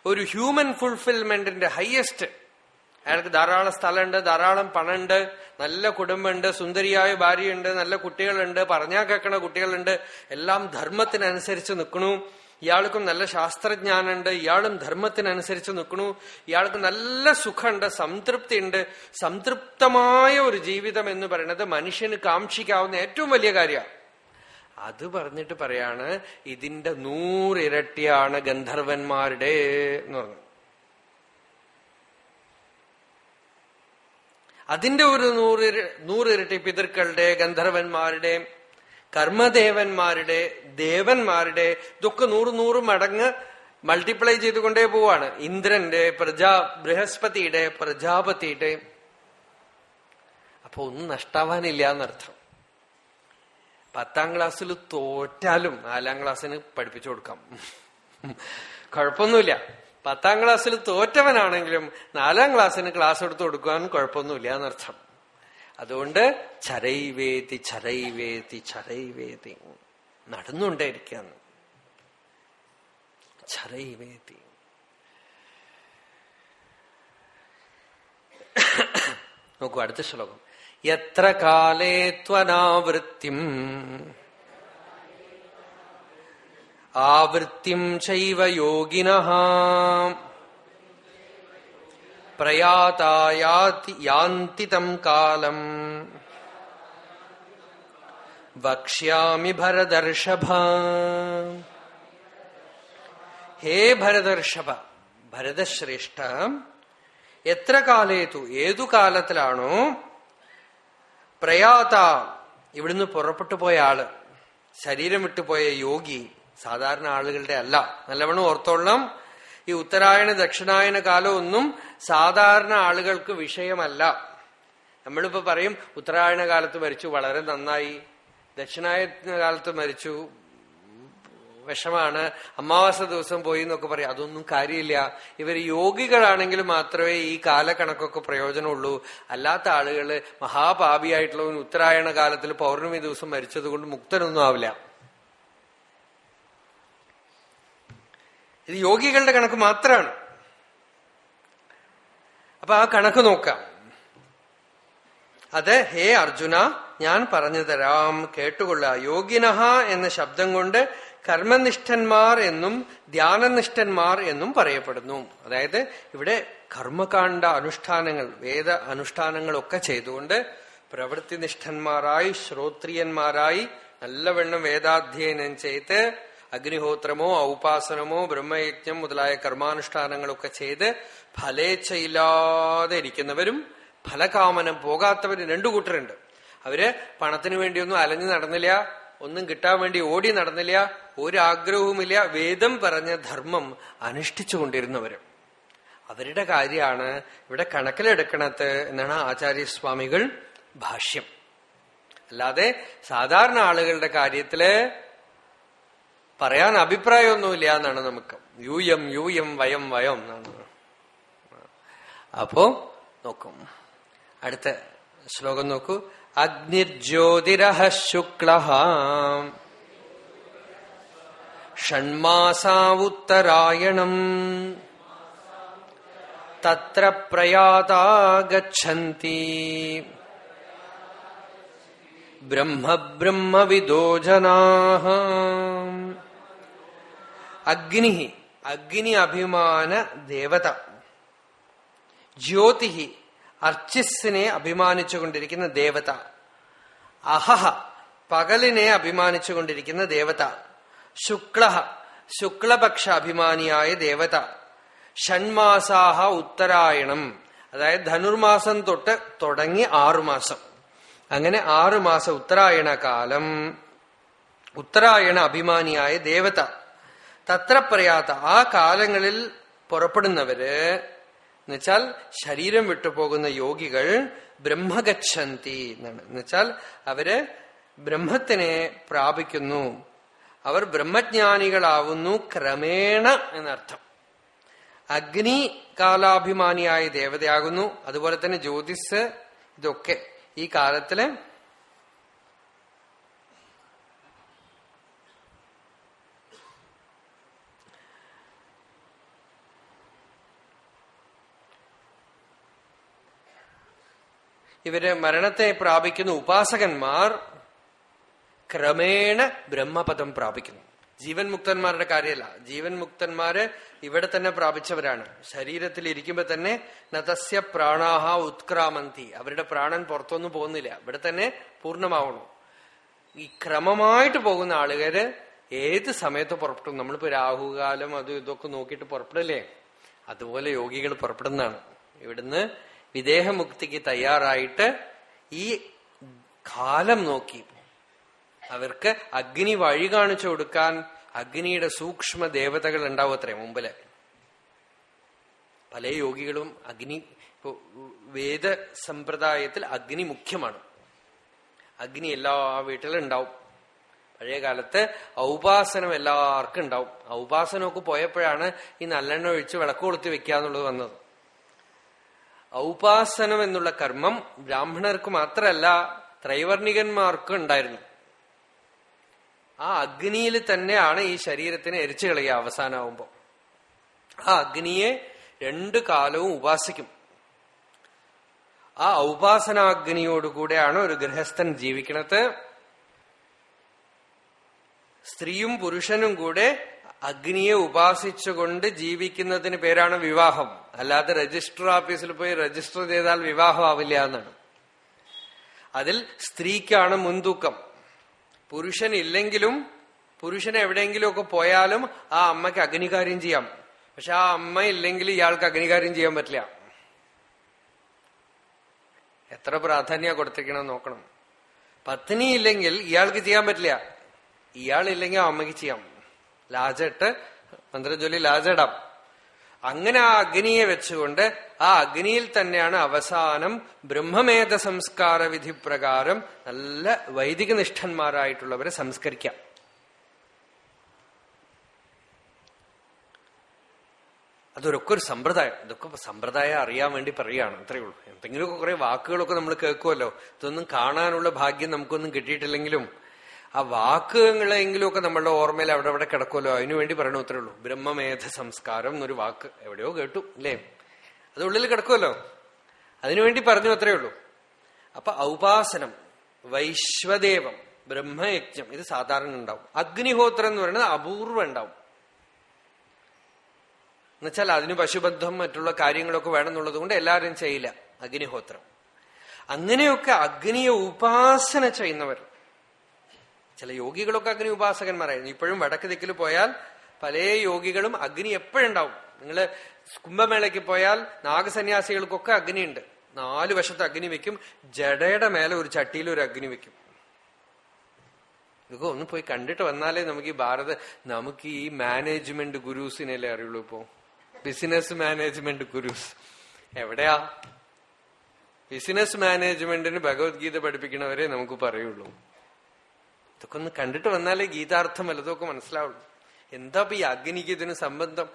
ഒരു ഹ്യൂമൻ ഫുൾഫിൽമെന്റിന്റെ ഹയസ്റ്റ് അയാൾക്ക് ധാരാളം സ്ഥലമുണ്ട് ധാരാളം പണമുണ്ട് നല്ല കുടുംബമുണ്ട് സുന്ദരിയായ ഭാര്യയുണ്ട് നല്ല കുട്ടികളുണ്ട് പറഞ്ഞാൽ കേൾക്കണ കുട്ടികളുണ്ട്. എല്ലാം ധർമ്മത്തിനനുസരിച്ച് നിൽക്കണു ഇയാൾക്കും നല്ല ശാസ്ത്രജ്ഞാനുണ്ട് ഇയാളും ധർമ്മത്തിനനുസരിച്ച് നിൽക്കണു. ഇയാൾക്ക് നല്ല സുഖമുണ്ട് സംതൃപ്തി ഉണ്ട് സംതൃപ്തമായ ഒരു ജീവിതം എന്ന് പറയുന്നത് മനുഷ്യന് കാക്ഷിക്കാവുന്ന ഏറ്റവും വലിയ കാര്യമാണ് അത് പറഞ്ഞിട്ട് പറയാണ് ഇതിന്റെ നൂറിരട്ടിയാണ് ഗന്ധർവന്മാരുടെ എന്ന് പറഞ്ഞു. അതിന്റെ ഒരു നൂറ് നൂറിരട്ടി പിതൃക്കളുടെ ഗന്ധർവന്മാരുടെ കർമ്മദേവന്മാരുടെ ദേവന്മാരുടെ ഇതൊക്കെ നൂറ് നൂറ് മടങ്ങ് മൾട്ടിപ്ലൈ ചെയ്തുകൊണ്ടേ പോവാണ്. ഇന്ദ്രന്റെ പ്രജാ ബൃഹസ്പതിയുടെ പ്രജാപതിയുടെ. അപ്പൊ ഒന്നും നഷ്ടാവാനില്ല എന്നർത്ഥം. പത്താം ക്ലാസ്സിൽ തോറ്റാലും നാലാം ക്ലാസ്സിന് പഠിപ്പിച്ചു കൊടുക്കാം. കുഴപ്പമൊന്നുമില്ല. പത്താം ക്ലാസ്സിൽ തോറ്റവനാണെങ്കിലും നാലാം ക്ലാസ്സിന് ക്ലാസ് എടുത്തു കൊടുക്കാൻ കുഴപ്പമൊന്നുമില്ല എന്നർത്ഥം. അതുകൊണ്ട് ചരൈവേതി ചരൈവേതി ചരൈവേത്തി നടന്നുകൊണ്ടേയിരിക്കാന്ന് ചരൈവേതി. നോക്കൂ അടുത്ത ശ്ലോകം. എത്ര കാലേ ത്വനാവൃത്തിം. ആവൃത്തിം ചൈവ യോഗിന പ്രയാതായാന്തി തം കാലം. വക്ഷ്യാമി ഭരദർഷഭ ഹേ ഭരദർഷഭ ഭരതശ്രേഷ്ഠ എത്ര കാലേതു ഏതു കാലത്തിലാണോ പ്രയാത ഇവിടുന്ന് പുറപ്പെട്ടു പോയ ആൾ ശരീരം വിട്ടുപോയ യോഗി സാധാരണ ആളുകളുടെ അല്ല നല്ലവണ്ണം ഓർത്തോളണം ഈ ഉത്തരായണ ദക്ഷിണായന കാലം ഒന്നും സാധാരണ ആളുകൾക്ക് വിഷയമല്ല. നമ്മളിപ്പോ പറയും ഉത്തരായണ കാലത്ത് മരിച്ചു വളരെ നന്നായി. ദക്ഷിണായന കാലത്ത് മരിച്ചു വിഷമാണ്. അമാവാസ ദിവസം പോയി എന്നൊക്കെ പറയും അതൊന്നും കാര്യമില്ല. ഇവർ യോഗികളാണെങ്കിൽ മാത്രമേ ഈ കാലക്കണക്കൊക്കെ പ്രയോജനമുള്ളൂ. അല്ലാത്ത ആളുകൾ മഹാപാപിയായിട്ടുള്ളവൻ ഉത്തരായണ കാലത്തിൽ പൗർണമി ദിവസം മരിച്ചത് കൊണ്ട് മുക്തനൊന്നും ആവില്ല. ഇത് യോഗികളുടെ കണക്ക് മാത്രമാണ് അപ്പൊ ആ കണക്ക് നോക്കാം. അത് ഹേ അർജുന ഞാൻ പറഞ്ഞു തരാം കേട്ടുകൊള്ള. യോഗിനഹ എന്ന ശബ്ദം കൊണ്ട് കർമ്മനിഷ്ഠന്മാർ എന്നും ധ്യാനനിഷ്ഠന്മാർ എന്നും പറയപ്പെടുന്നു. അതായത് ഇവിടെ കർമ്മകാണ്ഡ അനുഷ്ഠാനങ്ങൾ വേദ അനുഷ്ഠാനങ്ങളൊക്കെ ചെയ്തുകൊണ്ട് പ്രവൃത്തിനിഷ്ഠന്മാരായി ശ്രോത്രിയന്മാരായി നല്ലവണ്ണം വേദാധ്യയനം ചെയ്ത് അഗ്നിഹോത്രമോ ഔപാസനമോ ബ്രഹ്മയജ്ഞം മുതലായ കർമാനുഷ്ഠാനങ്ങളൊക്കെ ചെയ്ത് ഫലേച്ഛയില്ലാതെ ഇരിക്കുന്നവരും ഫലകാമനം പോകാത്തവരും രണ്ടു കൂട്ടരുണ്ട്. അവർ പണത്തിന് വേണ്ടിയൊന്നും അലഞ്ഞു നടന്നില്ല ഒന്നും കിട്ടാൻ വേണ്ടി ഓടി നടന്നില്ല ഒരാഗ്രഹവുമില്ല. വേദം പറഞ്ഞ ധർമ്മം അനുഷ്ഠിച്ചുകൊണ്ടിരുന്നവരും. അവരുടെ കാര്യമാണ് ഇവിടെ കണക്കിലെടുക്കണത് എന്നാണ് ആചാര്യസ്വാമികൾ ഭാഷ്യം. അല്ലാതെ സാധാരണ ആളുകളുടെ കാര്യത്തിൽ പറയാൻ അഭിപ്രായമൊന്നുമില്ല എന്നാണ് നമുക്ക്. യൂയം യൂയം വയം വയം എന്നാണ്. അപ്പോ നോക്കും. അടുത്ത ശ്ലോകം നോക്കൂ. അഗ്നിർജ്യോതിരഹ ശുക്ല ഷൺമാസാവുത്തരായണം. തത്ര പ്രയാതാ ഗച്ഛന്തി ബ്രഹ്മ അഗ്നി അഗ്നി അഭിമാന ദേവത. ജ്യോതിഹി അർച്ചിസിനെ അഭിമാനിച്ചുകൊണ്ടിരിക്കുന്ന ദേവത. അഹഹ പകലിനെ അഭിമാനിച്ചുകൊണ്ടിരിക്കുന്ന ദേവത. ശുക്ല ശുക്ലപക്ഷ അഭിമാനിയായ ദേവത. ഷൺമാസാഹ ഉത്തരായണം അതായത് ധനുർമാസം തൊട്ട് തുടങ്ങി ആറുമാസം. അങ്ങനെ ആറുമാസം ഉത്തരായണ കാലം ഉത്തരായണ അഭിമാനിയായ ദേവത. തത്ര പറയാത്ത ആ കാലങ്ങളിൽ പുറപ്പെടുന്നവര് എന്നുവെച്ചാൽ ശരീരം വിട്ടുപോകുന്ന യോഗികൾ ബ്രഹ്മഗച്ഛന്തി എന്നാണ്. എന്നുവെച്ചാൽ അവർ ബ്രഹ്മത്തിനെ പ്രാപിക്കുന്നു. അവർ ബ്രഹ്മജ്ഞാനികളാവുന്നു ക്രമേണ എന്നർത്ഥം. അഗ്നി കാലാഭിമാനിയായ ദേവതയാകുന്നു. അതുപോലെ തന്നെ ജ്യോതിസ് ഇതൊക്കെ ഈ കാലത്തിൽ ഇവർ മരണത്തെ പ്രാപിക്കുന്ന ഉപാസകന്മാർ ക്രമേണ ബ്രഹ്മപദം പ്രാപിക്കുന്നു. ജീവൻ മുക്തന്മാരുടെ കാര്യമല്ല. ജീവൻ മുക്തന്മാര് ഇവിടെ തന്നെ പ്രാപിച്ചവരാണ്. ശരീരത്തിൽ ഇരിക്കുമ്പോ തന്നെ നതസ്യ പ്രാണാഹ ഉത്ക്രാമന്തി. അവരുടെ പ്രാണൻ പുറത്തൊന്നും പോകുന്നില്ല. ഇവിടെ തന്നെ പൂർണമാവണം. ഈ ക്രമമായിട്ട് പോകുന്ന ആളുകാര് ഏത് സമയത്ത് പുറപ്പെടും നമ്മളിപ്പോ രാഹുകാലം അതും ഇതൊക്കെ നോക്കിയിട്ട് പുറപ്പെടില്ലേ? അതുപോലെ യോഗികൾ പുറപ്പെടുന്നതാണ്. ഇവിടുന്ന് വിദേഹമുക്തിക്ക് തയ്യാറായിട്ട് ഈ കാലം നോക്കി. അവർക്ക് അഗ്നി വഴി കാണിച്ചു കൊടുക്കാൻ അഗ്നിയുടെ സൂക്ഷ്മ ദേവതകൾ ഉണ്ടാവും അത്രേ മുമ്പിൽ. പല യോഗികളും അഗ്നി വേദ സമ്പ്രദായത്തിൽ അഗ്നി മുഖ്യമാണ്. അഗ്നി എല്ലാ വീട്ടിലും ഉണ്ടാവും. പഴയ കാലത്ത് ഔപാസനം എല്ലാവർക്കും ഉണ്ടാവും. ഔപാസനമൊക്കെ പോയപ്പോഴാണ് ഈ നല്ലെണ്ണ ഒഴിച്ച് വിളക്ക് കൊളുത്തി വെക്കാന്നുള്ളത് വന്നത്. ഔപാസനം എന്നുള്ള കർമ്മം ബ്രാഹ്മണർക്ക് മാത്രമല്ല ത്രൈവർണികന്മാർക്കും ഉണ്ടായിരുന്നു. ആ അഗ്നിയിൽ തന്നെയാണ് ഈ ശരീരത്തിനെ എരിച്ചു കളയുക അവസാനമാവുമ്പോ. ആ അഗ്നിയെ രണ്ടു കാലവും ഉപാസിക്കും. ആ ഔപാസനാഗ്നിയോടുകൂടെയാണ് ഒരു ഗൃഹസ്ഥൻ ജീവിക്കണത്. സ്ത്രീയും പുരുഷനും കൂടെ അഗ്നിയെ ഉപാസിച്ചുകൊണ്ട് ജീവിക്കുന്നതിന് പേരാണ് വിവാഹം. അല്ലാതെ രജിസ്റ്റർ ഓഫീസിൽ പോയി രജിസ്റ്റർ ചെയ്താൽ വിവാഹം ആവില്ല എന്നാണ്. അതിൽ സ്ത്രീക്കാണ് മുൻതൂക്കം. പുരുഷൻ ഇല്ലെങ്കിലും പുരുഷൻ എവിടെയെങ്കിലുമൊക്കെ പോയാലും ആ അമ്മയ്ക്ക് അഗ്നികാര്യം ചെയ്യാം. പക്ഷെ ആ അമ്മ ഇല്ലെങ്കിൽ ഇയാൾക്ക് അഗ്നികാര്യം ചെയ്യാൻ പറ്റില്ല. എത്ര പ്രാധാന്യ കൊടുത്തേക്കണം നോക്കണം. പത്നി ഇല്ലെങ്കിൽ ഇയാൾക്ക് ചെയ്യാൻ പറ്റില്ല. ഇയാളില്ലെങ്കിൽ ആ അമ്മയ്ക്ക് ചെയ്യാം. ലാജട്ട് മന്ത്രജ്വലി ലാജടാം. അങ്ങനെ ആ അഗ്നിയെ വെച്ചുകൊണ്ട് ആ അഗ്നിയിൽ തന്നെയാണ് അവസാനം ബ്രഹ്മമേധ സംസ്കാര വിധി പ്രകാരം നല്ല വൈദിക നിഷ്ഠന്മാരായിട്ടുള്ളവരെ സംസ്കരിക്കാം. അതൊരൊക്കെ ഒരു സമ്പ്രദായം ഇതൊക്കെ സമ്പ്രദായം അറിയാൻ വേണ്ടി പറയുകയാണ് അത്രയേ ഉള്ളൂ. എന്തെങ്കിലുമൊക്കെ കുറെ വാക്കുകളൊക്കെ നമ്മൾ കേൾക്കുമല്ലോ. ഇതൊന്നും കാണാനുള്ള ഭാഗ്യം നമുക്കൊന്നും കിട്ടിയിട്ടില്ലെങ്കിലും ആ വാക്കുകളെങ്കിലുമൊക്കെ നമ്മളുടെ ഓർമ്മയിൽ അവിടെ അവിടെ കിടക്കുമല്ലോ. അതിനു വേണ്ടി പറയണു അത്രേ ഉള്ളൂ. ബ്രഹ്മമേധ സംസ്കാരം എന്നൊരു വാക്ക് എവിടെയോ കേട്ടു അല്ലേ? അത് ഉള്ളിൽ കിടക്കുമല്ലോ. അതിനുവേണ്ടി പറഞ്ഞു അത്രേ ഉള്ളൂ. അപ്പൊ ഔപാസനം വൈശ്വദേവം ബ്രഹ്മയജ്ഞം ഇത് സാധാരണ ഉണ്ടാവും. അഗ്നിഹോത്രം എന്ന് പറയുന്നത് അപൂർവം ഉണ്ടാവും. എന്നുവെച്ചാൽ അതിന് പശുബന്ധം മറ്റുള്ള കാര്യങ്ങളൊക്കെ വേണമെന്നുള്ളത് കൊണ്ട് എല്ലാവരും ചെയ്യില്ല. അഗ്നിഹോത്രം. അങ്ങനെയൊക്കെ അഗ്നിയെ ഉപാസന ചെയ്യുന്നവർ. ചില യോഗികളൊക്കെ അഗ്നി ഉപാസകന്മാരായിരുന്നു. ഇപ്പോഴും വടക്ക് ദിക്കിൽ പോയാൽ പല യോഗികളും അഗ്നി എപ്പോഴുണ്ടാവും. നിങ്ങൾ കുംഭമേളയ്ക്ക് പോയാൽ നാഗസന്യാസികൾക്കൊക്കെ അഗ്നിയുണ്ട്. നാലു വശത്ത് അഗ്നി വെക്കും. ജടയുടെ മേലെ ഒരു ചട്ടിയിൽ ഒരു അഗ്നി വെക്കും. ഇതൊക്കെ ഒന്ന് പോയി കണ്ടിട്ട് വന്നാലേ നമുക്ക് ഈ ഭാരത നമുക്ക് ഈ മാനേജ്മെന്റ് ഗുരുസിനല്ലേ അറിയുള്ളൂ ഇപ്പോ? Business management gurus. എവിടെയാ? ബിസിനസ് മാനേജ്മെന്റിന് ഭഗവത്ഗീത പഠിപ്പിക്കണവരെ നമുക്ക് പറയുള്ളൂ. ഇതൊക്കെ ഒന്ന് കണ്ടിട്ട് വന്നാലേ ഗീതാർത്ഥം വല്ലതൊക്കെ മനസ്സിലാവുള്ളൂ. എന്താ ഇപ്പൊ ഈ അഗ്നിക്ക് ഇതിന് സംബന്ധം?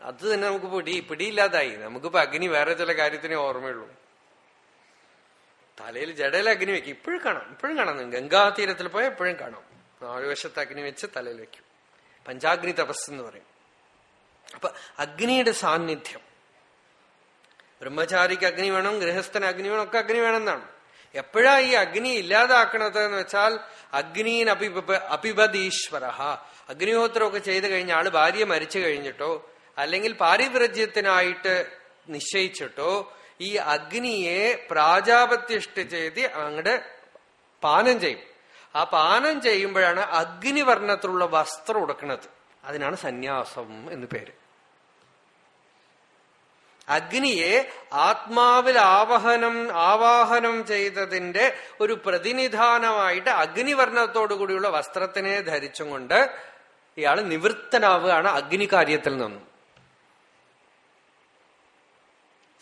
അത് തന്നെ നമുക്ക് പിടി പിടിയില്ലാതായി. നമുക്കിപ്പോ അഗ്നി വേറെ ചില കാര്യത്തിനെ ഓർമ്മയുള്ളൂ. തലയിൽ ജടയിൽ അഗ്നി വെക്കും. ഇപ്പോഴും കാണാം ഇപ്പോഴും കാണാം. ഗംഗാ തീരത്തിൽ പോയാൽ എപ്പോഴും കാണാം. നാല് വശത്ത് അഗ്നി വെച്ച് തലയിൽ വെക്കും. പഞ്ചാഗ്നി തപസ് എന്ന് പറയും. അപ്പൊ അഗ്നിയുടെ സാന്നിധ്യം. ബ്രഹ്മചാരിക്ക് അഗ്നി വേണം ഗൃഹസ്ഥന് അഗ്നി വേണം ഒക്കെ അഗ്നി വേണം വേണമെന്നാണ് എപ്പോഴാ ഈ അഗ്നി ഇല്ലാതാക്കണത് എന്ന് വെച്ചാൽ അഗ്നീൻ അപിപ അപിപതീശ്വര അഗ്നിഹോത്രമൊക്കെ ചെയ്തു കഴിഞ്ഞ ആൾ ഭാര്യ മരിച്ചു കഴിഞ്ഞിട്ടോ അല്ലെങ്കിൽ പാരിവ്രജ്യത്തിനായിട്ട് നിശ്ചയിച്ചിട്ടോ ഈ അഗ്നിയെ പ്രാജാപത്യഷ്ഠ ചെയ്ത് അങ്ങടെ പാനം ചെയ്യും. ആ പാനം ചെയ്യുമ്പോഴാണ് അഗ്നിവർണത്തിലുള്ള വസ്ത്രം ഉടക്കുന്നത് അതിനാണ് സന്യാസം എന്ന് പേര്. അഗ്നിയെ ആത്മാവിൽ ആവഹനം ആവാഹനം ചെയ്തതിന്റെ ഒരു പ്രതിനിധാനമായിട്ട് അഗ്നിവർണത്തോടു കൂടിയുള്ള വസ്ത്രത്തിനെ ധരിച്ചും കൊണ്ട് ഇയാൾ നിവൃത്തനാവുകയാണ് അഗ്നി കാര്യത്തിൽ നിന്നും.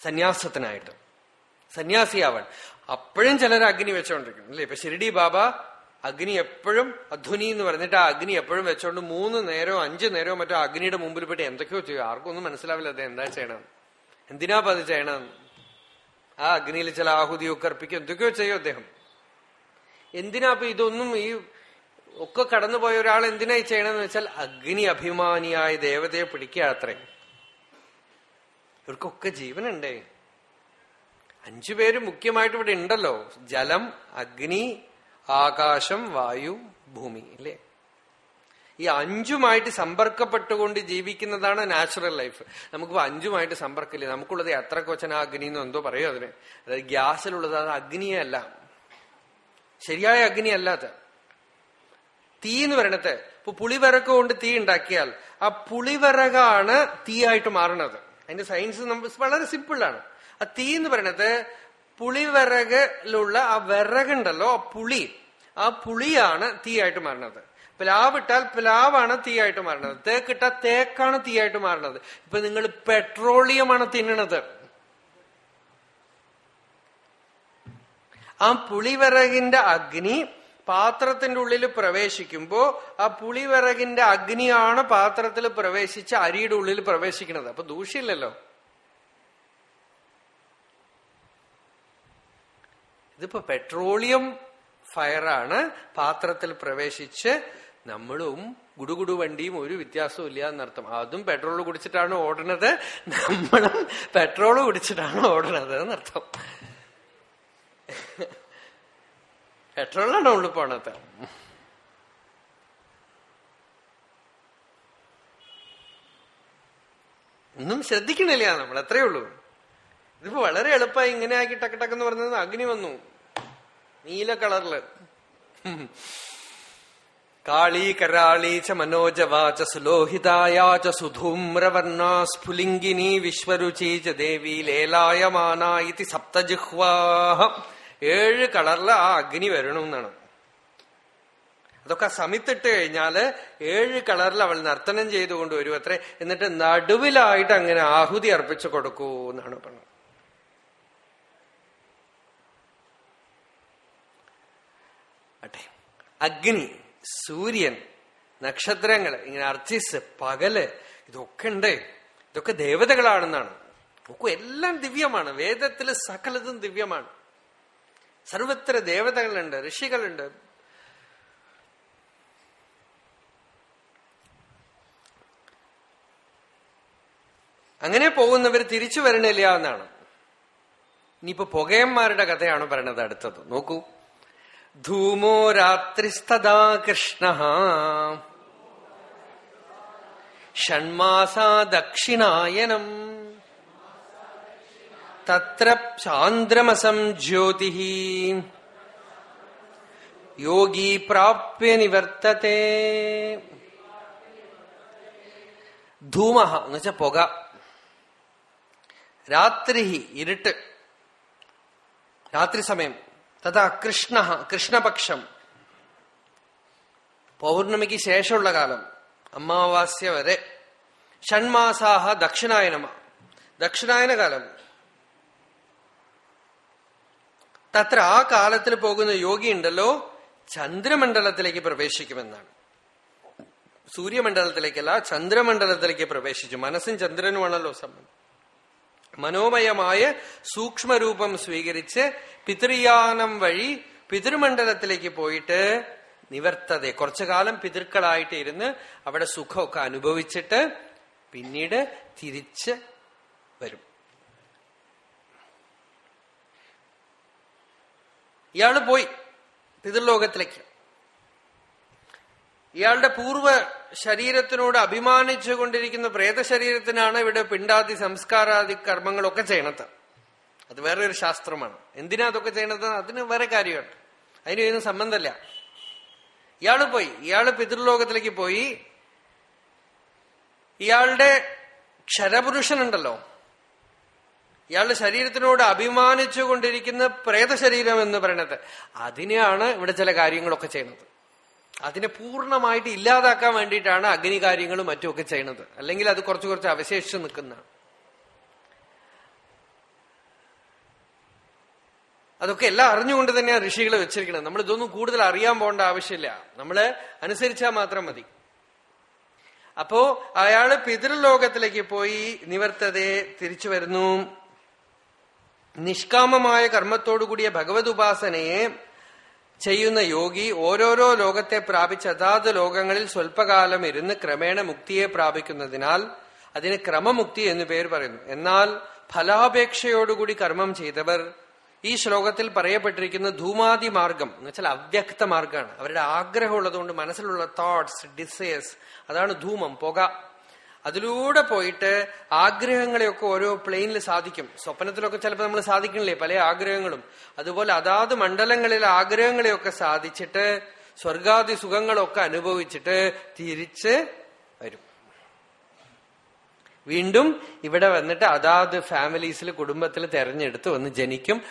സന്യാസത്തിനായിട്ട്. സന്യാസിയാവാൻ. അപ്പോഴും ചിലർ അഗ്നി വെച്ചോണ്ടിരിക്കും അല്ലേ? ഇപ്പൊ ഷിരിഡി ബാബ അഗ്നി എപ്പോഴും അധ്വനി എന്ന് പറഞ്ഞിട്ട് ആ അഗ്നി എപ്പോഴും വെച്ചോണ്ട് മൂന്ന് നേരോ അഞ്ചു നേരോ മറ്റോ അഗ്നിയുടെ മുമ്പിൽ പോയിട്ട് എന്തൊക്കെയോ ചെയ്യും. ആർക്കും ഒന്നും മനസ്സിലാവില്ല അത് എന്താ ചെയ്യണം എന്തിനാ അത് ചെയ്യണം ആ അഗ്നിയിൽ ചില ആഹുതിയൊക്കെ അർപ്പിക്കും. എന്തൊക്കെയോ ചെയ്യും അദ്ദേഹം. എന്തിനാ അപ്പൊ ഇതൊന്നും ഈ ഒക്കെ കടന്നുപോയ ഒരാൾ എന്തിനായി ചെയ്യണമെന്ന് വെച്ചാൽ അഗ്നി അഭിമാനിയായ ദേവതയെ പിടിക്കുക അത്രേ. ഇവർക്കൊക്കെ ജീവനുണ്ടേ. അഞ്ചു പേര് മുഖ്യമായിട്ട് ഇവിടെ ഉണ്ടല്ലോ. ജലം അഗ്നി ആകാശം വായു ഭൂമി അല്ലേ ഈ അഞ്ചുമായിട്ട് സമ്പർക്കപ്പെട്ടുകൊണ്ട് ജീവിക്കുന്നതാണ് നാച്ചുറൽ ലൈഫ്. നമുക്കിപ്പോ അഞ്ചുമായിട്ട് സമ്പർക്കമില്ല. നമുക്കുള്ളത് എത്ര കൊച്ചന അഗ്നി എന്നോ എന്തോ പറയോ അതിന്. അതായത് ഗ്യാസിലുള്ളത് അത് അഗ്നിയല്ല. ശരിയായ അഗ്നി അല്ലാത്ത തീ എന്ന് പറയണത്. ഇപ്പൊ പുളിവിറക്ക് കൊണ്ട് തീ ഉണ്ടാക്കിയാൽ ആ പുളിവിറകാണ് തീയായിട്ട് മാറണത്. അതിന്റെ സയൻസ് നമ്മൾ വളരെ സിമ്പിളാണ്. ആ തീ എന്ന് പറയണത് പുളിവിറകിലുള്ള ആ വിറകുണ്ടല്ലോ ആ പുളി. ആ പുളിയാണ് തീയായിട്ട് മാറണത്. പ്ലാവ് ഇട്ടാൽ പ്ലാവാണ് തീയായിട്ട് മാറണത്. തേക്കിട്ടാൽ തേക്കാണ് തീയായിട്ട് മാറണത്. ഇപ്പൊ നിങ്ങൾ പെട്രോളിയമാണ് തിന്നണത്. ആ പുളിവിറകിന്റെ അഗ്നി പാത്രത്തിന്റെ ഉള്ളിൽ പ്രവേശിക്കുമ്പോൾ ആ പുളിവിറകിന്റെ അഗ്നിയാണ് പാത്രത്തിൽ പ്രവേശിച്ച് അരിയുടെ ഉള്ളിൽ പ്രവേശിക്കുന്നത്. അപ്പൊ ദൂഷ്യമില്ലല്ലോ. ഇതിപ്പോ പെട്രോളിയം ഫയറാണ് പാത്രത്തിൽ പ്രവേശിച്ച് നമ്മളും ഗുടുഗുടു വണ്ടിയും ഒരു വ്യത്യാസവും ഇല്ല എന്നർത്ഥം. അതും പെട്രോൾ കുടിച്ചിട്ടാണ് ഓടണത് നമ്മളും പെട്രോൾ കുടിച്ചിട്ടാണ് ഓടണത് എന്നർത്ഥം. പെട്രോളാണ് ഉള്ളിൽ പോണത്. ഒന്നും ശ്രദ്ധിക്കണില്ല നമ്മൾ അത്രയേ ഉള്ളൂ. ഇതിപ്പോ വളരെ എളുപ്പമായി ഇങ്ങനെ ആക്കി ടക്ക് എന്ന് പറഞ്ഞത് അഗ്നി വന്നു. നീല കളറിൽ. കാളീ കരാളീ ച മനോജവാച സുലോഹിതായാച സുധൂമ്രവർണ സ്ഫുലിംഗിനി വിശ്വരുചി ച ദേവി ലേലായമാന ഇതി സപ്തജിഹ്വാഹ. ഏഴ് കളറിൽ ആ അഗ്നി വരണം എന്നാണ്. അതൊക്കെ സമിത്തിട്ട് കഴിഞ്ഞാൽ ഏഴ് കളറിൽ അവൾ നർത്തനം ചെയ്തുകൊണ്ട് വരും അത്രേ എന്നിട്ട് നടുവിലായിട്ട് അങ്ങനെ ആഹുതി അർപ്പിച്ചു കൊടുക്കൂ എന്നാണ് പറഞ്ഞത്. അഗ്നി. സൂര്യൻ നക്ഷത്രങ്ങൾ ഇങ്ങനെ അർച്ചിസ് പകൽ ഇതൊക്കെ ഉണ്ട്. ഇതൊക്കെ ദേവതകളാണെന്നാണ്. നോക്കൂ എല്ലാം ദിവ്യമാണ്. വേദത്തിൽ സകലതും ദിവ്യമാണ്. സർവത്ര ദേവതകളുണ്ട് ഋഷികളുണ്ട്. അങ്ങനെ പോകുന്നവർ തിരിച്ചു വരണില്ല എന്നാണ്. ഇനിയിപ്പോ പുകയന്മാരുടെ കഥയാണ് പറയണത് അടുത്തത്. നോക്കൂ. ധൂമോ രാത്രിസ്തദാ കൃഷ്ണ. ഷൺമാസാ ദക്ഷിണായനം. തത്ര ചാന്ദ്രമസം ജ്യോതി. യോഗി പ്രാപ്യ നിവർത്തത്തെ ധൂമ എന്ന് വെച്ചാൽ പുക. രാത്രി ഇരുട്ട്. രാത്രി സമയം തഥാ കൃഷ്ണ കൃഷ്ണപക്ഷം. പൗർണമിക്ക് ശേഷമുള്ള കാലം. അമാവാസ്യ വരെ. ഷൺമാസാഹ ദക്ഷിണായനമ ദക്ഷിണായന കാലം. തത്ര ആ കാലത്തിൽ പോകുന്ന യോഗി ഉണ്ടല്ലോ ചന്ദ്രമണ്ഡലത്തിലേക്ക് പ്രവേശിക്കുമെന്നാണ്. സൂര്യമണ്ഡലത്തിലേക്കല്ല ചന്ദ്രമണ്ഡലത്തിലേക്ക് പ്രവേശിച്ചു. മനസ്സും ചന്ദ്രനുമാണല്ലോ സംബന്ധം. മനോമയമായ സൂക്ഷ്മരൂപം സ്വീകരിച്ച് പിതൃയാനം വഴി പിതൃമണ്ഡലത്തിലേക്ക് പോയിട്ട് നിവർത്തത കുറച്ചു കാലം പിതൃക്കളായിട്ട് ഇരുന്ന് അവിടെ സുഖമൊക്കെ അനുഭവിച്ചിട്ട് പിന്നീട് തിരിച്ച് വരും. ഇയാൾ പോയി പിതൃലോകത്തിലേക്ക്. ഇയാളുടെ പൂർവ ശരീരത്തിനോട് അഭിമാനിച്ചു കൊണ്ടിരിക്കുന്ന പ്രേതശരീരത്തിനാണ് ഇവിടെ പിണ്ടാതി സംസ്കാരാദി കർമ്മങ്ങളൊക്കെ ചെയ്യണത്. അത് വേറെ ഒരു ശാസ്ത്രമാണ്. എന്തിനാ അതൊക്കെ ചെയ്യണത്? അതിന് വേറെ കാര്യമുണ്ട്. അതിന് ഇതിന് സംബന്ധമില്ല. ഇയാൾ പോയി. ഇയാൾ പിതൃലോകത്തിലേക്ക് പോയി. ഇയാളുടെ ക്ഷരപുരുഷനുണ്ടല്ലോ. ഇയാളുടെ ശരീരത്തിനോട് അഭിമാനിച്ചു കൊണ്ടിരിക്കുന്ന പ്രേതശരീരം എന്ന് പറയണത് അതിനെയാണ് ഇവിടെ ചില കാര്യങ്ങളൊക്കെ ചെയ്യുന്നത്. അതിനെ പൂർണമായിട്ട് ഇല്ലാതാക്കാൻ വേണ്ടിയിട്ടാണ് അഗ്നി കാര്യങ്ങളും മറ്റുമൊക്കെ ചെയ്യുന്നത് അല്ലെങ്കിൽ അത് കുറച്ച് കുറച്ച് അവശേഷിച്ച് നിൽക്കുന്നതാണ് അതൊക്കെ എല്ലാം അറിഞ്ഞുകൊണ്ട് തന്നെയാണ് ഋഷികളെ വെച്ചിരിക്കുന്നത് നമ്മൾ ഇതൊന്നും കൂടുതൽ അറിയാൻ പോകേണ്ട ആവശ്യമില്ല. നമ്മൾ അനുസരിച്ചാൽ മാത്രം മതി. അപ്പോ അയാൾ പിതൃലോകത്തിലേക്ക് പോയി നിവർത്തതയെ തിരിച്ചു വരുന്നു. നിഷ്കാമമായ കർമ്മത്തോടുകൂടിയ ഭഗവത് ഉപാസനയെ ചെയ്യുന്ന യോഗി ഓരോരോ ലോകത്തെ പ്രാപിച്ച് അതാത് ലോകങ്ങളിൽ സ്വൽപ്പകാലം ഇരുന്ന് ക്രമേണ മുക്തിയെ പ്രാപിക്കുന്നതിനാൽ അതിന് ക്രമമുക്തി എന്നു പേര് പറയുന്നു. എന്നാൽ ഫലാപേക്ഷയോടുകൂടി കർമ്മം ചെയ്തവർ ഈ ശ്ലോകത്തിൽ പറയപ്പെട്ടിരിക്കുന്ന ധൂമാതി മാർഗം എന്ന് വെച്ചാൽ അവ്യക്ത മാർഗമാണ്. അവരുടെ ആഗ്രഹമുള്ളതുകൊണ്ട് മനസ്സിലുള്ള തോട്ട്സ് ഡിസയേഴ്സ് അതാണ് ധൂമം പുക. അതിലൂടെ പോയിട്ട് ആഗ്രഹങ്ങളെയൊക്കെ ഓരോ പ്ലെയിനിൽ സാധിക്കും. സ്വപ്നത്തിലൊക്കെ ചിലപ്പോൾ നമ്മൾ സാധിക്കണില്ലേ? പല ആഗ്രഹങ്ങളും. അതുപോലെ അതാത് മണ്ഡലങ്ങളിൽ ആഗ്രഹങ്ങളെയൊക്കെ സാധിച്ചിട്ട് സ്വർഗാദി സുഖങ്ങളൊക്കെ അനുഭവിച്ചിട്ട് തിരിച്ച് വരും. വീണ്ടും ഇവിടെ വന്നിട്ട് അതാത് ഫാമിലീസിൽ കുടുംബത്തിൽ തെരഞ്ഞെടുത്ത് വന്ന് ജനിക്കും.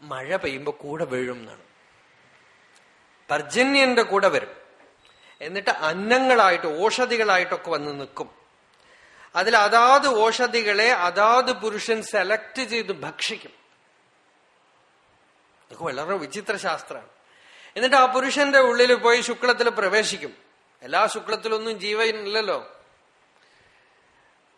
മഴ പെയ്യുമ്പോൾ കൂടെ വീഴും എന്നാണ്. പർജന്യന്റെ കൂടെ വരും. എന്നിട്ട് അന്നങ്ങളായിട്ട് ഓഷധികളായിട്ടൊക്കെ വന്ന് നിൽക്കും. അതിൽ അതാത് ഓഷധികളെ അതാത് പുരുഷൻ സെലക്ട് ചെയ്ത് ഭക്ഷിക്കും. ഇതൊക്കെ വളരെ വിചിത്ര ശാസ്ത്രമാണ്. എന്നിട്ട് ആ പുരുഷന്റെ ഉള്ളിൽ പോയി ശുക്ലത്തിൽ പ്രവേശിക്കും. എല്ലാ ശുക്ലത്തിലൊന്നും ജീവൻ ഇല്ലല്ലോ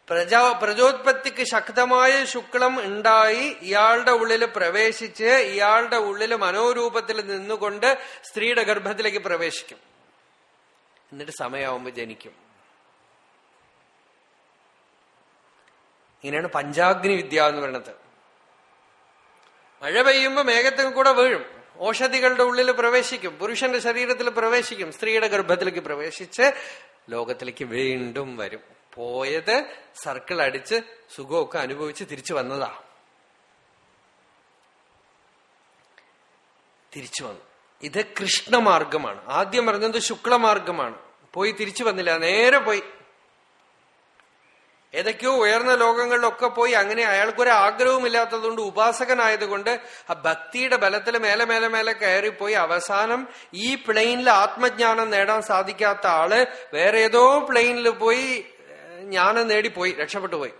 പ്രജാ പ്രജോത്പത്തിക്ക് ശക്തമായ ശുക്ലം ഉണ്ടായി ഇയാളുടെ ഉള്ളിൽ പ്രവേശിച്ച് ഇയാളുടെ ഉള്ളിൽ മനോരൂപത്തിൽ നിന്നുകൊണ്ട് സ്ത്രീയുടെ ഗർഭത്തിലേക്ക് പ്രവേശിക്കും. എന്നിട്ട് സമയമാവുമ്പോൾ ജനിക്കും. ഇങ്ങനെയാണ് പഞ്ചാഗ്നി വിദ്യ എന്ന് പറയുന്നത്. മഴ പെയ്യുമ്പോൾ മേഘത്തിന് കൂടെ വീഴും. ഓഷധികളുടെ ഉള്ളിൽ പ്രവേശിക്കും. പുരുഷന്റെ ശരീരത്തിൽ പ്രവേശിക്കും. സ്ത്രീയുടെ ഗർഭത്തിലേക്ക് പ്രവേശിച്ച് ലോകത്തിലേക്ക് വീണ്ടും വരും. പോയത് സർക്കിൾ അടിച്ച് സുഖമൊക്കെ അനുഭവിച്ച് തിരിച്ചു വന്നതാ. തിരിച്ചു വന്നു. ഇത് കൃഷ്ണമാർഗമാണ്. ആദ്യം പറഞ്ഞത് ശുക്ലമാർഗമാണ്. പോയി തിരിച്ചു വന്നില്ല. നേരെ പോയി. ഏതൊക്കെയോ ഉയർന്ന ലോകങ്ങളിലൊക്കെ പോയി അങ്ങനെ അയാൾക്കൊരു ആഗ്രഹവും ഇല്ലാത്തതുകൊണ്ട് ഉപാസകനായതുകൊണ്ട് ആ ഭക്തിയുടെ ബലത്തിൽ മേലെ മേലെ മേലെ കയറിപ്പോയി അവസാനം ഈ പ്ലെയിനിൽ ആത്മജ്ഞാനം നേടാൻ സാധിക്കാത്ത ആൾ വേറെ ഏതോ പ്ലെയിനിൽ പോയി ജ്ഞാനം നേടിപ്പോയി രക്ഷപ്പെട്ടു പോയി.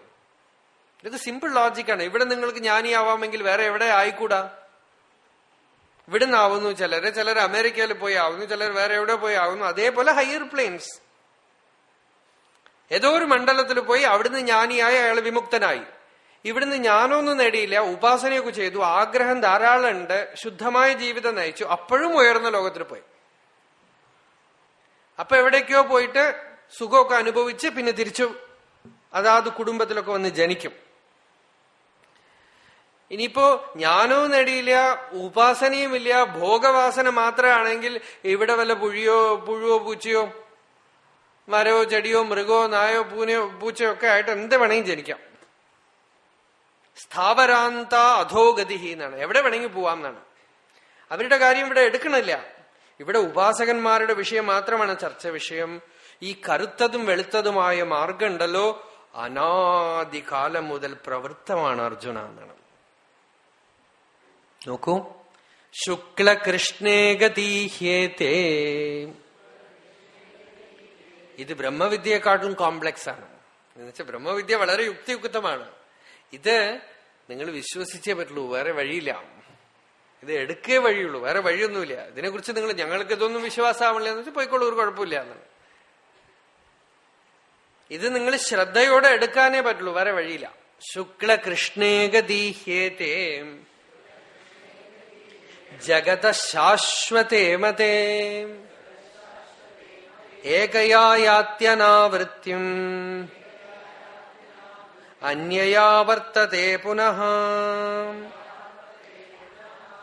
ഇത് സിമ്പിൾ ലോജിക്കാണ്. ഇവിടെ നിങ്ങൾക്ക് ജ്ഞാനിയാവാമെങ്കിൽ വേറെ എവിടെ ആയിക്കൂടാ? ഇവിടുന്ന് ആവുന്നു ചിലര് ചിലർ അമേരിക്കയിൽ പോയി ആവുന്നു ചിലർ വേറെ എവിടെ പോയി ആവുന്നു. അതേപോലെ ഹയർ പ്ലെയിൻസ് ഏതോ ഒരു മണ്ഡലത്തിൽ പോയി അവിടുന്ന് ജ്ഞാനിയായി അയാൾ വിമുക്തനായി. ഇവിടുന്ന് ജ്ഞാനമൊന്നും നേടിയില്ല ഉപാസനയൊക്കെ ചെയ്തു ആഗ്രഹം ധാരാളം ഉണ്ട് ശുദ്ധമായ ജീവിതം നയിച്ചു അപ്പോഴും ഉയർന്ന ലോകത്തിൽ പോയി. അപ്പൊ എവിടേക്കോ പോയിട്ട് സുഖമൊക്കെ അനുഭവിച്ച് പിന്നെ തിരിച്ചു അതാത് കുടുംബത്തിലൊക്കെ വന്ന് ജനിക്കും. ഇനിയിപ്പോ ജ്ഞാനവും നേടിയില്ല ഉപാസനയുമില്ല ഭോഗവാസന മാത്രമാണെങ്കിൽ ഇവിടെ വല്ല പുഴിയോ പുഴുവോ പൂച്ചയോ മരവോ ചെടിയോ മൃഗോ നായോ പൂനയോ പൂച്ചയോ ഒക്കെ ആയിട്ട് എന്ത് വേണമെങ്കിൽ ജനിക്കാം. സ്ഥാവരാന്ത അധോഗതി എന്നാണ്. എവിടെ വേണമെങ്കിൽ പോവാം എന്നാണ്. അവരുടെ കാര്യം ഇവിടെ എടുക്കണില്ല. ഇവിടെ ഉപാസകന്മാരുടെ വിഷയം മാത്രമാണ് ചർച്ച വിഷയം. ഈ കറുത്തതും വെളുത്തതുമായ മാർഗം ഉണ്ടല്ലോ. അനാദികാലം മുതൽ പ്രവൃത്തമാണ് അർജുന എന്നാണ്. നോക്കൂ. ശുക്ലകൃഷ്ണേ ഗതീഹ്യേതേ. ഇത് ബ്രഹ്മവിദ്യയെക്കാട്ടും കോംപ്ലക്സ് ആണ്. എന്നുവെച്ചാൽ ബ്രഹ്മവിദ്യ വളരെ യുക്തിയുക്തമാണ്. ഇത് നിങ്ങൾ വിശ്വസിച്ചേ പറ്റുള്ളൂ വേറെ വഴിയില്ല. ഇത് എടുക്കേ വഴിയുള്ളൂ വേറെ വഴിയൊന്നുമില്ല. ഇതിനെക്കുറിച്ച് നിങ്ങൾ ഞങ്ങൾക്ക് ഇതൊന്നും വിശ്വാസമാവില്ല എന്ന് വെച്ചാൽ പോയിക്കോളൂ ഒരു കുഴപ്പമില്ല എന്നാണ് ഇത് നിങ്ങൾ ശ്രദ്ധയോടെ എടുക്കാനേ പറ്റുള്ളൂ വേറെ വഴിയില്ല. ശുക്ല കൃഷ്ണേകദീഹ്യേതേ ജഗത ശാശ്വതേ മതേ. ഏകയായാത്യനാവൃത്യം. അന്യയാവർത്തതേ പുനഃ.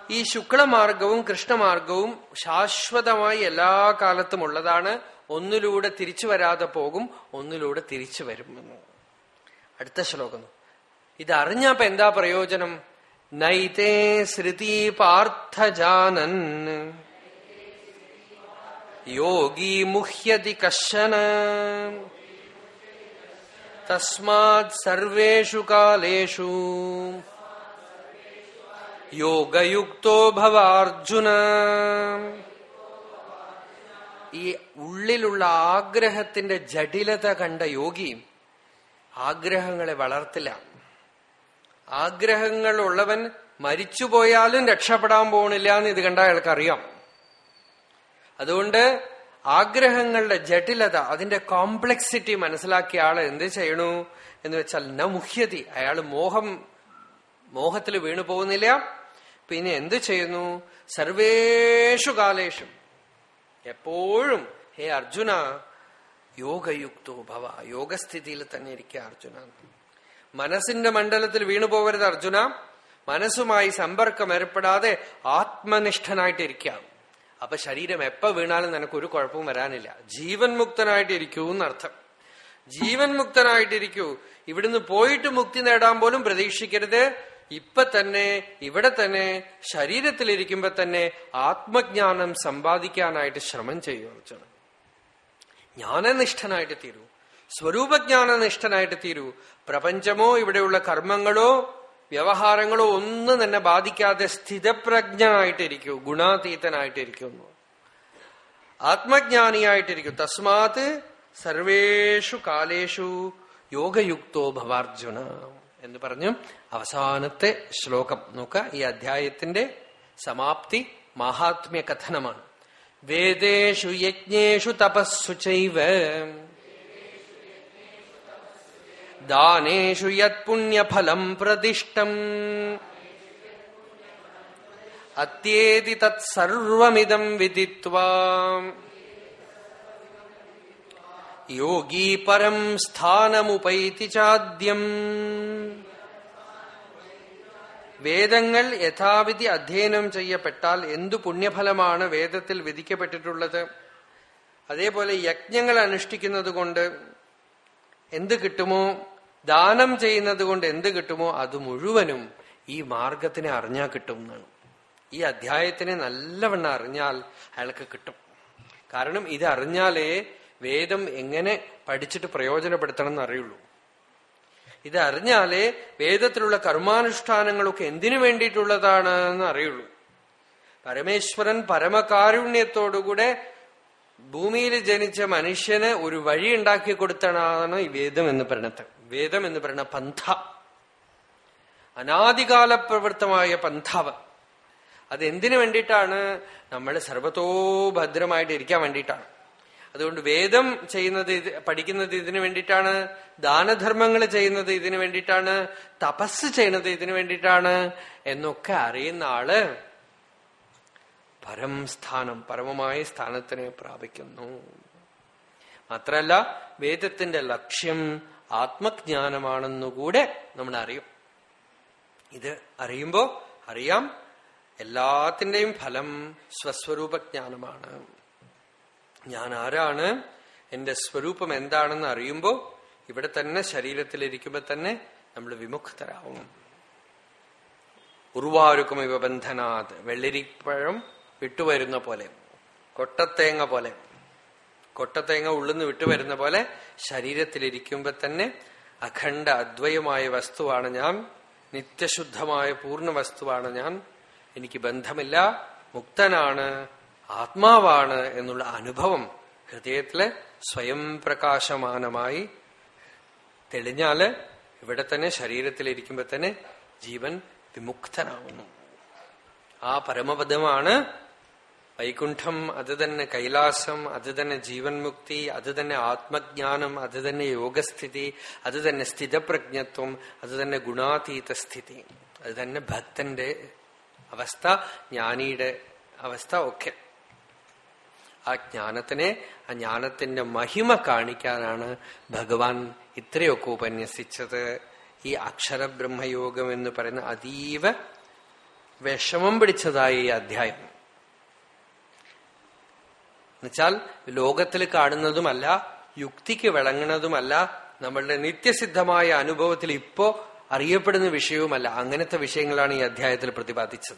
ഈ ശുക്ലമാർഗവും കൃഷ്ണമാർഗവും ശാശ്വതമായി എല്ലാ കാലത്തും ഉള്ളതാണ്. ഒന്നിലൂടെ തിരിച്ചു വരാതെ പോകും ഒന്നിലൂടെ തിരിച്ചു വരും അടുത്ത ശ്ലോകം. ഇത് ഇതറിഞ്ഞപ്പോ എന്താ പ്രയോജനം? നൈതേ ശ്രുതി പാർത്ഥജാനൻ യോഗി മുഹ്യതി കശന തസ്മാത് സർവേഷു യോഗയുക്തോ ഭവാർജുന. ഈ ഉള്ളിലുള്ള ആഗ്രഹത്തിന്റെ ജടിലത കണ്ട യോഗി ആഗ്രഹങ്ങളെ വളർത്തില്ല. ആഗ്രഹങ്ങൾ ഉള്ളവൻ മരിച്ചുപോയാലും രക്ഷപ്പെടാൻ പോണില്ല എന്ന് ഇത് കണ്ട അയാൾക്കറിയാം അതുകൊണ്ട് ആഗ്രഹങ്ങളുടെ ജട്ടിലത അതിന്റെ കോംപ്ലക്സിറ്റി മനസ്സിലാക്കിയ ആൾ എന്ത് ചെയ്യണു എന്ന് വെച്ചാൽ ന മുഹ്യതി. അയാൾ മോഹം മോഹത്തിൽ വീണു പോകുന്നില്ല. പിന്നെ എന്ത് ചെയ്യുന്നു? സർവേഷു കാലേഷും. എപ്പോഴും ഹേ അർജുന യോഗയുക്തോ ഭവ. യോഗസ്ഥിതിയിൽ തന്നെ ഇരിക്കുക അർജുന. മനസ്സിന്റെ മണ്ഡലത്തിൽ വീണു പോകരുത് അർജുന. മനസ്സുമായി സമ്പർക്കം ഏർപ്പെടാതെ ആത്മനിഷ്ഠനായിട്ടിരിക്കാം അപ്പൊ ശരീരം എപ്പ വീണാലും നിനക്ക് ഒരു കുഴപ്പവും വരാനില്ല. ജീവൻ മുക്തനായിട്ടിരിക്കൂ എന്നർത്ഥം. ജീവൻ മുക്തനായിട്ടിരിക്കൂ ഇവിടുന്ന് പോയിട്ട് മുക്തി നേടാൻ പോലും പ്രതീക്ഷിക്കരുത്. ഇപ്പൊ തന്നെ ഇവിടെ തന്നെ ശരീരത്തിലിരിക്കുമ്പോ തന്നെ ആത്മജ്ഞാനം സമ്പാദിക്കാനായിട്ട് ശ്രമം ചെയ്യുക ജ്ഞാനനിഷ്ഠനായിട്ട് തീരൂ. സ്വരൂപജ്ഞാനനിഷ്ഠനായിട്ട് തീരൂ. പ്രപഞ്ചമോ ഇവിടെയുള്ള കർമ്മങ്ങളോ വ്യവഹാരങ്ങളോ ഒന്നും തന്നെ ബാധിക്കാതെ സ്ഥിതപ്രജ്ഞനായിട്ടിരിക്കൂ ഗുണാതീതനായിട്ടിരിക്കുന്നു. ആത്മജ്ഞാനിയായിട്ടിരിക്കും. തസ്മാത് സർവേഷു കാലേഷു യോഗയുക്തോ ഭവാർജുന എന്ന് പറഞ്ഞു അവസാനത്തെ ശ്ലോകം. നോക്ക ഈ അധ്യായത്തിന്റെ സമാപ്തി മഹാത്മ്യ കഥനമാണ് വേദേഷു യജ്ഞേഷു തപസ്സു ചൈവ. ദാനേഷു യത് പുണ്യഫലം പ്രതിഷ്ഠം അത്യേതി തത്സർവമിതം വിദിത്വാ യോഗീ പരം സ്ഥാനമുപൈതി ചാദ്യം വേദങ്ങൾ യഥാവിധി അധ്യയനം ചെയ്യപ്പെട്ടാൽ എന്തു പുണ്യഫലമാണ് വേദത്തിൽ വിധിക്കപ്പെട്ടിട്ടുള്ളത്? അതേപോലെ യജ്ഞങ്ങൾ അനുഷ്ഠിക്കുന്നത് കൊണ്ട് എന്ത് കിട്ടുമോ ദാനം ചെയ്യുന്നത് കൊണ്ട് എന്ത് കിട്ടുമോ അത് മുഴുവനും ഈ മാർഗത്തിനെ അറിഞ്ഞാൽ കിട്ടും എന്നാണ്. ഈ അധ്യായത്തിനെ നല്ലവണ്ണം അറിഞ്ഞാൽ അയാൾക്ക് കിട്ടും. കാരണം ഇത് അറിഞ്ഞാലേ വേദം എങ്ങനെ പഠിച്ചിട്ട് പ്രയോജനപ്പെടുത്തണം എന്ന് അറിയുള്ളൂ ഇത് അറിഞ്ഞാലേ വേദത്തിലുള്ള കർമാനുഷ്ഠാനങ്ങളൊക്കെ എന്തിനു വേണ്ടിയിട്ടുള്ളതാണ് എന്ന് അറിയുള്ളൂ പരമേശ്വരൻ പരമകാരുണ്യത്തോടുകൂടെ ഭൂമിയിൽ ജനിച്ച മനുഷ്യന് ഒരു വഴി ഉണ്ടാക്കി കൊടുത്തതാണ് ഈ വേദം എന്ന് പറയണത് വേദം എന്ന് പറയുന്ന പന്ഥ. അനാദികാല പ്രവൃത്തമായ പന്ഥാവ്. അത് എന്തിനു വേണ്ടിയിട്ടാണ്? നമ്മൾ സർവത്തോ ഭദ്രമായിട്ട് ഇരിക്കാൻ വേണ്ടിയിട്ടാണ്. അതുകൊണ്ട് വേദം ചെയ്യുന്നത് പഠിക്കുന്നത് ഇതിനു വേണ്ടിയിട്ടാണ് ദാനധർമ്മങ്ങൾ ചെയ്യുന്നത് ഇതിനു വേണ്ടിയിട്ടാണ് തപസ് ചെയ്യുന്നത് ഇതിനു വേണ്ടിയിട്ടാണ് എന്നൊക്കെ അറിയുന്ന ആൾ പരം സ്ഥാനം പരമമായ സ്ഥാനത്തിനെ പ്രാപിക്കുന്നു. മാത്രല്ല വേദത്തിന്റെ ലക്ഷ്യം ആത്മജ്ഞാനമാണെന്നുകൂടെ നമ്മൾ അറിയും ഇത് അറിയുമ്പോ അറിയാം എല്ലാത്തിന്റെയും ഫലം സ്വസ്വരൂപജ്ഞാനമാണ്. ഞാൻ ആരാണ് എന്റെ സ്വരൂപം എന്താണെന്ന് അറിയുമ്പോൾ ഇവിടെ തന്നെ ശരീരത്തിലിരിക്കുമ്പോൾ തന്നെ നമ്മൾ വിമുക്തരാവും. ഉറുവാരുക്കും ഇവ ബന്ധനാത് വെള്ളരിപ്പഴം വിട്ടുവരുന്ന പോലെ കൊട്ടത്തേങ്ങ പോലെ കൊട്ടത്തേങ്ങ ഉള്ളുന്ന് വിട്ടുവരുന്ന പോലെ ശരീരത്തിലിരിക്കുമ്പോ തന്നെ അഖണ്ഡ അദ്വയമായ വസ്തുവാണ് ഞാൻ നിത്യശുദ്ധമായ പൂർണ വസ്തുവാണ് ഞാൻ എനിക്ക് ബന്ധമില്ല മുക്തനാണ് ആത്മാവാണ് എന്നുള്ള അനുഭവം ഹൃദയത്തിൽ സ്വയം പ്രകാശമാനമായി തെളിഞ്ഞാൽ ഇവിടെ തന്നെ ശരീരത്തിലിരിക്കുമ്പോ തന്നെ ജീവൻ വിമുക്തനാവുന്നു ആ പരമപദമാണ് വൈകുണ്ഠം അത് തന്നെ കൈലാസം അത് തന്നെ ജീവൻ മുക്തി അത് തന്നെ ആത്മജ്ഞാനം അത് തന്നെ യോഗസ്ഥിതി അത് തന്നെ സ്ഥിതപ്രജ്ഞത്വം അത് തന്നെ ഗുണാതീത സ്ഥിതി അത് തന്നെ ഭക്തന്റെ അവസ്ഥ ജ്ഞാനിയുടെ അവസ്ഥ ഒക്കെ. ആ ജ്ഞാനത്തിനെ ആ ജ്ഞാനത്തിന്റെ മഹിമ കാണിക്കാനാണ് ഭഗവാൻ ഇത്രയൊക്കെ ഉപന്യസിച്ചത്. ഈ അക്ഷരബ്രഹ്മയോഗം എന്ന് പറയുന്ന അതീവ വിഷമം പിടിച്ചതായി ഈ അധ്യായം. എന്നുവെച്ചാൽ ലോകത്തിൽ കാണുന്നതുമല്ല യുക്തിക്ക് വിളങ്ങുന്നതുമല്ല നമ്മളുടെ നിത്യസിദ്ധമായ അനുഭവത്തിൽ ഇപ്പോ അറിയപ്പെടുന്ന വിഷയവുമല്ല. അങ്ങനത്തെ വിഷയങ്ങളാണ് ഈ അധ്യായത്തിൽ പ്രതിപാദിച്ചത്.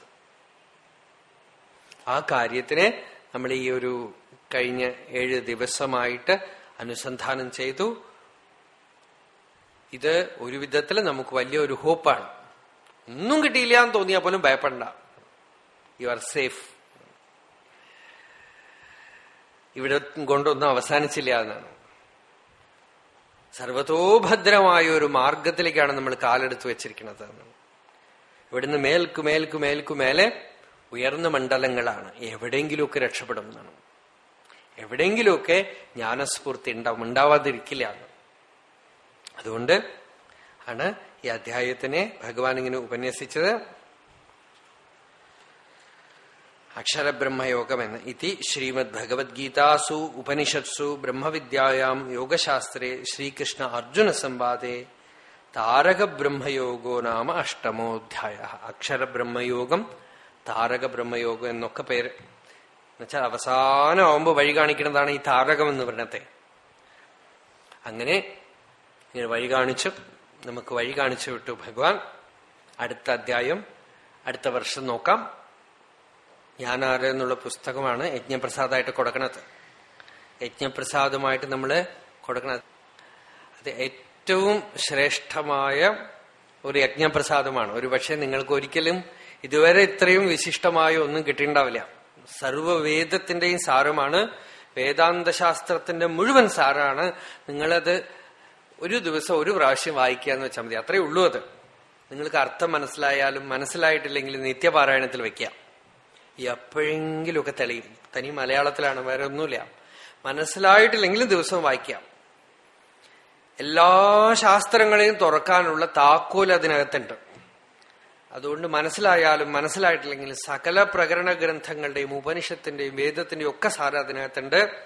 ആ കാര്യത്തിനെ നമ്മൾ ഈ ഒരു കഴിഞ്ഞ ഏഴ് ദിവസമായിട്ട് അനുസന്ധാനം ചെയ്തു. ഇത് ഒരു വിധത്തിൽ നമുക്ക് വലിയൊരു ഹോപ്പാണ്. ഒന്നും കിട്ടിയില്ല എന്ന് തോന്നിയാൽ പോലും ഭയപ്പെടണ്ട. യു ആർ സേഫ് ഇവിടെ കൊണ്ടൊന്നും അവസാനിച്ചില്ല എന്നാണ്. സർവതോഭദ്രമായ ഒരു മാർഗത്തിലേക്കാണ് നമ്മൾ കാലെടുത്ത് വെച്ചിരിക്കുന്നത് ഇവിടുന്ന് മേൽക്കു മേൽക്കു മേൽക്കു മേലെ ഉയർന്ന മണ്ഡലങ്ങളാണ്. എവിടെയെങ്കിലുമൊക്കെ രക്ഷപ്പെടും എന്നാണ്. എവിടെയെങ്കിലുമൊക്കെ ജ്ഞാനസ്ഫൂർത്തി ഉണ്ടാവും ഉണ്ടാവാതിരിക്കില്ല അതുകൊണ്ട് ആണ് ഈ അധ്യായത്തിനെ ഭഗവാൻ ഇങ്ങനെ ഉപന്യസിച്ചത്. അക്ഷരബ്രഹ്മയോഗമെന്ന്. ഇതി ശ്രീമദ് ഭഗവത്ഗീതാസു ഉപനിഷത്സു ബ്രഹ്മവിദ്യായാം യോഗശാസ്ത്രേ ശ്രീകൃഷ്ണ അർജുന സംവാദേ താരകബ്രഹ്മയോഗോ നാമ അഷ്ടമോധ്യായ. അക്ഷരബ്രഹ്മയോഗം താരകബ്രഹ്മയോഗം എന്നൊക്കെ പേര്. എന്നുവെച്ചാൽ അവസാനമാകുമ്പോൾ വഴി കാണിക്കുന്നതാണ് ഈ താരകം എന്ന് പറഞ്ഞത്തെ അങ്ങനെ ഇങ്ങനെ വഴി കാണിച്ചു നമുക്ക് വഴി കാണിച്ചു വിട്ടു ഭഗവാൻ. അടുത്ത അധ്യായം അടുത്ത വർഷം നോക്കാം. ഞാനാര് എന്നുള്ള പുസ്തകമാണ് യജ്ഞപ്രസാദമായിട്ട് കൊടുക്കണത്. യജ്ഞപ്രസാദമായിട്ട് നമ്മൾ കൊടുക്കണത്. അത് ഏറ്റവും ശ്രേഷ്ഠമായ ഒരു യജ്ഞപ്രസാദമാണ്. ഒരു പക്ഷെ നിങ്ങൾക്ക് ഒരിക്കലും ഇതുവരെ ഇത്രയും വിശിഷ്ടമായ ഒന്നും കിട്ടിയിട്ടുണ്ടാവില്ല. സർവവേദത്തിന്റെയും സാരമാണ് വേദാന്ത ശാസ്ത്രത്തിന്റെ മുഴുവൻ സാരാണ് നിങ്ങളത് ഒരു ദിവസം ഒരു പ്രാവശ്യം വായിക്കുക എന്ന് വെച്ചാൽ മതി. അത്രയേ ഉള്ളൂ അത്. നിങ്ങൾക്ക് അർത്ഥം മനസ്സിലായാലും മനസ്സിലായിട്ടില്ലെങ്കിലും നിത്യപാരായണത്തിൽ വെക്കാം എപ്പോഴെങ്കിലുമൊക്കെ തെളിയും. തനി മലയാളത്തിലാണ് വേറെ ഒന്നുമില്ല. മനസ്സിലായിട്ടില്ലെങ്കിലും ദിവസവും വായിക്കാം. എല്ലാ ശാസ്ത്രങ്ങളെയും തുറക്കാനുള്ള താക്കോൽ അതിനകത്തുണ്ട്. അതുകൊണ്ട് മനസ്സിലായാലും മനസ്സിലായിട്ടില്ലെങ്കിലും സകല പ്രകരണ ഗ്രന്ഥങ്ങളുടെയും ഉപനിഷത്തിന്റെയും വേദത്തിന്റെയും ഒക്കെ സാര അതിനകത്തുണ്ട്.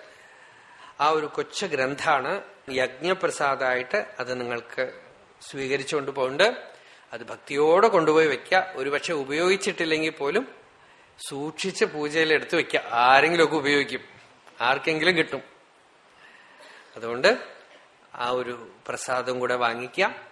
ആ ഒരു കൊച്ച ഗ്രന്ഥാണ് യജ്ഞപ്രസാദമായിട്ട് അത് നിങ്ങൾക്ക് സ്വീകരിച്ചുകൊണ്ട് പോകുന്നുണ്ട് അത് ഭക്തിയോടെ കൊണ്ടുപോയി വെക്കുക. ഒരുപക്ഷെ ഉപയോഗിച്ചിട്ടില്ലെങ്കിൽ പോലും സൂക്ഷിച്ച് പൂജയിൽ എടുത്തു വെക്കുക. ആരെങ്കിലുമൊക്കെ ഉപയോഗിക്കും. ആർക്കെങ്കിലും കിട്ടും. അതുകൊണ്ട് ആ ഒരു പ്രസാദം കൂടെ വാങ്ങിക്കാം